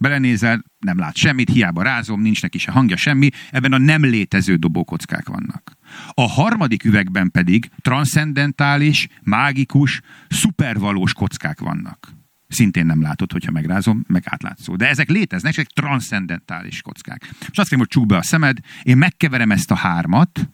[SPEAKER 2] Belenézel, nem lát semmit, hiába rázom, nincs neki se hangja, semmi. Ebben a nem létező dobókockák vannak. A harmadik üvegben pedig transzendentális, mágikus, szupervalós kockák vannak. Szintén nem látod, hogyha megrázom, meg átlátszó. De ezek léteznek, ezek transzendentális kockák. És azt kérem, hogy csuk be a szemed, én megkeverem ezt a hármat,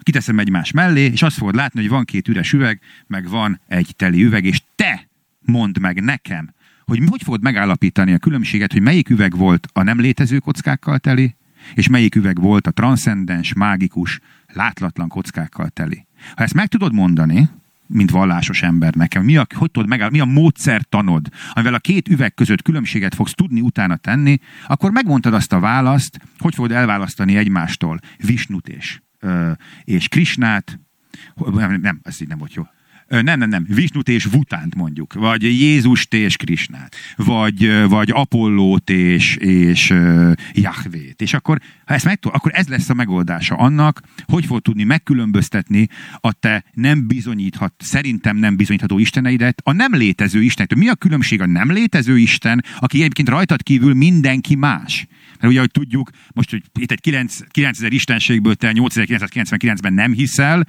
[SPEAKER 2] kiteszem egymás mellé, és azt fogod látni, hogy van két üres üveg, meg van egy teli üveg, és te mondd meg nekem, hogy hogy fogod megállapítani a különbséget, hogy melyik üveg volt a nem létező kockákkal teli, és melyik üveg volt a transzcendens, mágikus, látlatlan kockákkal teli. Ha ezt meg tudod mondani, mint vallásos ember nekem, mi a, hogy tudod megáll, mi a módszertanod, amivel a két üveg között különbséget fogsz tudni utána tenni, akkor megmondtad azt a választ, hogy fogod elválasztani egymástól Visnut és, és Krisnát, nem, nem, ez így nem volt jó nem, nem, nem, Visnut és Vutánt mondjuk, vagy Jézust és Krisnát, vagy, vagy Apollót és, és uh, Jahvét. És akkor, ha ezt meg akkor ez lesz a megoldása annak, hogy fog tudni megkülönböztetni a te nem bizonyíthat, szerintem nem bizonyítható isteneidet a nem létező Istenektől. Mi a különbség a nem létező Isten, aki egyébként rajtad kívül mindenki más? Mert ugye, ahogy tudjuk, most, hogy itt egy 9, 9000 istenségből te 8999-ben nem hiszel,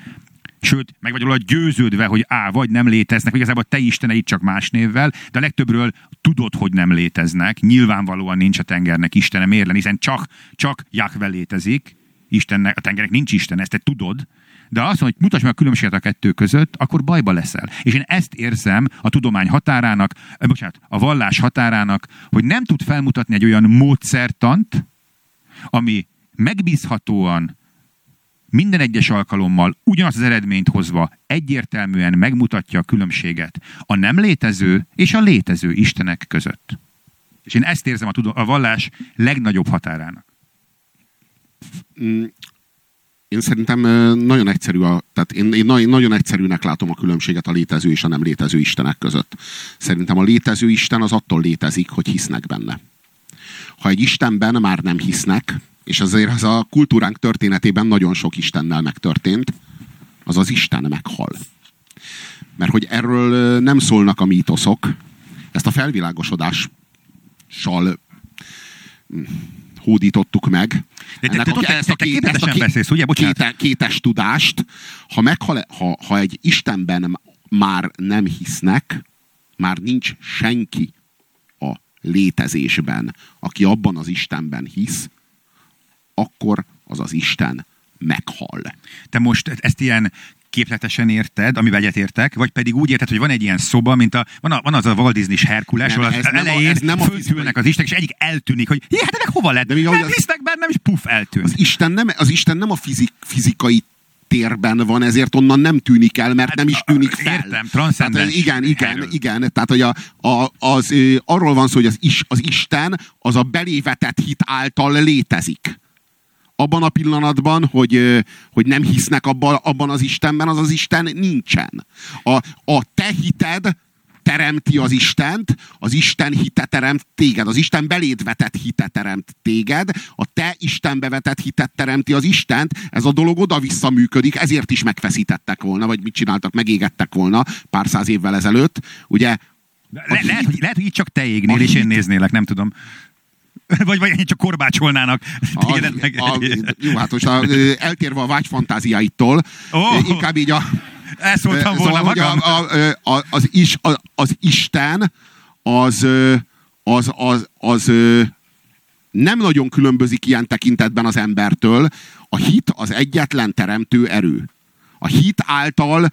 [SPEAKER 2] Sőt, meg vagy róla győződve, hogy á, vagy nem léteznek, vagy igazából te isteneid csak más névvel, de a legtöbbről tudod, hogy nem léteznek. Nyilvánvalóan nincs a tengernek istene, miért hiszen csak, csak Jahve létezik. Istennek, a tengernek nincs isten, ezt te tudod. De azt mondja, hogy mutasd meg a különbséget a kettő között, akkor bajba leszel. És én ezt érzem a tudomány határának, bocsánat, a vallás határának, hogy nem tud felmutatni egy olyan módszertant, ami megbízhatóan minden egyes alkalommal ugyanazt az eredményt hozva egyértelműen megmutatja a különbséget a nem létező és a létező Istenek között. És én ezt érzem a, tudom, a vallás legnagyobb határának.
[SPEAKER 1] Mm, én szerintem nagyon egyszerű, a, tehát én, én nagyon egyszerűnek látom a különbséget a létező és a nem létező Istenek között. Szerintem a létező Isten az attól létezik, hogy hisznek benne. Ha egy Istenben már nem hisznek, és azért ez a kultúránk történetében nagyon sok Istennel megtörtént, az az Isten meghal. Mert hogy erről nem szólnak a mítoszok, ezt a felvilágosodással hm, hódítottuk meg.
[SPEAKER 2] Ennek a, ezt a, két, ezt a beszélsz, ugye?
[SPEAKER 1] Kéte, kétes tudást, ha, meghal, ha, ha egy Istenben már nem hisznek, már nincs senki a létezésben, aki abban az Istenben hisz, akkor az az Isten meghal.
[SPEAKER 2] Te most ezt ilyen képletesen érted, amivel egyetértek, vagy pedig úgy érted, hogy van egy ilyen szoba, mint a, van, a, van az a Walt Disney Herkules, ahol az elején a, nem föltűnnek az Isten, és egyik eltűnik, hogy hát ennek hova lett? De nem az, hisznek bennem, és puf, eltűnt.
[SPEAKER 1] Az Isten nem, az Isten nem a fizik, fizikai térben van, ezért onnan nem tűnik el, mert hát, nem is tűnik fel.
[SPEAKER 2] Értem, transzcendens.
[SPEAKER 1] Igen, igen, erről. igen. Tehát, hogy a, a, az, arról van szó, hogy az, is, az Isten az a belévetett hit által létezik abban a pillanatban, hogy, hogy nem hisznek abban, abban az Istenben, az az Isten nincsen. A, a te hited teremti az Istent, az Isten hite teremt téged, az Isten beléd vetett hite teremt téged, a te Istenbe vetett hitet teremti az Istent, ez a dolog oda-vissza működik, ezért is megfeszítettek volna, vagy mit csináltak, megégettek volna pár száz évvel ezelőtt. Ugye,
[SPEAKER 2] Le, lehet, hogy, lehet, hogy itt csak te égnél, és én néznélek, nem tudom. Vagy, vagy csak korbácsolnának
[SPEAKER 1] a, meg. A, jó, hát most a, eltérve a vágy fantáziáitól, oh. inkább így a,
[SPEAKER 2] Ezt mondtam volna
[SPEAKER 1] szóval,
[SPEAKER 2] magam.
[SPEAKER 1] A, a, a, az, is, a, az Isten az, az, az, az nem nagyon különbözik ilyen tekintetben az embertől. A hit az egyetlen teremtő erő. A hit által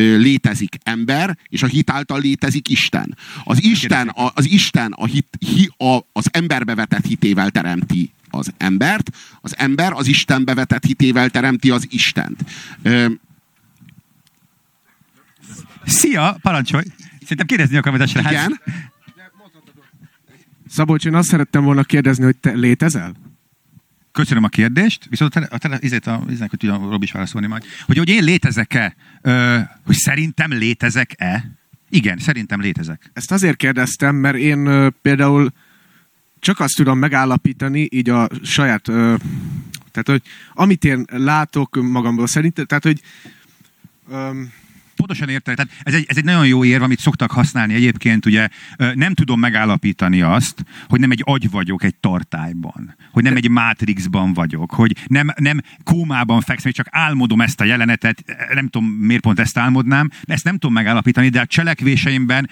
[SPEAKER 1] létezik ember, és a hit által létezik Isten. Az Isten, a, az, Isten a hit, hi, a, az emberbe vetett hitével teremti az embert, az ember az Istenbe vetett hitével teremti az Istent.
[SPEAKER 2] Szia, parancsolj! Szerintem kérdezni akarom a srác.
[SPEAKER 1] Igen?
[SPEAKER 3] Szabolcs, én azt szerettem volna kérdezni, hogy te létezel?
[SPEAKER 2] Köszönöm a kérdést, viszont a, a, izét a, izét, hogy tudja Robi is válaszolni majd. Hogy, hogy én létezek-e? Ö, hogy szerintem létezek-e? Igen, szerintem létezek.
[SPEAKER 3] Ezt azért kérdeztem, mert én ö, például csak azt tudom megállapítani, így a saját, ö, tehát hogy amit én látok magamból szerintem, tehát hogy ö,
[SPEAKER 2] Pontosan érted. Tehát ez egy, ez egy nagyon jó érv, amit szoktak használni egyébként. Ugye nem tudom megállapítani azt, hogy nem egy agy vagyok egy tartályban, hogy nem egy mátrixban vagyok, hogy nem, nem kómában fekszem, csak álmodom ezt a jelenetet, nem tudom miért pont ezt álmodnám, ezt nem tudom megállapítani, de a cselekvéseimben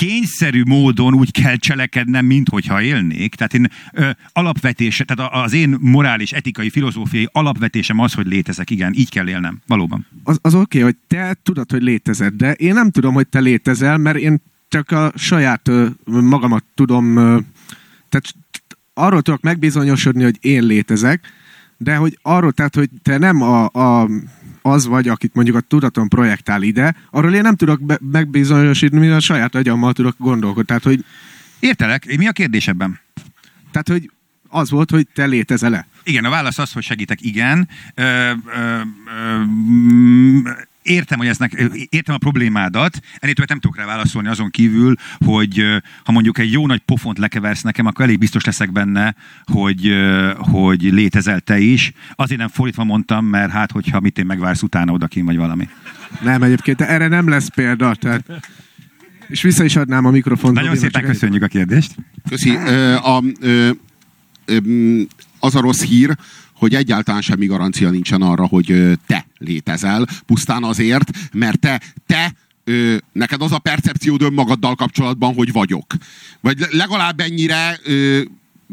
[SPEAKER 2] kényszerű módon úgy kell cselekednem, mint hogyha élnék. Tehát én ö, alapvetése, tehát az én morális, etikai, filozófiai alapvetésem az, hogy létezek. Igen, így kell élnem. Valóban.
[SPEAKER 3] Az, az oké, okay, hogy te tudod, hogy létezed, de én nem tudom, hogy te létezel, mert én csak a saját ö, magamat tudom, ö, tehát arról tudok megbizonyosodni, hogy én létezek, de hogy arról, tehát, hogy te nem a, a az vagy, akit mondjuk a tudaton projektál ide, arról én nem tudok be- megbizonyosítani, mint a saját agyammal tudok gondolkodni. Tehát, hogy...
[SPEAKER 2] Értelek. Mi a kérdés ebben?
[SPEAKER 3] Tehát, hogy az volt, hogy te létezel-e?
[SPEAKER 2] Igen, a válasz az, hogy segítek, igen. Ö, ö, ö, értem, hogy eznek, értem a problémádat, ennél többet nem tudok rá válaszolni azon kívül, hogy ha mondjuk egy jó nagy pofont lekeversz nekem, akkor elég biztos leszek benne, hogy, hogy létezel te is. Azért nem fordítva mondtam, mert hát, hogyha mit én megvársz utána odakin vagy valami.
[SPEAKER 3] Nem, egyébként erre nem lesz példa, tehát... És vissza is adnám a mikrofont.
[SPEAKER 2] Nagyon szépen köszönjük a kérdést.
[SPEAKER 1] Köszi. Ö, a, ö, ö, az a rossz hír, hogy egyáltalán semmi garancia nincsen arra, hogy te létezel, pusztán azért, mert te, te ö, neked az a percepciód önmagaddal kapcsolatban, hogy vagyok. Vagy legalább ennyire ö,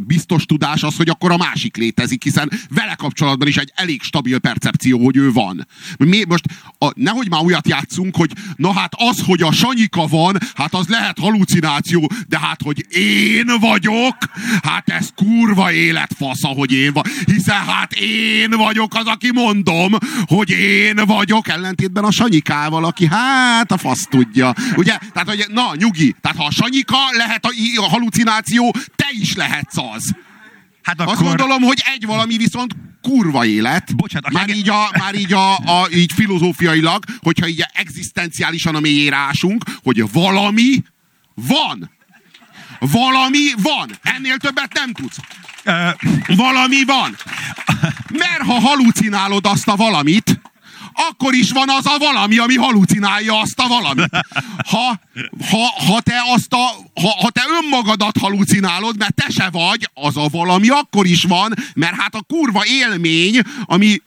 [SPEAKER 1] biztos tudás az, hogy akkor a másik létezik, hiszen vele kapcsolatban is egy elég stabil percepció, hogy ő van. Mi most a, nehogy már olyat játszunk, hogy na hát az, hogy a Sanyika van, hát az lehet halucináció, de hát, hogy én vagyok, hát ez kurva életfasza, hogy én vagy. Hiszen hát én vagyok az, aki mondom, hogy én vagyok, ellentétben a Sanyikával, aki hát a fasz tudja. Ugye? Tehát, hogy na, nyugi. Tehát, ha a Sanyika lehet a, a halucináció, te is lehetsz az.
[SPEAKER 2] Hát
[SPEAKER 1] akkor... Azt gondolom, hogy egy valami viszont kurva élet.
[SPEAKER 2] Bocsánat,
[SPEAKER 1] már, így a, már így, a, a, így filozófiailag, hogyha így egzisztenciálisan a mélyére ásunk, hogy valami van. Valami van. Ennél többet nem tudsz. Valami van. Mert ha halucinálod azt a valamit, akkor is van az a valami, ami halucinálja azt a valamit. Ha, ha, ha, te, azt a, ha, ha te önmagadat halucinálod, mert te se vagy, az a valami akkor is van, mert hát a kurva élmény, ami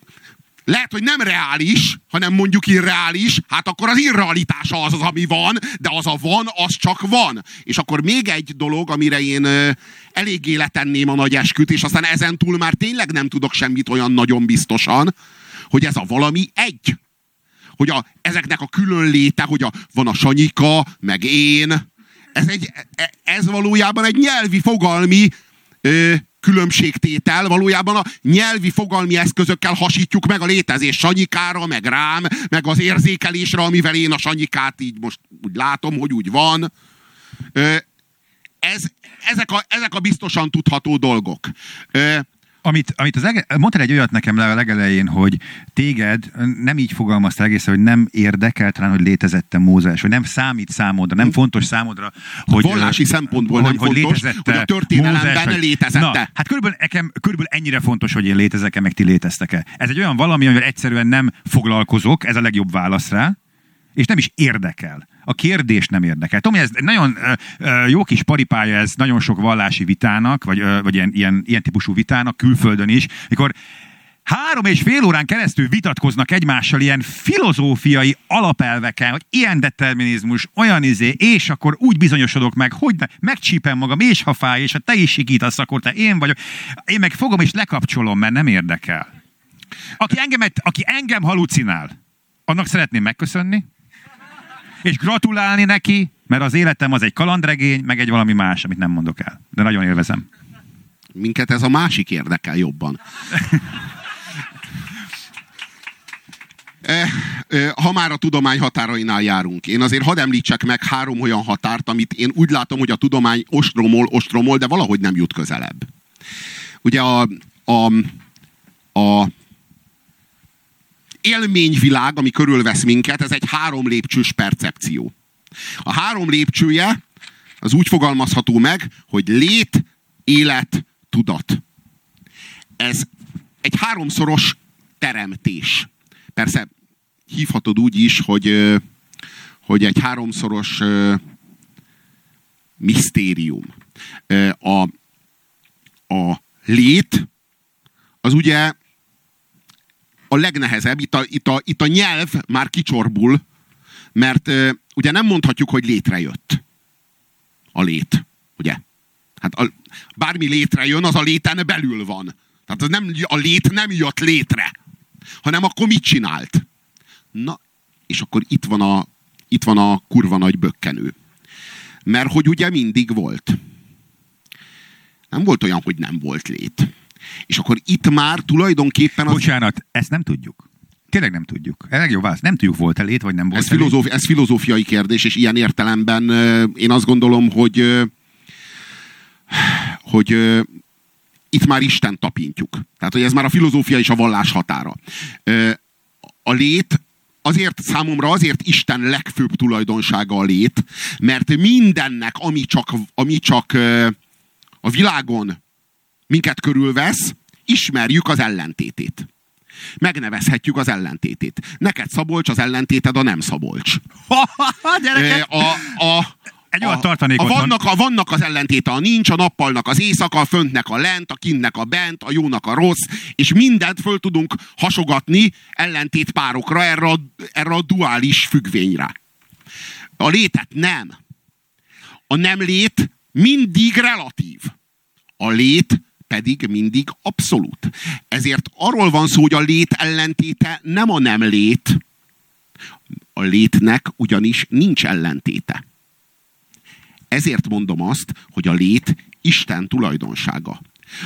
[SPEAKER 1] lehet, hogy nem reális, hanem mondjuk irreális, hát akkor az irrealitása az az, ami van, de az a van, az csak van. És akkor még egy dolog, amire én eléggé letenném a nagy esküt, és aztán ezen túl már tényleg nem tudok semmit olyan nagyon biztosan, hogy ez a valami egy. Hogy a, ezeknek a külön léte, hogy a, van a Sanyika, meg én. Ez, egy, e, ez valójában egy nyelvi fogalmi ö, különbségtétel, valójában a nyelvi fogalmi eszközökkel hasítjuk meg a létezés Sanyikára, meg rám, meg az érzékelésre, amivel én a Sanyikát így most úgy látom, hogy úgy van. Ö, ez, ezek, a, ezek a biztosan tudható dolgok. Ö,
[SPEAKER 2] amit, amit az ege, mondtál egy olyat nekem le a legelején, hogy téged nem így fogalmaztál egészen, hogy nem érdekel talán, hogy létezette Mózes, vagy nem számít számodra, nem fontos számodra, hogy...
[SPEAKER 1] Vallási szempontból hogy, nem hogy fontos, hogy a történelemben Mózes, létezette. Na,
[SPEAKER 2] hát körülbelül, nekem, körülbelül ennyire fontos, hogy én létezek-e, meg ti léteztek-e. Ez egy olyan valami, amivel egyszerűen nem foglalkozok, ez a legjobb válasz rá, és nem is érdekel. A kérdés nem érdekel. Tudom, ez nagyon uh, jó kis paripája ez nagyon sok vallási vitának, vagy, vagy ilyen, ilyen, ilyen típusú vitának, külföldön is, mikor három és fél órán keresztül vitatkoznak egymással ilyen filozófiai alapelveken, hogy ilyen determinizmus, olyan izé, és akkor úgy bizonyosodok meg, hogy megcsípem magam, és ha fáj, és ha te is sikítasz, akkor te én vagyok. Én meg fogom és lekapcsolom, mert nem érdekel. Aki engem, aki engem halucinál, annak szeretném megköszönni, és gratulálni neki, mert az életem az egy kalandregény, meg egy valami más, amit nem mondok el. De nagyon élvezem.
[SPEAKER 1] Minket ez a másik érdekel jobban. Ha már a tudomány határainál járunk, én azért hadd említsek meg három olyan határt, amit én úgy látom, hogy a tudomány ostromol, ostromol, de valahogy nem jut közelebb. Ugye a, a, a élményvilág, ami körülvesz minket, ez egy három lépcsős percepció. A három lépcsője az úgy fogalmazható meg, hogy lét, élet, tudat. Ez egy háromszoros teremtés. Persze hívhatod úgy is, hogy, hogy egy háromszoros misztérium. A, a lét az ugye a legnehezebb, itt a, itt, a, itt a nyelv már kicsorbul, mert ugye nem mondhatjuk, hogy létrejött a lét, ugye? Hát a, bármi létrejön, az a léten belül van. Tehát az nem, a lét nem jött létre, hanem akkor mit csinált? Na, és akkor itt van a, itt van a kurva nagy bökkenő. Mert hogy ugye mindig volt. Nem volt olyan, hogy nem volt lét. És akkor itt már tulajdonképpen...
[SPEAKER 2] Az... Bocsánat, ezt nem tudjuk. Tényleg nem tudjuk. Ez legjobb válasz. Nem tudjuk, volt-e lét, vagy nem volt
[SPEAKER 1] ez, filozófi, ez filozófiai kérdés, és ilyen értelemben én azt gondolom, hogy hogy itt már Isten tapintjuk. Tehát, hogy ez már a filozófia és a vallás határa. A lét azért számomra azért Isten legfőbb tulajdonsága a lét, mert mindennek, ami csak, ami csak a világon minket körülvesz, ismerjük az ellentétét. Megnevezhetjük az ellentétét. Neked Szabolcs, az ellentéted a nem Szabolcs.
[SPEAKER 2] a, a, egy olyan tartanékot
[SPEAKER 1] a vannak, a vannak az ellentéte, a nincs, a nappalnak az éjszaka, a föntnek a lent, a kinnek a bent, a jónak a rossz, és mindent föl tudunk hasogatni ellentét párokra, erre a, erre a duális függvényre. A létet nem. A nem lét mindig relatív. A lét pedig mindig abszolút. Ezért arról van szó, hogy a lét ellentéte nem a nem lét, a létnek ugyanis nincs ellentéte. Ezért mondom azt, hogy a lét Isten tulajdonsága.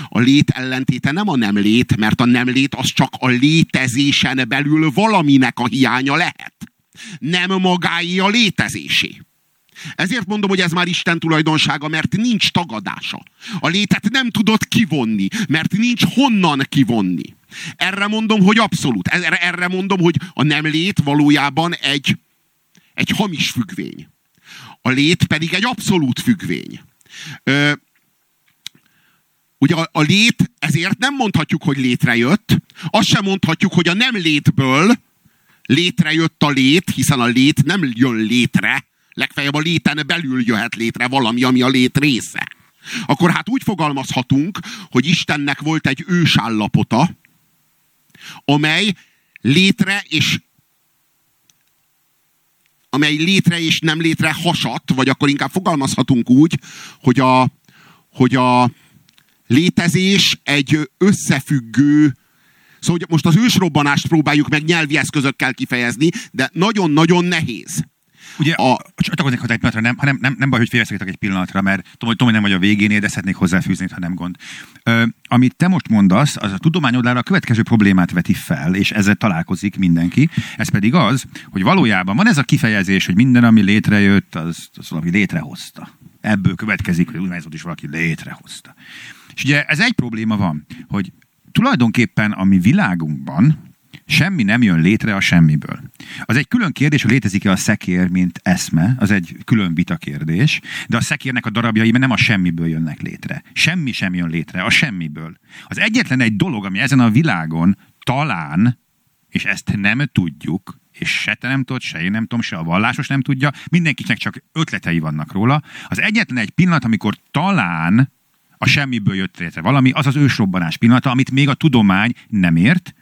[SPEAKER 1] A lét ellentéte nem a nem lét, mert a nem lét az csak a létezésen belül valaminek a hiánya lehet. Nem magáé a létezésé. Ezért mondom, hogy ez már Isten tulajdonsága, mert nincs tagadása. A létet nem tudod kivonni, mert nincs honnan kivonni. Erre mondom, hogy abszolút. Erre, erre mondom, hogy a nem lét valójában egy, egy hamis függvény. A lét pedig egy abszolút függvény. Ö, ugye a, a lét, ezért nem mondhatjuk, hogy létrejött, azt sem mondhatjuk, hogy a nem létből létrejött a lét, hiszen a lét nem jön létre, legfeljebb a léten belül jöhet létre valami, ami a lét része. Akkor hát úgy fogalmazhatunk, hogy Istennek volt egy ősállapota, amely létre és amely létre és nem létre hasat, vagy akkor inkább fogalmazhatunk úgy, hogy a, hogy a létezés egy összefüggő, Szóval most az ősrobbanást próbáljuk meg nyelvi eszközökkel kifejezni, de nagyon-nagyon nehéz.
[SPEAKER 2] Ugye, a... csatlakoznék hozzá egy pillanatra, nem, hanem nem, nem baj, hogy félreszakítok egy pillanatra, mert tudom, hogy, nem vagy a végénél, de szeretnék hozzáfűzni, ha nem gond. Ö, amit te most mondasz, az a tudományodlára a következő problémát veti fel, és ezzel találkozik mindenki. Ez pedig az, hogy valójában van ez a kifejezés, hogy minden, ami létrejött, az, az valami létrehozta. Ebből következik, hogy úgy is valaki létrehozta. És ugye ez egy probléma van, hogy tulajdonképpen a mi világunkban, Semmi nem jön létre a semmiből. Az egy külön kérdés, hogy létezik-e a szekér, mint eszme, az egy külön vita kérdés, de a szekérnek a darabjai nem a semmiből jönnek létre. Semmi sem jön létre a semmiből. Az egyetlen egy dolog, ami ezen a világon talán, és ezt nem tudjuk, és se te nem tudod, se én nem tudom, se a vallásos nem tudja, mindenkinek csak ötletei vannak róla. Az egyetlen egy pillanat, amikor talán A semmiből jött létre valami, az az ősrobbanás pillanata, amit még a tudomány nem ért,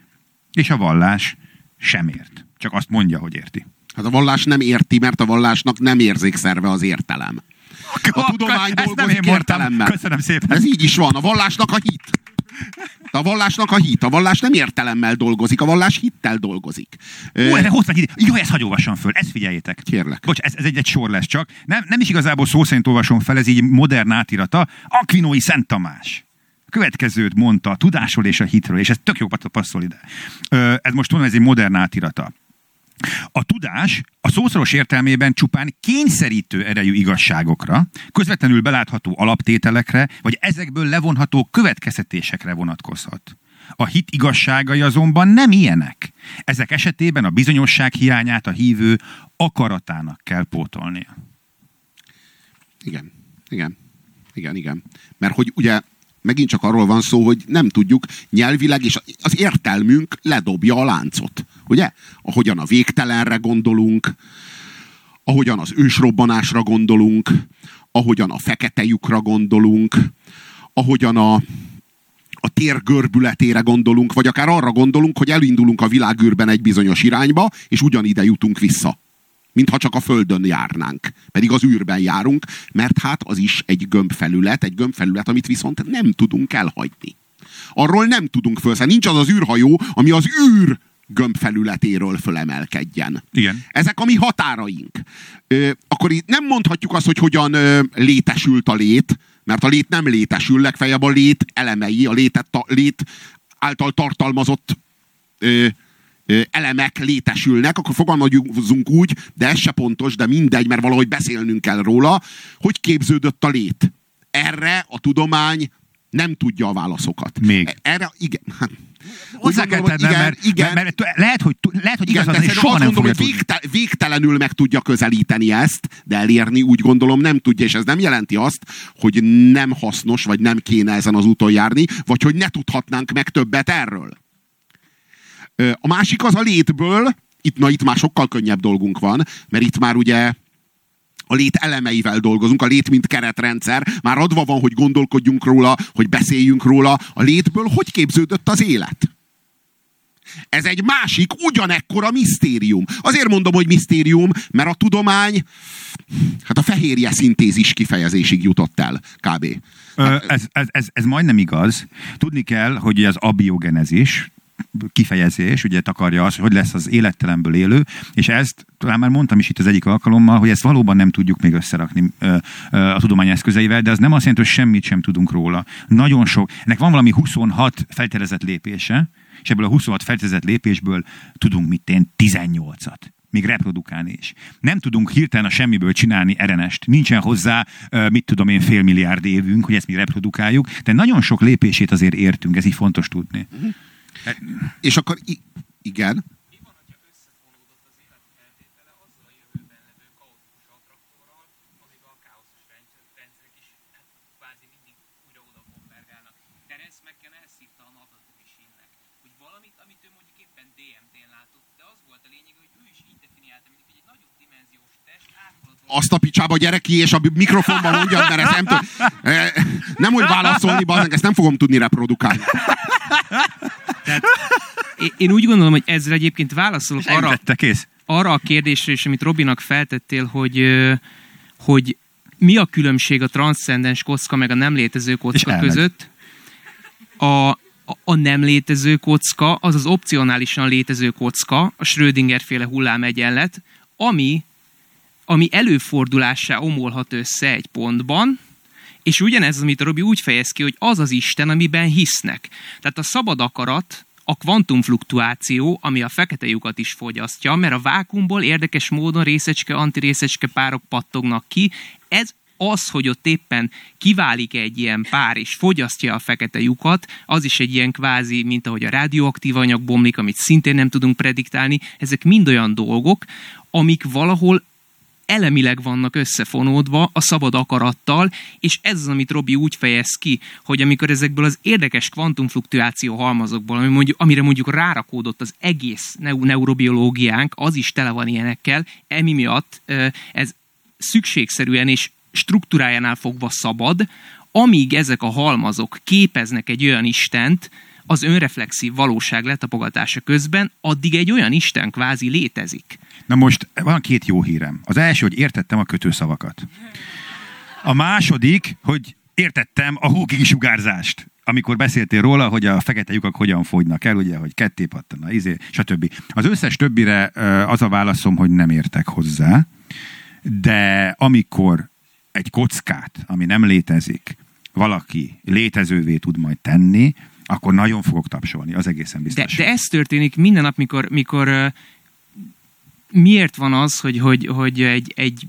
[SPEAKER 2] és a vallás sem ért. Csak azt mondja, hogy érti.
[SPEAKER 1] Hát a vallás nem érti, mert a vallásnak nem érzékszerve az értelem. A tudomány dolgozik értelemmel.
[SPEAKER 2] Köszönöm szépen.
[SPEAKER 1] Ez így is van. A vallásnak a hit. A vallásnak a hit. A vallás nem értelemmel dolgozik, a vallás hittel dolgozik.
[SPEAKER 2] Ó, erre hoztam egy Jó, ezt olvassam föl, ezt figyeljétek.
[SPEAKER 1] Kérlek.
[SPEAKER 2] Bocs, ez, ez egy, egy sor lesz csak. Nem, nem is igazából szó szerint olvasom fel, ez így modern átirata. Aquinoi Szent Tamás. Következőt mondta a tudásról és a hitről, és ez tök jó passzol ide. Ez most mondom, ez egy modern átirata. A tudás a szószoros értelmében csupán kényszerítő erejű igazságokra, közvetlenül belátható alaptételekre, vagy ezekből levonható következtetésekre vonatkozhat. A hit igazságai azonban nem ilyenek. Ezek esetében a bizonyosság hiányát a hívő akaratának kell pótolnia.
[SPEAKER 1] Igen, igen, igen, igen. Mert hogy ugye megint csak arról van szó, hogy nem tudjuk nyelvileg, és az értelmünk ledobja a láncot. Ugye? Ahogyan a végtelenre gondolunk, ahogyan az ősrobbanásra gondolunk, ahogyan a fekete lyukra gondolunk, ahogyan a, a tér görbületére gondolunk, vagy akár arra gondolunk, hogy elindulunk a világűrben egy bizonyos irányba, és ugyanide jutunk vissza. Mintha csak a Földön járnánk. Pedig az űrben járunk, mert hát az is egy gömbfelület, egy gömbfelület, amit viszont nem tudunk elhagyni. Arról nem tudunk felszállni. Nincs az az űrhajó, ami az űr gömbfelületéről fölemelkedjen.
[SPEAKER 2] Igen.
[SPEAKER 1] Ezek a mi határaink. Ö, akkor itt nem mondhatjuk azt, hogy hogyan ö, létesült a lét, mert a lét nem létesül, legfeljebb a lét elemei, a létet, ta, lét által tartalmazott ö, elemek létesülnek, akkor fogalmazunk úgy, de ez se pontos, de mindegy, mert valahogy beszélnünk kell róla, hogy képződött a lét. Erre a tudomány nem tudja a válaszokat.
[SPEAKER 2] Még.
[SPEAKER 1] Erre, igen. Hát,
[SPEAKER 2] Hozzá kell tennem, mert,
[SPEAKER 1] igen,
[SPEAKER 2] mert, mert lehet, hogy, lehet, hogy igaz
[SPEAKER 1] igen,
[SPEAKER 2] az,
[SPEAKER 1] de
[SPEAKER 2] és
[SPEAKER 1] soha nem gondolom, hogy végte, végtelenül meg tudja közelíteni ezt, de elérni úgy gondolom nem tudja, és ez nem jelenti azt, hogy nem hasznos, vagy nem kéne ezen az úton járni, vagy hogy ne tudhatnánk meg többet erről. A másik az a létből, itt, na itt már sokkal könnyebb dolgunk van, mert itt már ugye a lét elemeivel dolgozunk, a lét mint keretrendszer, már adva van, hogy gondolkodjunk róla, hogy beszéljünk róla, a létből hogy képződött az élet? Ez egy másik, ugyanekkora misztérium. Azért mondom, hogy misztérium, mert a tudomány, hát a fehérje szintézis kifejezésig jutott el, kb.
[SPEAKER 2] Ö, ez, ez, ez, ez majdnem igaz. Tudni kell, hogy az abiogenezis, kifejezés, ugye takarja azt, hogy lesz az élettelenből élő, és ezt talán már mondtam is itt az egyik alkalommal, hogy ezt valóban nem tudjuk még összerakni ö, ö, a tudomány eszközeivel, de az nem azt jelenti, hogy semmit sem tudunk róla. Nagyon sok. Ennek van valami 26 felterezett lépése, és ebből a 26 felterezett lépésből tudunk mit én 18-at még reprodukálni is. Nem tudunk hirtelen a semmiből csinálni RNS-t. Nincsen hozzá, mit tudom én, fél milliárd évünk, hogy ezt mi reprodukáljuk, de nagyon sok lépését azért értünk, ez így fontos tudni.
[SPEAKER 1] És akkor igen,
[SPEAKER 4] Mi van, hogyha összefonódott az élet feltétele azzal a jövőben levő kaotikus attraktorral, amiben a káoszos rendszer- rendszerek is hát, kvázi mindig újra oda konvergálnak. Terence McKenna ezt hívta a napnatövisinnek, hogy valamit, amit ő mondjuk éppen DMT-n látott, de az volt a lényeg, hogy ő is így definiálta, mint hogy egy nagyobb dimenziós test áthaladva
[SPEAKER 1] azt a picsába gyere ki, és a mikrofonban mondjad, mert ezt nem tud, eh, nem hogy válaszolni, bazdmeg, ezt nem fogom tudni reprodukálni.
[SPEAKER 4] Tehát én- úgy gondolom, hogy ezzel egyébként válaszolok arra,
[SPEAKER 2] Elütette, kész.
[SPEAKER 4] arra a kérdésre is, amit Robinak feltettél, hogy, hogy mi a különbség a transzcendens kocka meg a nem létező kocka között. A, a, nem létező kocka az az opcionálisan létező kocka, a Schrödinger féle hullámegyenlet, ami, ami előfordulásá omolhat össze egy pontban, és ugyanez, amit a Robi úgy fejez ki, hogy az az Isten, amiben hisznek. Tehát a szabad akarat, a kvantumfluktuáció, ami a fekete lyukat is fogyasztja, mert a vákumból érdekes módon részecske, antirészecske párok pattognak ki. Ez az, hogy ott éppen kiválik egy ilyen pár, és fogyasztja a fekete lyukat, az is egy ilyen kvázi, mint ahogy a radioaktív anyag bomlik, amit szintén nem tudunk prediktálni. Ezek mind olyan dolgok, amik valahol elemileg vannak összefonódva a szabad akarattal, és ez az, amit Robi úgy fejez ki, hogy amikor ezekből az érdekes kvantumfluktuáció halmazokból, ami mondjuk, amire mondjuk rárakódott az egész neu- neurobiológiánk, az is tele van ilyenekkel, emi miatt ez szükségszerűen és struktúrájánál fogva szabad, amíg ezek a halmazok képeznek egy olyan istent, az önreflexív valóság letapogatása közben, addig egy olyan Isten kvázi létezik.
[SPEAKER 2] Na most van két jó hírem. Az első, hogy értettem a kötőszavakat. A második, hogy értettem a Hawking sugárzást amikor beszéltél róla, hogy a fekete lyukak hogyan fogynak el, ugye, hogy ketté pattan a izé, stb. Az összes többire az a válaszom, hogy nem értek hozzá, de amikor egy kockát, ami nem létezik, valaki létezővé tud majd tenni, akkor nagyon fogok tapsolni, az egészen biztos.
[SPEAKER 4] De, de ez történik minden nap, mikor, mikor miért van az, hogy, hogy, hogy egy, egy,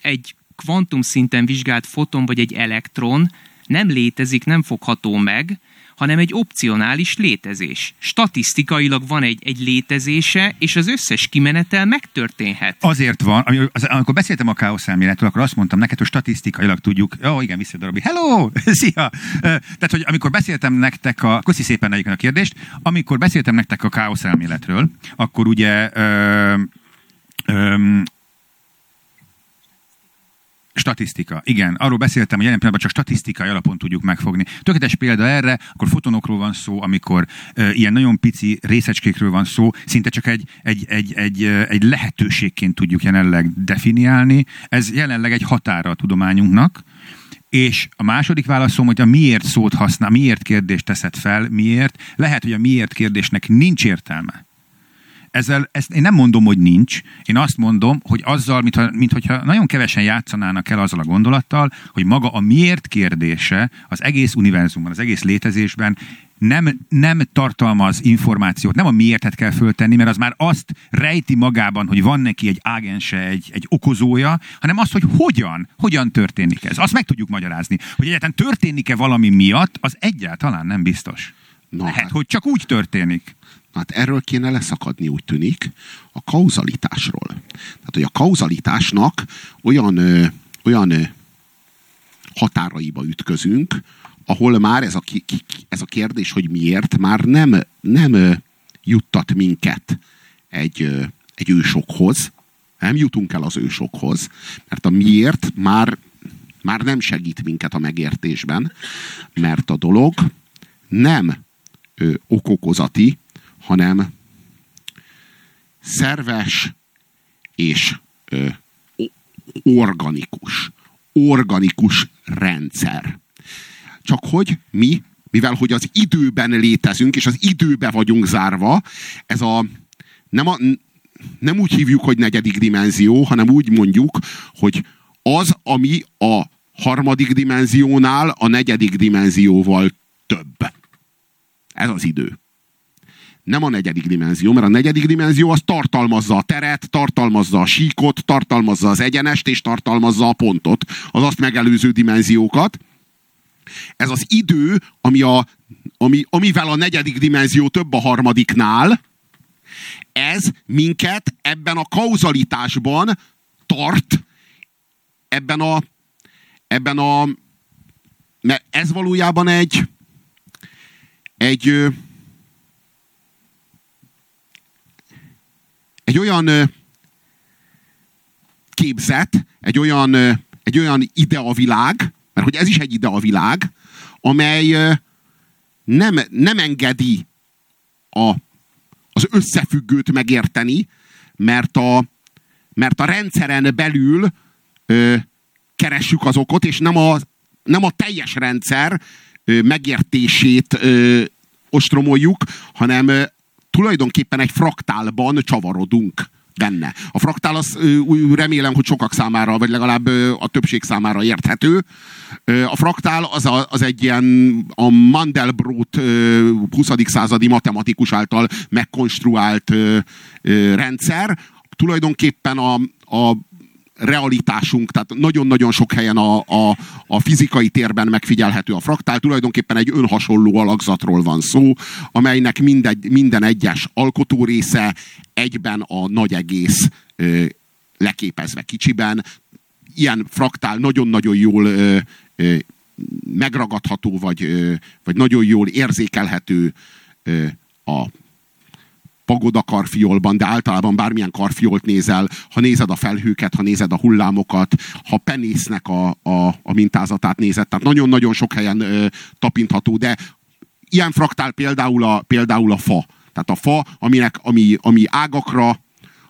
[SPEAKER 4] egy kvantum szinten vizsgált foton vagy egy elektron nem létezik, nem fogható meg, hanem egy opcionális létezés. Statisztikailag van egy, egy létezése, és az összes kimenetel megtörténhet.
[SPEAKER 2] Azért van, amikor beszéltem a káosz elméletről, akkor azt mondtam neked, hogy statisztikailag tudjuk, jó, oh, igen, visszadarabi, hello, szia! Tehát, hogy amikor beszéltem nektek a, köszi szépen a kérdést, amikor beszéltem nektek a káosz elméletről, akkor ugye ö, ö, Statisztika. Igen, arról beszéltem, hogy jelen pillanatban csak statisztikai alapon tudjuk megfogni. Tökéletes példa erre, akkor fotonokról van szó, amikor e, ilyen nagyon pici részecskékről van szó, szinte csak egy, egy, egy, egy, egy lehetőségként tudjuk jelenleg definiálni. Ez jelenleg egy határa a tudományunknak. És a második válaszom, hogy a miért szót használ, miért kérdést teszed fel, miért. Lehet, hogy a miért kérdésnek nincs értelme ezzel, ezt én nem mondom, hogy nincs. Én azt mondom, hogy azzal, mintha, mintha nagyon kevesen játszanának el azzal a gondolattal, hogy maga a miért kérdése az egész univerzumban, az egész létezésben nem, nem tartalmaz információt, nem a miértet kell föltenni, mert az már azt rejti magában, hogy van neki egy ágense, egy, egy okozója, hanem azt, hogy hogyan, hogyan történik ez. Azt meg tudjuk magyarázni. Hogy egyáltalán történik-e valami miatt, az egyáltalán nem biztos. Na, Lehet, hát. hogy csak úgy történik.
[SPEAKER 1] Hát erről kéne leszakadni, úgy tűnik, a kauzalitásról. Tehát, hogy a kauzalitásnak olyan, ö, olyan ö, határaiba ütközünk, ahol már ez a, ez a kérdés, hogy miért, már nem, nem ö, juttat minket egy, ö, egy ősokhoz, nem jutunk el az ősokhoz, mert a miért már, már nem segít minket a megértésben, mert a dolog nem ö, okokozati, hanem szerves és ö, organikus. Organikus rendszer. Csak hogy mi, mivel hogy az időben létezünk, és az időbe vagyunk zárva, ez a nem, a, nem úgy hívjuk, hogy negyedik dimenzió, hanem úgy mondjuk, hogy az, ami a harmadik dimenziónál a negyedik dimenzióval több. Ez az idő nem a negyedik dimenzió, mert a negyedik dimenzió az tartalmazza a teret, tartalmazza a síkot, tartalmazza az egyenest, és tartalmazza a pontot, az azt megelőző dimenziókat. Ez az idő, ami a, ami, amivel a negyedik dimenzió több a harmadiknál, ez minket ebben a kauzalitásban tart, ebben a, ebben a, mert ez valójában egy, egy, egy olyan képzet, egy olyan, egy olyan ideavilág, mert hogy ez is egy ideavilág, amely nem, nem engedi a, az összefüggőt megérteni, mert a, mert a rendszeren belül ö, keressük az okot, és nem a, nem a teljes rendszer ö, megértését ö, ostromoljuk, hanem tulajdonképpen egy fraktálban csavarodunk benne. A fraktál az remélem, hogy sokak számára, vagy legalább a többség számára érthető. A fraktál az, a, az egy ilyen a Mandelbrot 20. századi matematikus által megkonstruált rendszer. Tulajdonképpen a, a realitásunk, tehát nagyon-nagyon sok helyen a, a, a fizikai térben megfigyelhető a fraktál, tulajdonképpen egy önhasonló alakzatról van szó, amelynek mindegy, minden egyes alkotó része egyben a nagy egész ö, leképezve kicsiben. Ilyen fraktál nagyon-nagyon jól ö, ö, megragadható, vagy, ö, vagy nagyon jól érzékelhető ö, a pagoda karfiolban, de általában bármilyen karfiolt nézel, ha nézed a felhőket, ha nézed a hullámokat, ha penésznek a, a, a mintázatát nézed, tehát nagyon-nagyon sok helyen ö, tapintható, de ilyen fraktál például a, például a fa. Tehát a fa, aminek, ami, ami ágakra,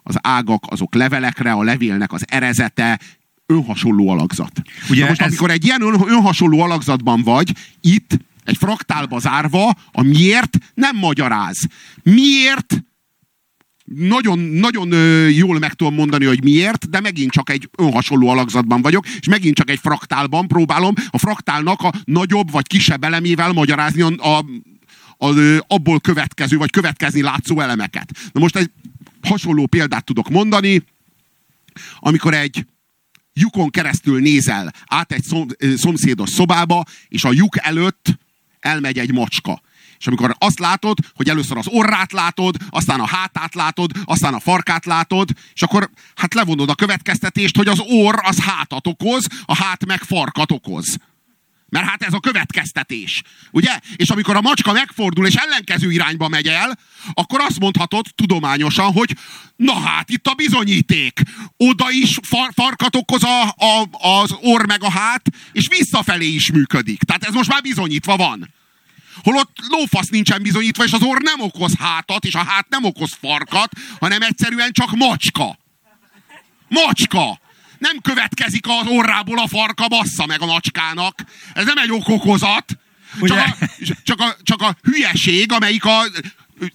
[SPEAKER 1] az ágak azok levelekre, a levélnek az erezete, önhasonló alakzat. Ugye Na most ez... amikor egy ilyen ön, önhasonló alakzatban vagy, itt egy fraktálba zárva, a miért nem magyaráz. Miért nagyon, nagyon jól meg tudom mondani, hogy miért, de megint csak egy önhasonló alakzatban vagyok, és megint csak egy fraktálban próbálom a fraktálnak a nagyobb vagy kisebb elemével magyarázni a, a, a, abból következő, vagy következni látszó elemeket. Na most egy hasonló példát tudok mondani, amikor egy lyukon keresztül nézel át egy szomszédos szobába, és a lyuk előtt elmegy egy macska. És amikor azt látod, hogy először az orrát látod, aztán a hátát látod, aztán a farkát látod, és akkor hát levonod a következtetést, hogy az orr az hátat okoz, a hát meg farkat okoz. Mert hát ez a következtetés. Ugye? És amikor a macska megfordul és ellenkező irányba megy el, akkor azt mondhatod tudományosan, hogy na hát itt a bizonyíték. Oda is far, farkat okoz a, a, az orr meg a hát, és visszafelé is működik. Tehát ez most már bizonyítva van. Holott lófasz nincsen bizonyítva, és az orr nem okoz hátat, és a hát nem okoz farkat, hanem egyszerűen csak macska. Macska! Nem következik az orrából a farka, bassza meg a macskának. Ez nem egy okokozat. Csak a, csak, a, csak a hülyeség, amelyik a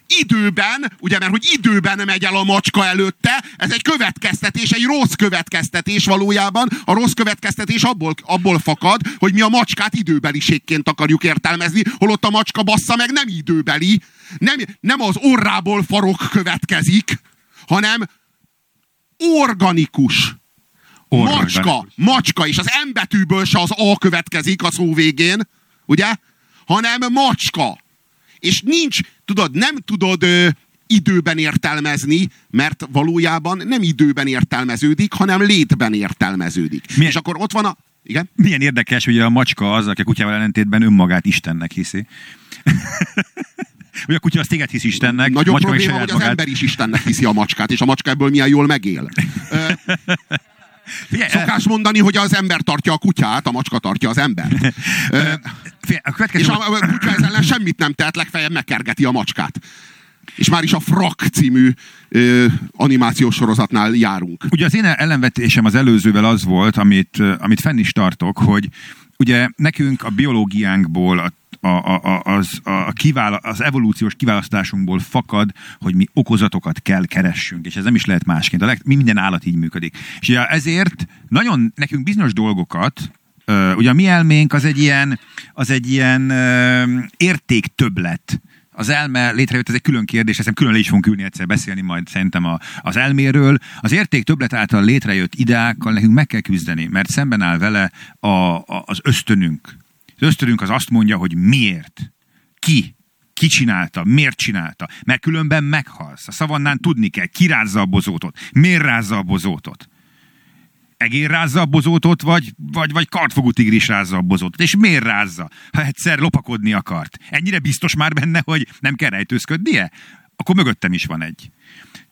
[SPEAKER 1] időben, ugye mert hogy időben megy el a macska előtte, ez egy következtetés, egy rossz következtetés valójában. A rossz következtetés abból, abból fakad, hogy mi a macskát időbeliségként akarjuk értelmezni, holott a macska bassza meg nem időbeli, nem, nem az orrából farok következik, hanem organikus. Macska, macska, és az M betűből se az A következik a szó végén, ugye? Hanem macska. És nincs, tudod, nem tudod ö, időben értelmezni, mert valójában nem időben értelmeződik, hanem létben értelmeződik. Milyen, és akkor ott van a... Igen?
[SPEAKER 2] Milyen érdekes, hogy a macska az, aki a kutyával ellentétben önmagát Istennek hiszi. Hogy a kutya az téged hisz Istennek.
[SPEAKER 1] Nagyon probléma, hogy az magát. ember is Istennek hiszi a macskát, és a macska ebből milyen jól megél. Figyelj, Szokás mondani, hogy az ember tartja a kutyát, a macska tartja az ember. Figyelj, a következő... És a, a kutya ezzel ellen semmit nem tehet, legfeljebb megkergeti a macskát. És már is a Frak című ö, animációs sorozatnál járunk.
[SPEAKER 2] Ugye az én ellenvetésem az előzővel az volt, amit, amit fenn is tartok, hogy ugye nekünk a biológiánkból, a a, a, az, a kivála, az evolúciós kiválasztásunkból fakad, hogy mi okozatokat kell keressünk, és ez nem is lehet másként. A leg, minden állat így működik. És ugye ezért nagyon nekünk bizonyos dolgokat, ugye a mi elménk az egy ilyen, az egy ilyen értéktöblet. Az elme létrejött, ez egy külön kérdés, ezt külön le is fogunk ülni egyszer beszélni majd szerintem a, az elméről. Az érték többlet által létrejött ideákkal nekünk meg kell küzdeni, mert szemben áll vele a, a, az ösztönünk, az ösztönünk az azt mondja, hogy miért, ki, ki csinálta, miért csinálta, mert különben meghalsz. A szavannán tudni kell, ki rázza a bozótot, miért rázza a bozótot. Egér rázza a bozótot, vagy, vagy, vagy kartfogú tigris rázza a bozótot. És miért rázza? Ha egyszer lopakodni akart. Ennyire biztos már benne, hogy nem kell rejtőzködnie? Akkor mögöttem is van egy.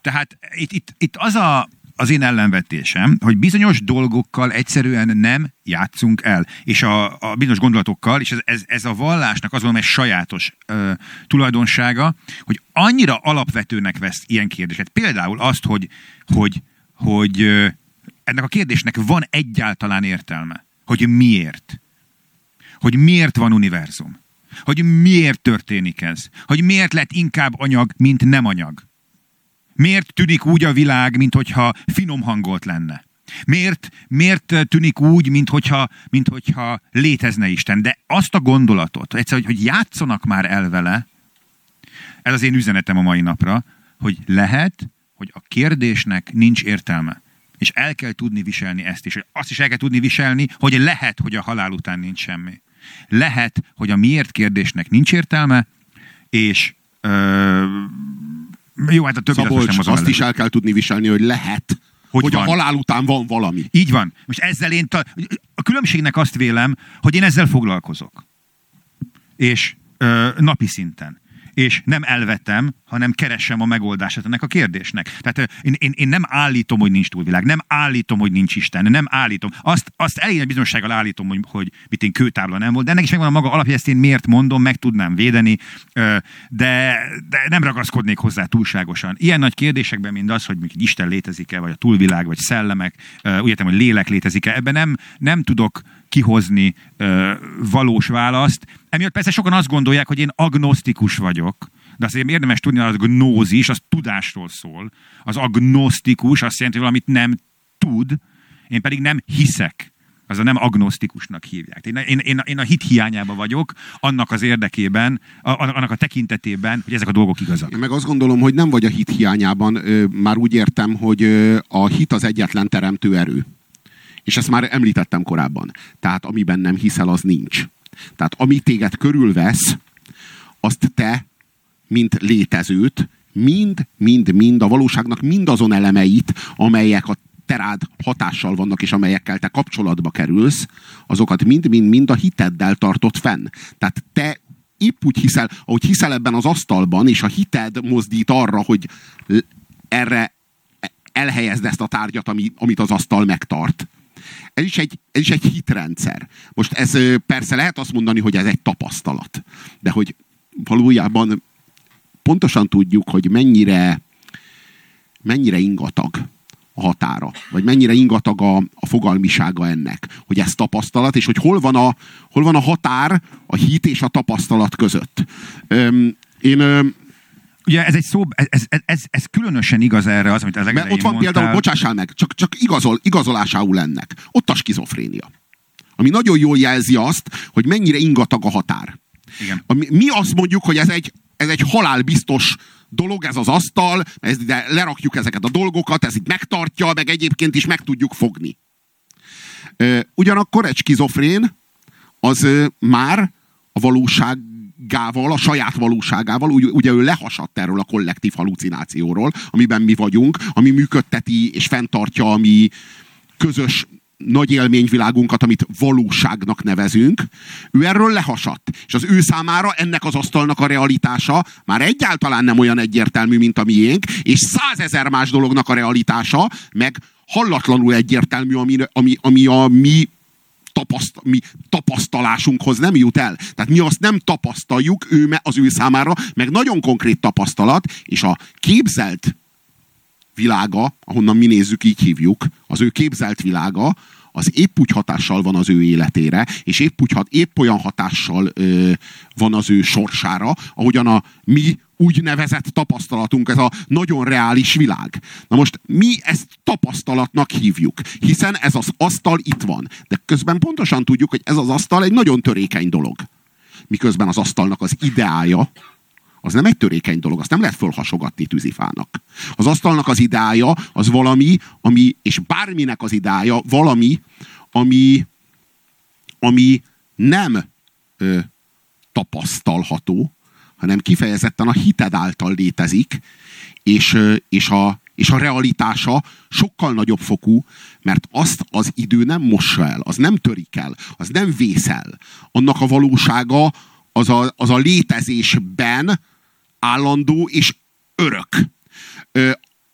[SPEAKER 2] Tehát itt, itt, itt az a, az én ellenvetésem, hogy bizonyos dolgokkal egyszerűen nem játszunk el. És a, a bizonyos gondolatokkal, és ez, ez, ez a vallásnak az egy sajátos ö, tulajdonsága, hogy annyira alapvetőnek vesz ilyen kérdéseket. Például azt, hogy, hogy, hogy ö, ennek a kérdésnek van egyáltalán értelme. Hogy miért? Hogy miért van univerzum? Hogy miért történik ez? Hogy miért lett inkább anyag, mint nem anyag? Miért tűnik úgy a világ, mint hogyha finom hangolt lenne? Miért, miért tűnik úgy, mint hogyha, mint hogyha létezne Isten? De azt a gondolatot, egyszer, hogy, hogy játszanak már el vele, ez az én üzenetem a mai napra, hogy lehet, hogy a kérdésnek nincs értelme. És el kell tudni viselni ezt is. Azt is el kell tudni viselni, hogy lehet, hogy a halál után nincs semmi. Lehet, hogy a miért kérdésnek nincs értelme, és ö, jó, hát a többi
[SPEAKER 1] Szabolcs, nem azt is el kell tudni viselni, hogy lehet, hogy, hogy a halál után van valami.
[SPEAKER 2] Így van. Most ezzel én, ta, a különbségnek azt vélem, hogy én ezzel foglalkozok. És ö, napi szinten. És nem elvetem, hanem keresem a megoldását ennek a kérdésnek. Tehát én, én, én nem állítom, hogy nincs túlvilág, nem állítom, hogy nincs Isten, nem állítom. Azt, azt elég nagy bizonyossággal állítom, hogy, hogy mit én kőtábla nem volt, de ennek is megvan a maga alapja, ezt én miért mondom, meg tudnám védeni, de, de nem ragaszkodnék hozzá túlságosan. Ilyen nagy kérdésekben, mint az, hogy Isten létezik-e, vagy a túlvilág, vagy szellemek, úgy értem, hogy lélek létezik-e, ebben nem, nem tudok kihozni ö, valós választ. Emiatt persze sokan azt gondolják, hogy én agnosztikus vagyok, de azért érdemes tudni, hogy az gnózis, az tudásról szól. Az agnosztikus azt jelenti, hogy valamit nem tud, én pedig nem hiszek. Az a nem agnosztikusnak hívják. Én, én, én, én a hit hiányában vagyok, annak az érdekében, a, annak a tekintetében, hogy ezek a dolgok igazak.
[SPEAKER 1] Én meg azt gondolom, hogy nem vagy a hit hiányában, már úgy értem, hogy a hit az egyetlen teremtő erő. És ezt már említettem korábban. Tehát amiben nem hiszel, az nincs. Tehát ami téged körülvesz, azt te, mint létezőt, mind, mind, mind a valóságnak mindazon elemeit, amelyek a terád hatással vannak, és amelyekkel te kapcsolatba kerülsz, azokat mind-mind-mind a hiteddel tartott fenn. Tehát te épp úgy hiszel, ahogy hiszel ebben az asztalban, és a hited mozdít arra, hogy erre elhelyezd ezt a tárgyat, ami, amit az asztal megtart. Ez is, egy, ez is egy hitrendszer. Most ez persze lehet azt mondani, hogy ez egy tapasztalat. De hogy valójában pontosan tudjuk, hogy mennyire, mennyire ingatag a határa, vagy mennyire ingatag a, a fogalmisága ennek, hogy ez tapasztalat, és hogy hol van a, hol van a határ a hit és a tapasztalat között. Öm, én öm,
[SPEAKER 2] Ugye ez egy szó, ez, ez, ez, ez különösen igaz erre az, amit az
[SPEAKER 1] Mert ott van mondtál. például, bocsássál meg, csak, csak igazol, igazolásául ennek. Ott a skizofrénia. Ami nagyon jól jelzi azt, hogy mennyire ingatag a határ.
[SPEAKER 2] Igen.
[SPEAKER 1] Ami, mi azt mondjuk, hogy ez egy, ez egy halálbiztos dolog, ez az asztal, ez, de lerakjuk ezeket a dolgokat, ez itt megtartja, meg egyébként is meg tudjuk fogni. Ugyanakkor egy skizofrén az már a valóság valóságával, a saját valóságával, ugye ő lehasadt erről a kollektív halucinációról, amiben mi vagyunk, ami működteti és fenntartja a mi közös nagy élményvilágunkat, amit valóságnak nevezünk, ő erről lehasadt. És az ő számára ennek az asztalnak a realitása már egyáltalán nem olyan egyértelmű, mint a miénk, és százezer más dolognak a realitása, meg hallatlanul egyértelmű, ami, ami, ami a mi tapaszt, mi tapasztalásunkhoz nem jut el. Tehát mi azt nem tapasztaljuk ő, az ő számára, meg nagyon konkrét tapasztalat, és a képzelt világa, ahonnan mi nézzük, így hívjuk, az ő képzelt világa, az épp úgy hatással van az ő életére, és épp, úgy, épp olyan hatással ö, van az ő sorsára, ahogyan a mi úgynevezett tapasztalatunk, ez a nagyon reális világ. Na most mi ezt tapasztalatnak hívjuk, hiszen ez az asztal itt van. De közben pontosan tudjuk, hogy ez az asztal egy nagyon törékeny dolog. Miközben az asztalnak az ideája, az nem egy törékeny dolog, azt nem lehet fölhasogatni tűzifának. Az asztalnak az idája az valami, ami, és bárminek az idája valami, ami, ami nem ö, tapasztalható, hanem kifejezetten a hited által létezik, és, és, a, és a realitása sokkal nagyobb fokú, mert azt az idő nem mossa el, az nem törik el, az nem vészel. Annak a valósága az a, az a létezésben állandó és örök. Ö,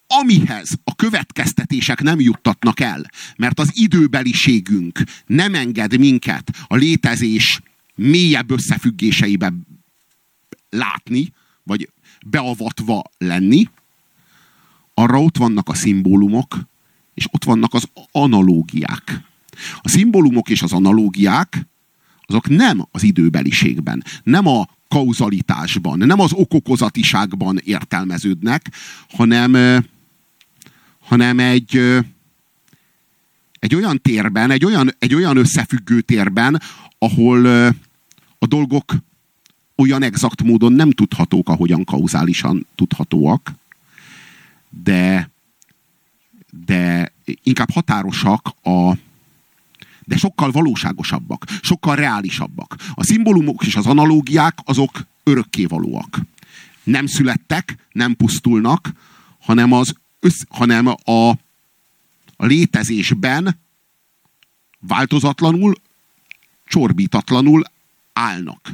[SPEAKER 1] amihez a következtetések nem juttatnak el, mert az időbeliségünk nem enged minket a létezés mélyebb összefüggéseibe látni, vagy beavatva lenni, arra ott vannak a szimbólumok, és ott vannak az analógiák. A szimbólumok és az analógiák, azok nem az időbeliségben, nem a kauzalitásban, nem az okokozatiságban értelmeződnek, hanem, hanem egy, egy olyan térben, egy olyan, egy olyan összefüggő térben, ahol a dolgok olyan exakt módon nem tudhatók, ahogyan kauzálisan tudhatóak, de, de inkább határosak a, de sokkal valóságosabbak, sokkal reálisabbak. A szimbólumok és az analógiák azok örökkévalóak. Nem születtek, nem pusztulnak, hanem, az össz, hanem a, a létezésben változatlanul, csorbítatlanul állnak.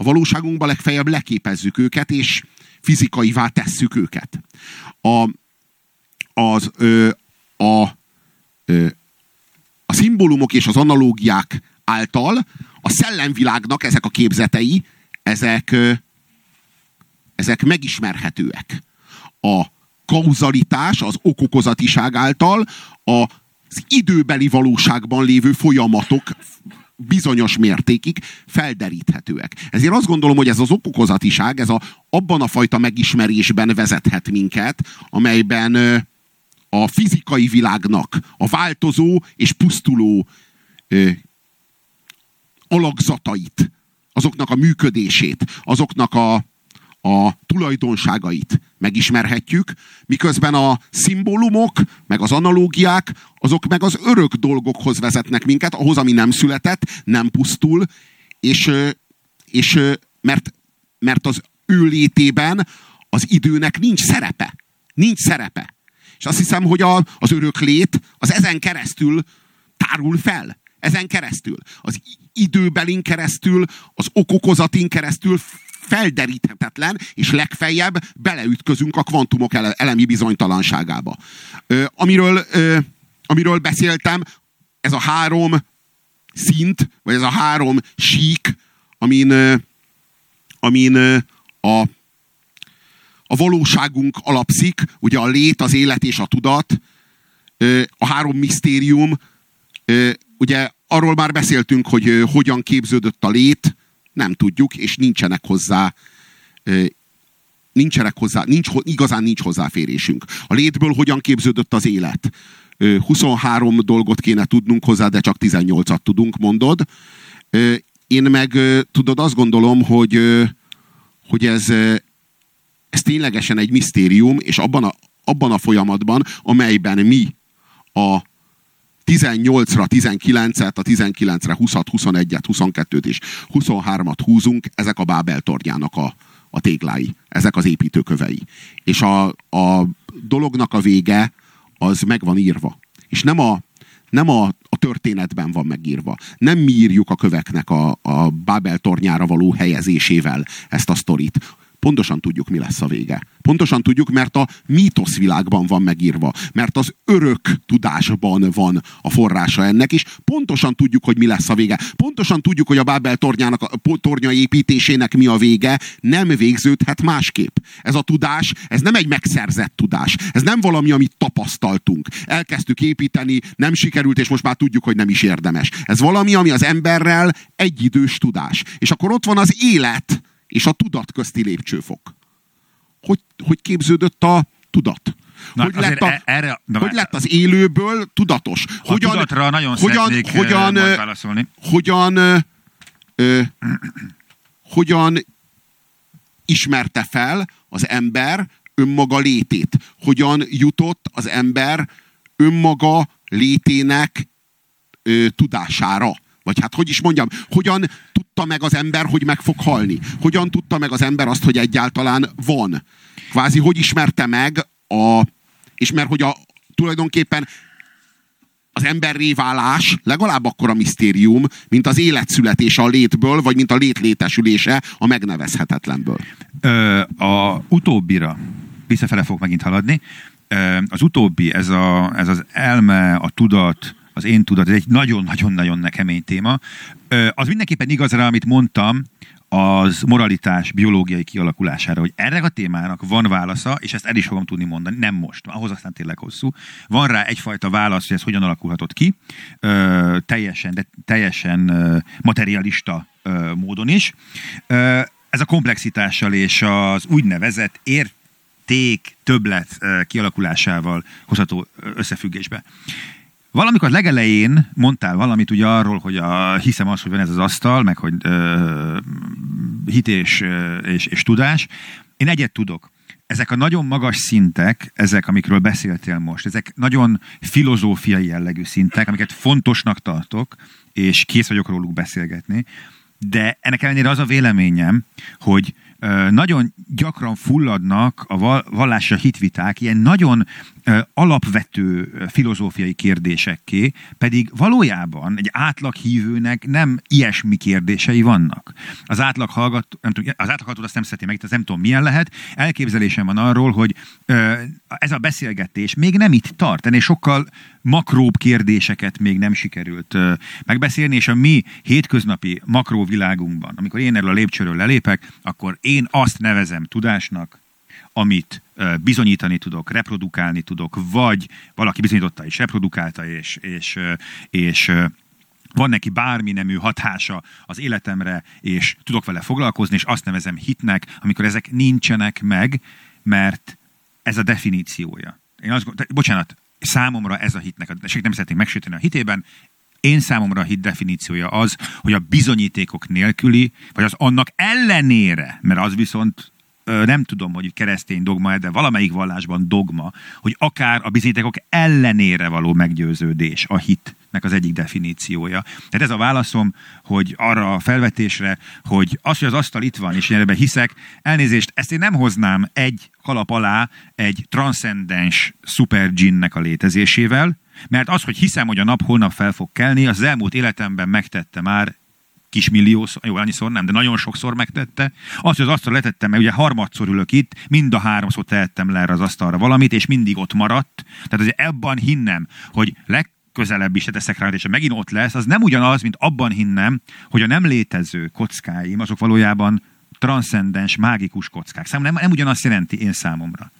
[SPEAKER 1] A valóságunkban legfeljebb leképezzük őket, és fizikaivá tesszük őket. A, az, ö, a, ö, a szimbólumok és az analógiák által a szellemvilágnak ezek a képzetei, ezek, ö, ezek megismerhetőek. A kauzalitás, az okokozatiság által a az időbeli valóságban lévő folyamatok bizonyos mértékig felderíthetőek. Ezért azt gondolom, hogy ez az okokozatiság, ez a, abban a fajta megismerésben vezethet minket, amelyben a fizikai világnak a változó és pusztuló ö, alakzatait, azoknak a működését, azoknak a, a tulajdonságait megismerhetjük, miközben a szimbólumok, meg az analógiák, azok meg az örök dolgokhoz vezetnek minket, ahhoz, ami nem született, nem pusztul, és, és mert, mert az ő létében az időnek nincs szerepe. Nincs szerepe. És azt hiszem, hogy a, az örök lét az ezen keresztül tárul fel. Ezen keresztül. Az időbelin keresztül, az okokozatin keresztül felderíthetetlen, és legfeljebb beleütközünk a kvantumok elemi bizonytalanságába. Ö, amiről, ö, amiről beszéltem, ez a három szint, vagy ez a három sík, amin, ö, amin ö, a, a valóságunk alapszik, ugye a lét, az élet és a tudat, ö, a három misztérium, ö, ugye arról már beszéltünk, hogy ö, hogyan képződött a lét, nem tudjuk, és nincsenek hozzá nincsenek hozzá, nincs, igazán nincs hozzáférésünk. A létből hogyan képződött az élet? 23 dolgot kéne tudnunk hozzá, de csak 18-at tudunk, mondod. Én meg, tudod, azt gondolom, hogy, hogy ez, ez ténylegesen egy misztérium, és abban a, abban a folyamatban, amelyben mi a 18-ra 19-et, a 19-re 20-at, 21-et, 22-t és 23-at húzunk, ezek a Bábel tornyának a, a téglái, ezek az építőkövei. És a, a dolognak a vége az meg van írva. És nem a, nem a, a történetben van megírva. Nem mi írjuk a köveknek a, a Bábel tornyára való helyezésével ezt a sztorit, Pontosan tudjuk, mi lesz a vége. Pontosan tudjuk, mert a mítoszvilágban van megírva, mert az örök tudásban van a forrása ennek, és pontosan tudjuk, hogy mi lesz a vége. Pontosan tudjuk, hogy a Bábel tornyának, a tornya építésének mi a vége, nem végződhet másképp. Ez a tudás, ez nem egy megszerzett tudás. Ez nem valami, amit tapasztaltunk. Elkezdtük építeni, nem sikerült, és most már tudjuk, hogy nem is érdemes. Ez valami, ami az emberrel egyidős tudás. És akkor ott van az élet, és a tudat közti lépcsőfok. Hogy, hogy képződött a tudat? Na, hogy, lett a, e- erre, na, hogy lett az élőből tudatos?
[SPEAKER 2] A hogyan, tudatra nagyon hogyan,
[SPEAKER 1] hogyan,
[SPEAKER 2] válaszolni.
[SPEAKER 1] Hogyan, ö, hogyan ismerte fel az ember önmaga létét? Hogyan jutott az ember önmaga létének ö, tudására? Vagy hát hogy is mondjam, hogyan tudta meg az ember, hogy meg fog halni? Hogyan tudta meg az ember azt, hogy egyáltalán van? Kvázi, hogy ismerte meg a... És mert hogy a, tulajdonképpen az emberré válás legalább akkora misztérium, mint az élet születése a létből, vagy mint a lét létesülése a megnevezhetetlenből.
[SPEAKER 2] Ö, a utóbbira visszafele fog megint haladni. Az utóbbi, ez, a, ez az elme, a tudat, az én tudat, ez egy nagyon-nagyon-nagyon kemény téma. Az mindenképpen igaz rá, amit mondtam, az moralitás biológiai kialakulására, hogy erre a témának van válasza, és ezt el is fogom tudni mondani, nem most, ahhoz aztán tényleg hosszú. Van rá egyfajta válasz, hogy ez hogyan alakulhatott ki, ö, teljesen, de teljesen ö, materialista ö, módon is. Ö, ez a komplexitással és az úgynevezett érték többlet kialakulásával hozható összefüggésbe. Valamikor legelején mondtál valamit ugye arról, hogy a, hiszem azt, hogy van ez az asztal, meg hogy ö, hit és, és, és tudás. Én egyet tudok. Ezek a nagyon magas szintek, ezek, amikről beszéltél most, ezek nagyon filozófiai jellegű szintek, amiket fontosnak tartok, és kész vagyok róluk beszélgetni. De ennek ellenére az a véleményem, hogy nagyon gyakran fulladnak a val- vallásra hitviták ilyen nagyon alapvető filozófiai kérdésekké, pedig valójában egy átlag hívőnek nem ilyesmi kérdései vannak. Az átlag hallgató, nem tudom, az átlag hallgató azt nem szereti meg, ez nem tudom milyen lehet. Elképzelésem van arról, hogy ez a beszélgetés még nem itt tart, ennél sokkal makróbb kérdéseket még nem sikerült megbeszélni, és a mi hétköznapi makróvilágunkban, amikor én erről a lépcsőről lelépek, akkor én azt nevezem tudásnak, amit bizonyítani tudok, reprodukálni tudok, vagy valaki bizonyította és reprodukálta, és, és, és van neki bármi nemű hatása az életemre, és tudok vele foglalkozni, és azt nevezem hitnek, amikor ezek nincsenek meg, mert ez a definíciója. Én azt gondolom, bocsánat, számomra ez a hitnek, a, nem szeretnék megsérteni a hitében, én számomra a hit definíciója az, hogy a bizonyítékok nélküli, vagy az annak ellenére, mert az viszont nem tudom, hogy keresztény dogma, de valamelyik vallásban dogma, hogy akár a bizonyítékok ellenére való meggyőződés a hitnek az egyik definíciója. Tehát ez a válaszom, hogy arra a felvetésre, hogy az, hogy az asztal itt van, és én ebben hiszek, elnézést, ezt én nem hoznám egy kalap alá egy transzcendens szuper ginnek a létezésével, mert az, hogy hiszem, hogy a nap holnap fel fog kelni, az, elmúlt életemben megtette már kismilliószor, jó, annyiszor nem, de nagyon sokszor megtette. Az, hogy az asztalra letettem, mert ugye harmadszor ülök itt, mind a háromszor tehettem le erre az asztalra valamit, és mindig ott maradt. Tehát azért ebben hinnem, hogy legközelebb is teszek rá, és ha megint ott lesz, az nem ugyanaz, mint abban hinnem, hogy a nem létező kockáim, azok valójában transzcendens, mágikus kockák. Számomra nem, nem ugyanazt jelenti én számomra.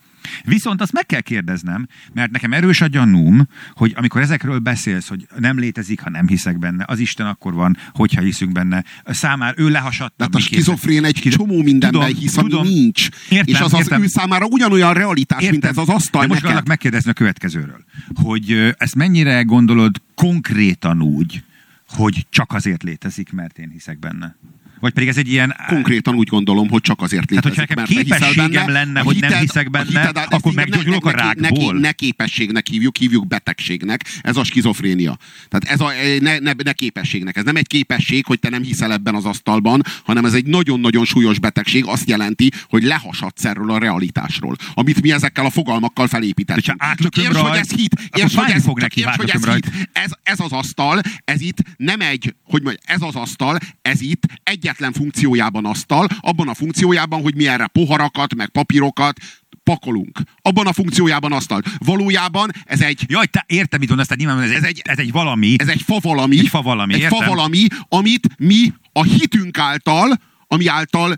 [SPEAKER 2] Viszont azt meg kell kérdeznem, mert nekem erős a gyanúm, hogy amikor ezekről beszélsz, hogy nem létezik, ha nem hiszek benne, az Isten akkor van, hogyha hiszünk benne. Számára ő lehasadta.
[SPEAKER 1] Tehát a skizofrén egy csomó mindenben
[SPEAKER 2] tudom,
[SPEAKER 1] hisz, ami
[SPEAKER 2] tudom.
[SPEAKER 1] nincs.
[SPEAKER 2] Értem,
[SPEAKER 1] és az az
[SPEAKER 2] értem.
[SPEAKER 1] ő számára ugyanolyan realitás,
[SPEAKER 2] Értem.
[SPEAKER 1] mint ez az asztal
[SPEAKER 2] De most
[SPEAKER 1] neked.
[SPEAKER 2] megkérdezni a következőről. Hogy ezt mennyire gondolod konkrétan úgy, hogy csak azért létezik, mert én hiszek benne? Vagy pedig ez egy ilyen...
[SPEAKER 1] Konkrétan úgy gondolom, hogy csak azért
[SPEAKER 2] Tehát,
[SPEAKER 1] létezik,
[SPEAKER 2] hogyha nekem képességem
[SPEAKER 1] benne.
[SPEAKER 2] lenne,
[SPEAKER 1] A
[SPEAKER 2] hogy nem
[SPEAKER 1] hited-
[SPEAKER 2] hiszek benne,
[SPEAKER 1] a hited-
[SPEAKER 2] akkor meggyógyulok a
[SPEAKER 1] ne, ne,
[SPEAKER 2] rákból?
[SPEAKER 1] Ne, ne képességnek hívjuk, hívjuk betegségnek. Ez a skizofrénia. Tehát ez a, ne, ne, ne képességnek. Ez nem egy képesség, hogy te nem hiszel ebben az asztalban, hanem ez egy nagyon-nagyon súlyos betegség. Azt jelenti, hogy lehasadsz erről a realitásról, amit mi ezekkel a fogalmakkal felépítettünk.
[SPEAKER 2] Átlököm
[SPEAKER 1] Értsd, hogy ez hit. Értsd, hogy ez,
[SPEAKER 2] fog
[SPEAKER 1] csak
[SPEAKER 2] neki,
[SPEAKER 1] értsd, hogy ez hit. Ez, ez az asztal, ez itt nem egy, hogy mondjam, ez az asztal, ez itt egyetlen funkciójában asztal, abban a funkciójában, hogy mi erre poharakat, meg papírokat pakolunk. Abban a funkciójában asztal. Valójában ez egy,
[SPEAKER 2] Jaj, te értem, mit mondasz, tehát nyilván ez,
[SPEAKER 1] Ez
[SPEAKER 2] egy, ez egy valami.
[SPEAKER 1] ez egy fa valami,
[SPEAKER 2] Egy fa valami,
[SPEAKER 1] egy
[SPEAKER 2] értem.
[SPEAKER 1] fa valami, amit mi a hitünk által, ami által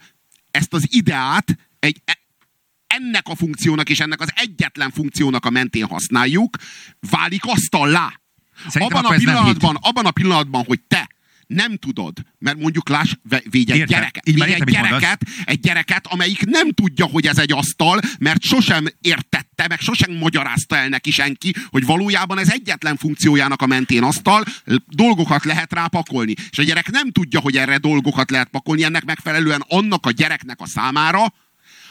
[SPEAKER 1] ezt az ideát egy e- ennek a funkciónak és ennek az egyetlen funkciónak a mentén használjuk, válik asztallá.
[SPEAKER 2] Szerintem
[SPEAKER 1] Abban a, pillanatban, abban a pillanatban, hogy te nem tudod, mert mondjuk láss, védj egy
[SPEAKER 2] Értem.
[SPEAKER 1] gyereket,
[SPEAKER 2] Így
[SPEAKER 1] védj egy gyereket, egy gyereket, amelyik nem tudja, hogy ez egy asztal, mert sosem értette, meg sosem magyarázta el neki senki, hogy valójában ez egyetlen funkciójának a mentén asztal, dolgokat lehet rá pakolni. És a gyerek nem tudja, hogy erre dolgokat lehet pakolni, ennek megfelelően annak a gyereknek a számára,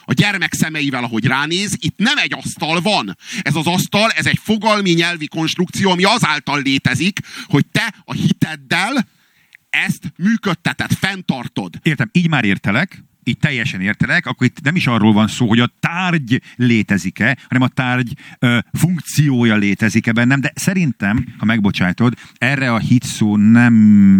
[SPEAKER 1] a gyermek szemeivel, ahogy ránéz, itt nem egy asztal van. Ez az asztal, ez egy fogalmi nyelvi konstrukció, ami azáltal létezik, hogy te a hiteddel ezt működteted, fenntartod.
[SPEAKER 2] Értem, így már értelek, így teljesen értelek, akkor itt nem is arról van szó, hogy a tárgy létezik-e, hanem a tárgy ö, funkciója létezik-e bennem, de szerintem, ha megbocsájtod, erre a hit szó nem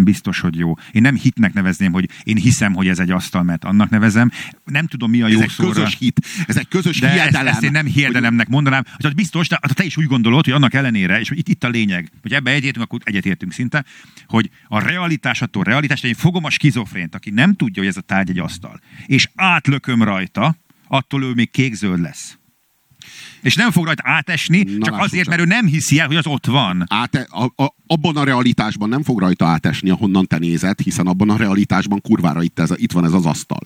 [SPEAKER 2] biztos, hogy jó. Én nem hitnek nevezném, hogy én hiszem, hogy ez egy asztal, mert annak nevezem. Nem tudom, mi a jó
[SPEAKER 1] Ez egy
[SPEAKER 2] szóra.
[SPEAKER 1] közös hit, ez egy közös
[SPEAKER 2] De ezt,
[SPEAKER 1] hiedelem.
[SPEAKER 2] ezt én nem hiedelemnek mondanám. hogy az biztos, de te is úgy gondolod, hogy annak ellenére, és itt, itt a lényeg, hogy ebbe egyetünk, akkor egyetértünk szinte, hogy a realitás attól realitás, én fogom a skizofrént, aki nem tudja, hogy ez a tárgy egy asztal, és átlököm rajta, attól ő még kék-zöld lesz. És nem fog rajta átesni,
[SPEAKER 1] Na,
[SPEAKER 2] csak azért,
[SPEAKER 1] csak.
[SPEAKER 2] mert ő nem hiszi el, hogy az ott van.
[SPEAKER 1] Át, a, a, abban a realitásban nem fog rajta átesni, ahonnan te nézed, hiszen abban a realitásban kurvára itt, ez, itt van ez az asztal.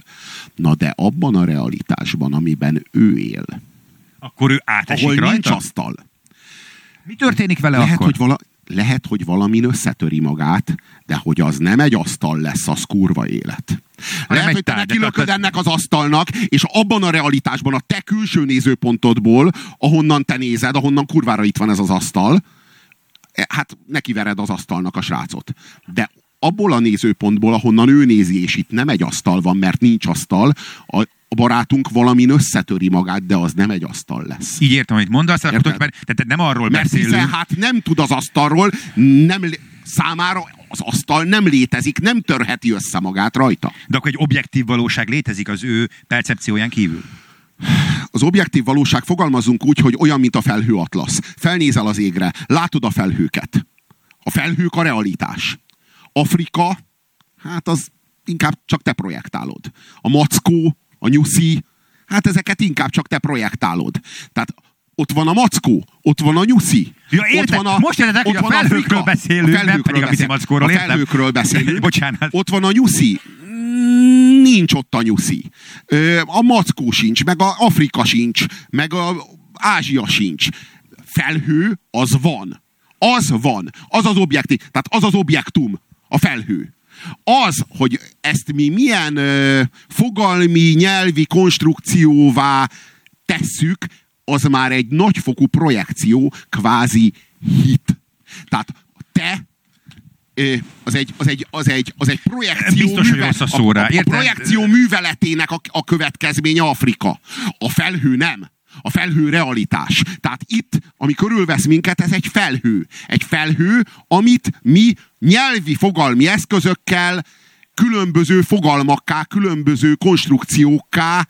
[SPEAKER 1] Na de abban a realitásban, amiben ő él,
[SPEAKER 2] Akkor ő átesik
[SPEAKER 1] ahol nincs
[SPEAKER 2] rajta.
[SPEAKER 1] asztal,
[SPEAKER 2] Mi történik vele
[SPEAKER 1] lehet
[SPEAKER 2] akkor?
[SPEAKER 1] hogy, vala, lehet, hogy valamin összetöri magát, de hogy az nem egy asztal lesz, az kurva élet. Lehet, hogy te nekilököd ennek az asztalnak, és abban a realitásban, a te külső nézőpontodból, ahonnan te nézed, ahonnan kurvára itt van ez az asztal, e, hát nekivered az asztalnak a srácot. De abból a nézőpontból, ahonnan ő nézi, és itt nem egy asztal van, mert nincs asztal, a, a barátunk valamin összetöri magát, de az nem egy asztal lesz.
[SPEAKER 2] Így értem, amit mondasz, mert, tehát nem arról
[SPEAKER 1] Mert
[SPEAKER 2] beszélünk.
[SPEAKER 1] hiszen hát nem tud az asztalról, nem, számára az asztal nem létezik, nem törheti össze magát rajta.
[SPEAKER 2] De akkor egy objektív valóság létezik az ő percepcióján kívül.
[SPEAKER 1] Az objektív valóság fogalmazunk úgy, hogy olyan, mint a felhőatlasz. Felnézel az égre, látod a felhőket. A felhők a realitás. Afrika, hát az inkább csak te projektálod. A mackó, a nyuszi, hát ezeket inkább csak te projektálod. Tehát ott van a mackó, ott van a nyuszi.
[SPEAKER 2] Ja,
[SPEAKER 1] ott van
[SPEAKER 2] Most érted, hogy a felhőkről
[SPEAKER 1] Afrika.
[SPEAKER 2] beszélünk, nem pedig a
[SPEAKER 1] beszél- A
[SPEAKER 2] értem?
[SPEAKER 1] felhőkről beszélünk.
[SPEAKER 2] Bocsánat.
[SPEAKER 1] Ott van a nyuszi. Nincs ott a nyuszi. A mackó sincs, meg a Afrika sincs, meg a Ázsia sincs. Felhő az van. Az van. Az az objektív. Tehát az az objektum. A felhő. Az, hogy ezt mi milyen ö, fogalmi, nyelvi konstrukcióvá tesszük, az már egy nagyfokú projekció, kvázi hit. Tehát te az egy, az egy, az egy, az egy projekció,
[SPEAKER 2] Biztos, hogy rossz a
[SPEAKER 1] a, a projekció műveletének a, a következménye Afrika. A felhő nem. A felhő realitás. Tehát itt, ami körülvesz minket, ez egy felhő. Egy felhő, amit mi nyelvi fogalmi eszközökkel, különböző fogalmakká, különböző konstrukciókká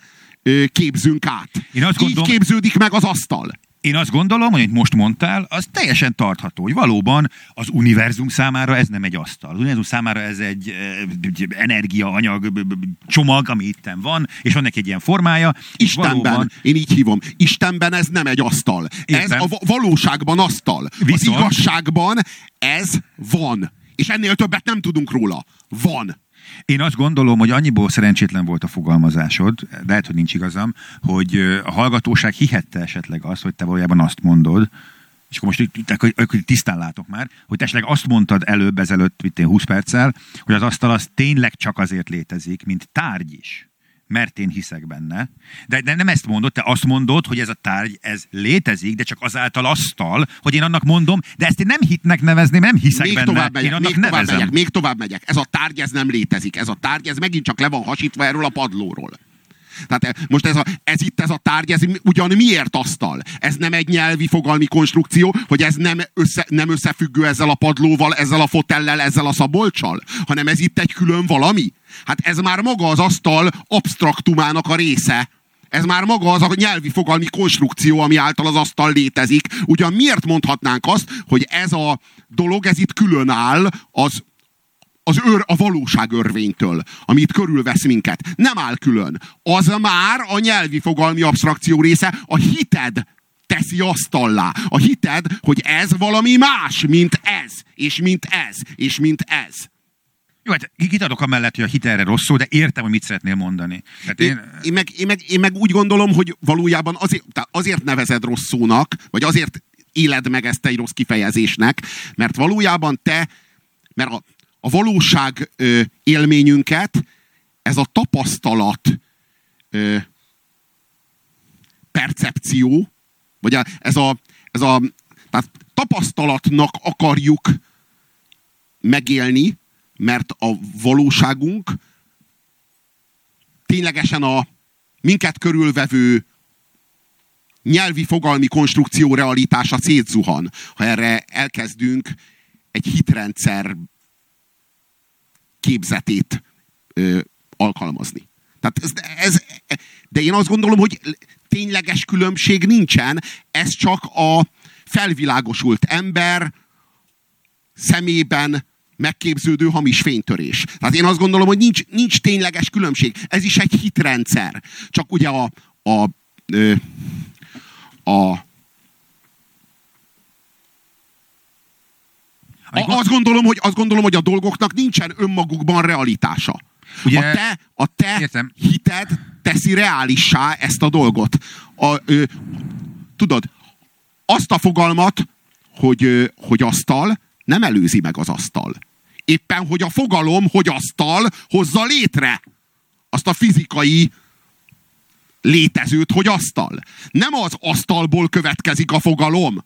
[SPEAKER 1] képzünk át.
[SPEAKER 2] Én azt
[SPEAKER 1] Így
[SPEAKER 2] gondolom-
[SPEAKER 1] képződik meg az asztal.
[SPEAKER 2] Én azt gondolom, hogy amit most mondtál, az teljesen tartható, hogy valóban az univerzum számára ez nem egy asztal. Az univerzum számára ez egy, eh, egy energia, anyag, b- b- csomag, ami itten van, és van neki egy ilyen formája.
[SPEAKER 1] Istenben,
[SPEAKER 2] valóban,
[SPEAKER 1] én így hívom, Istenben ez nem egy asztal. Ez
[SPEAKER 2] Értem.
[SPEAKER 1] a va- valóságban asztal.
[SPEAKER 2] Viszont-
[SPEAKER 1] Az igazságban ez van. És ennél többet nem tudunk róla. Van.
[SPEAKER 2] Én azt gondolom, hogy annyiból szerencsétlen volt a fogalmazásod, lehet, hogy nincs igazam, hogy a hallgatóság hihette esetleg azt, hogy te valójában azt mondod, és akkor most akkor, akkor tisztán látok már, hogy te esetleg azt mondtad előbb, ezelőtt, itt én 20 perccel, hogy az asztal az tényleg csak azért létezik, mint tárgy is. Mert én hiszek benne. De, de nem ezt mondod, te azt mondod, hogy ez a tárgy, ez létezik, de csak azáltal asztal, hogy én annak mondom, de ezt én nem hitnek nevezném, nem hiszek
[SPEAKER 1] Még
[SPEAKER 2] benne.
[SPEAKER 1] tovább
[SPEAKER 2] én
[SPEAKER 1] megyek,
[SPEAKER 2] annak
[SPEAKER 1] még tovább
[SPEAKER 2] nevezem.
[SPEAKER 1] megyek, még tovább megyek. Ez a tárgy, ez nem létezik. Ez a tárgy, ez megint csak le van hasítva erről a padlóról. Tehát most ez, a, ez itt ez a tárgy, ez ugyan miért asztal? Ez nem egy nyelvi fogalmi konstrukció, hogy ez nem, össze, nem összefüggő ezzel a padlóval, ezzel a fotellel, ezzel a szabolcsal, hanem ez itt egy külön valami. Hát ez már maga az asztal abstraktumának a része. Ez már maga az a nyelvi fogalmi konstrukció, ami által az asztal létezik. Ugyan miért mondhatnánk azt, hogy ez a dolog, ez itt külön áll az az őr, a valóság örvénytől, ami itt körülvesz minket. Nem áll külön. Az már a nyelvi fogalmi abstrakció része, a hited teszi asztallá. A hited, hogy ez valami más, mint ez, és mint ez, és mint ez.
[SPEAKER 2] Jó, hát kit adok amellett, hogy a hit erre rossz szó, de értem, hogy mit szeretnél mondani. Tehát
[SPEAKER 1] Én,
[SPEAKER 2] én,
[SPEAKER 1] én, meg, én, meg, én meg úgy gondolom, hogy valójában azért, azért nevezed rossz szónak, vagy azért éled meg ezt egy rossz kifejezésnek, mert valójában te, mert a, a valóság ö, élményünket, ez a tapasztalat ö, percepció, vagy ez a, ez a tehát tapasztalatnak akarjuk megélni, mert a valóságunk ténylegesen a minket körülvevő nyelvi fogalmi konstrukció realitása szétzuhan, ha erre elkezdünk egy hitrendszer képzetét ö, alkalmazni. Tehát ez, ez, de én azt gondolom, hogy tényleges különbség nincsen, ez csak a felvilágosult ember szemében megképződő hamis fénytörés. Tehát én azt gondolom, hogy nincs, nincs tényleges különbség. Ez is egy hitrendszer. Csak ugye a, a, ö, a A, azt, gondolom, hogy, azt gondolom, hogy a dolgoknak nincsen önmagukban realitása.
[SPEAKER 2] Ugye-
[SPEAKER 1] a te, a te
[SPEAKER 2] Értem.
[SPEAKER 1] hited teszi reálissá ezt a dolgot. A, ö, tudod, azt a fogalmat, hogy, ö, hogy asztal, nem előzi meg az asztal. Éppen, hogy a fogalom, hogy asztal, hozza létre azt a fizikai létezőt, hogy asztal. Nem az asztalból következik a fogalom.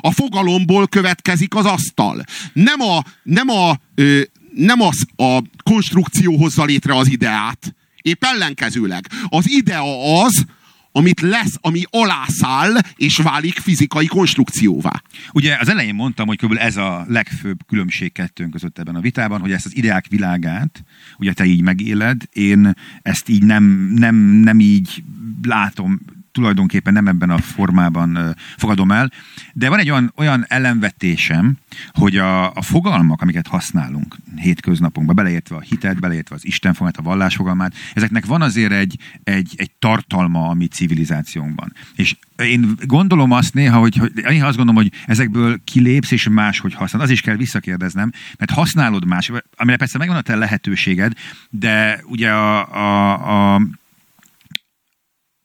[SPEAKER 1] A fogalomból következik az asztal. Nem a, nem a, ö, nem az a konstrukció hozza létre az ideát, épp ellenkezőleg. Az idea az, amit lesz, ami alászáll, és válik fizikai konstrukcióvá.
[SPEAKER 2] Ugye az elején mondtam, hogy kb. ez a legfőbb különbség kettőnk között ebben a vitában, hogy ezt az ideák világát, ugye te így megéled, én ezt így nem, nem, nem így látom tulajdonképpen nem ebben a formában fogadom el. De van egy olyan, olyan ellenvetésem, hogy a, a fogalmak, amiket használunk hétköznapunkban, beleértve a hitet, beleértve az Isten fogalmát, a vallás fogalmát, ezeknek van azért egy, egy, egy tartalma a mi civilizációnkban. És én gondolom azt néha, hogy, hogy néha azt gondolom, hogy ezekből kilépsz és máshogy használod. Az is kell visszakérdeznem, mert használod más, amire persze megvan a te lehetőséged, de ugye a, a, a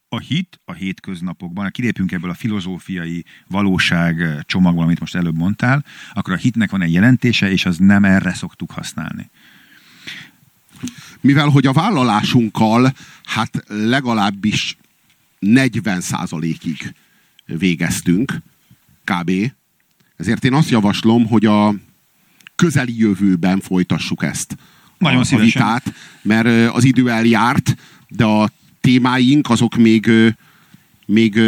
[SPEAKER 2] a hit a hétköznapokban, kilépünk ebből a filozófiai valóság csomagból, amit most előbb mondtál, akkor a hitnek van egy jelentése, és az nem erre szoktuk használni.
[SPEAKER 1] Mivel, hogy a vállalásunkkal hát legalábbis 40 ig végeztünk, kb. Ezért én azt javaslom, hogy a közeli jövőben folytassuk ezt
[SPEAKER 2] Nagyon
[SPEAKER 1] a, a vitát, mert az idő eljárt, de a témáink azok még, még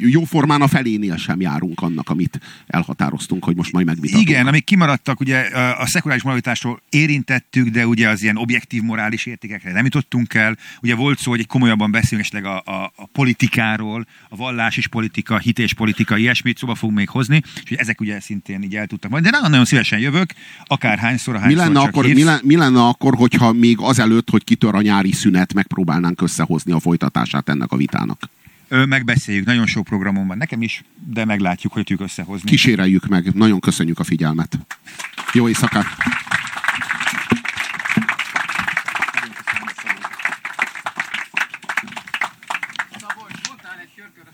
[SPEAKER 1] jóformán a felénél sem járunk annak, amit elhatároztunk, hogy most majd megvitatunk.
[SPEAKER 2] Igen, amik kimaradtak, ugye a szekuláris moralitásról érintettük, de ugye az ilyen objektív morális értékekre nem jutottunk el. Ugye volt szó, hogy egy komolyabban beszélünk esetleg a, a, a politikáról, a vallás is politika, hités politika, ilyesmit szóba fogunk még hozni, és hogy ezek ugye szintén így el tudtak majd. De nagyon, nagyon szívesen jövök, akárhányszor,
[SPEAKER 1] mi lenne, akkor, mi, lenne, mi lenne akkor, hogyha még azelőtt, hogy kitör a nyári szünet, megpróbálnánk összehozni a folytatását ennek a vitának?
[SPEAKER 2] Megbeszéljük, nagyon sok programom van nekem is, de meglátjuk, hogy tudjuk összehozni.
[SPEAKER 1] Kíséreljük meg, nagyon köszönjük a figyelmet. Jó éjszakát!